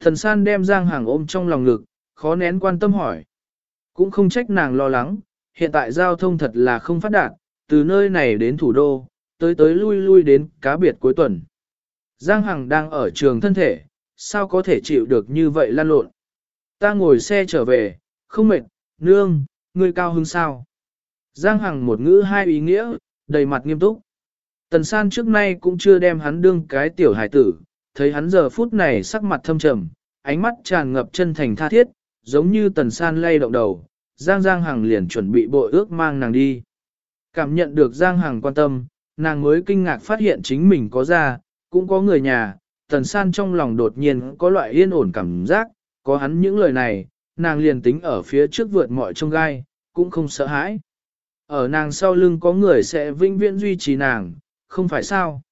Thần san đem Giang Hàng ôm trong lòng ngực, khó nén quan tâm hỏi. Cũng không trách nàng lo lắng, hiện tại giao thông thật là không phát đạt, từ nơi này đến thủ đô, tới tới lui lui đến cá biệt cuối tuần. Giang Hằng đang ở trường thân thể, sao có thể chịu được như vậy lan lộn. Ta ngồi xe trở về, không mệt, nương, ngươi cao hứng sao. Giang Hằng một ngữ hai ý nghĩa, đầy mặt nghiêm túc. Tần san trước nay cũng chưa đem hắn đương cái tiểu hải tử, thấy hắn giờ phút này sắc mặt thâm trầm, ánh mắt tràn ngập chân thành tha thiết, giống như tần san lay động đầu, Giang Giang Hằng liền chuẩn bị bội ước mang nàng đi. Cảm nhận được Giang Hằng quan tâm, nàng mới kinh ngạc phát hiện chính mình có ra, cũng có người nhà, tần san trong lòng đột nhiên có loại yên ổn cảm giác, có hắn những lời này, nàng liền tính ở phía trước vượt mọi trông gai, cũng không sợ hãi. Ở nàng sau lưng có người sẽ vinh viễn duy trì nàng, không phải sao.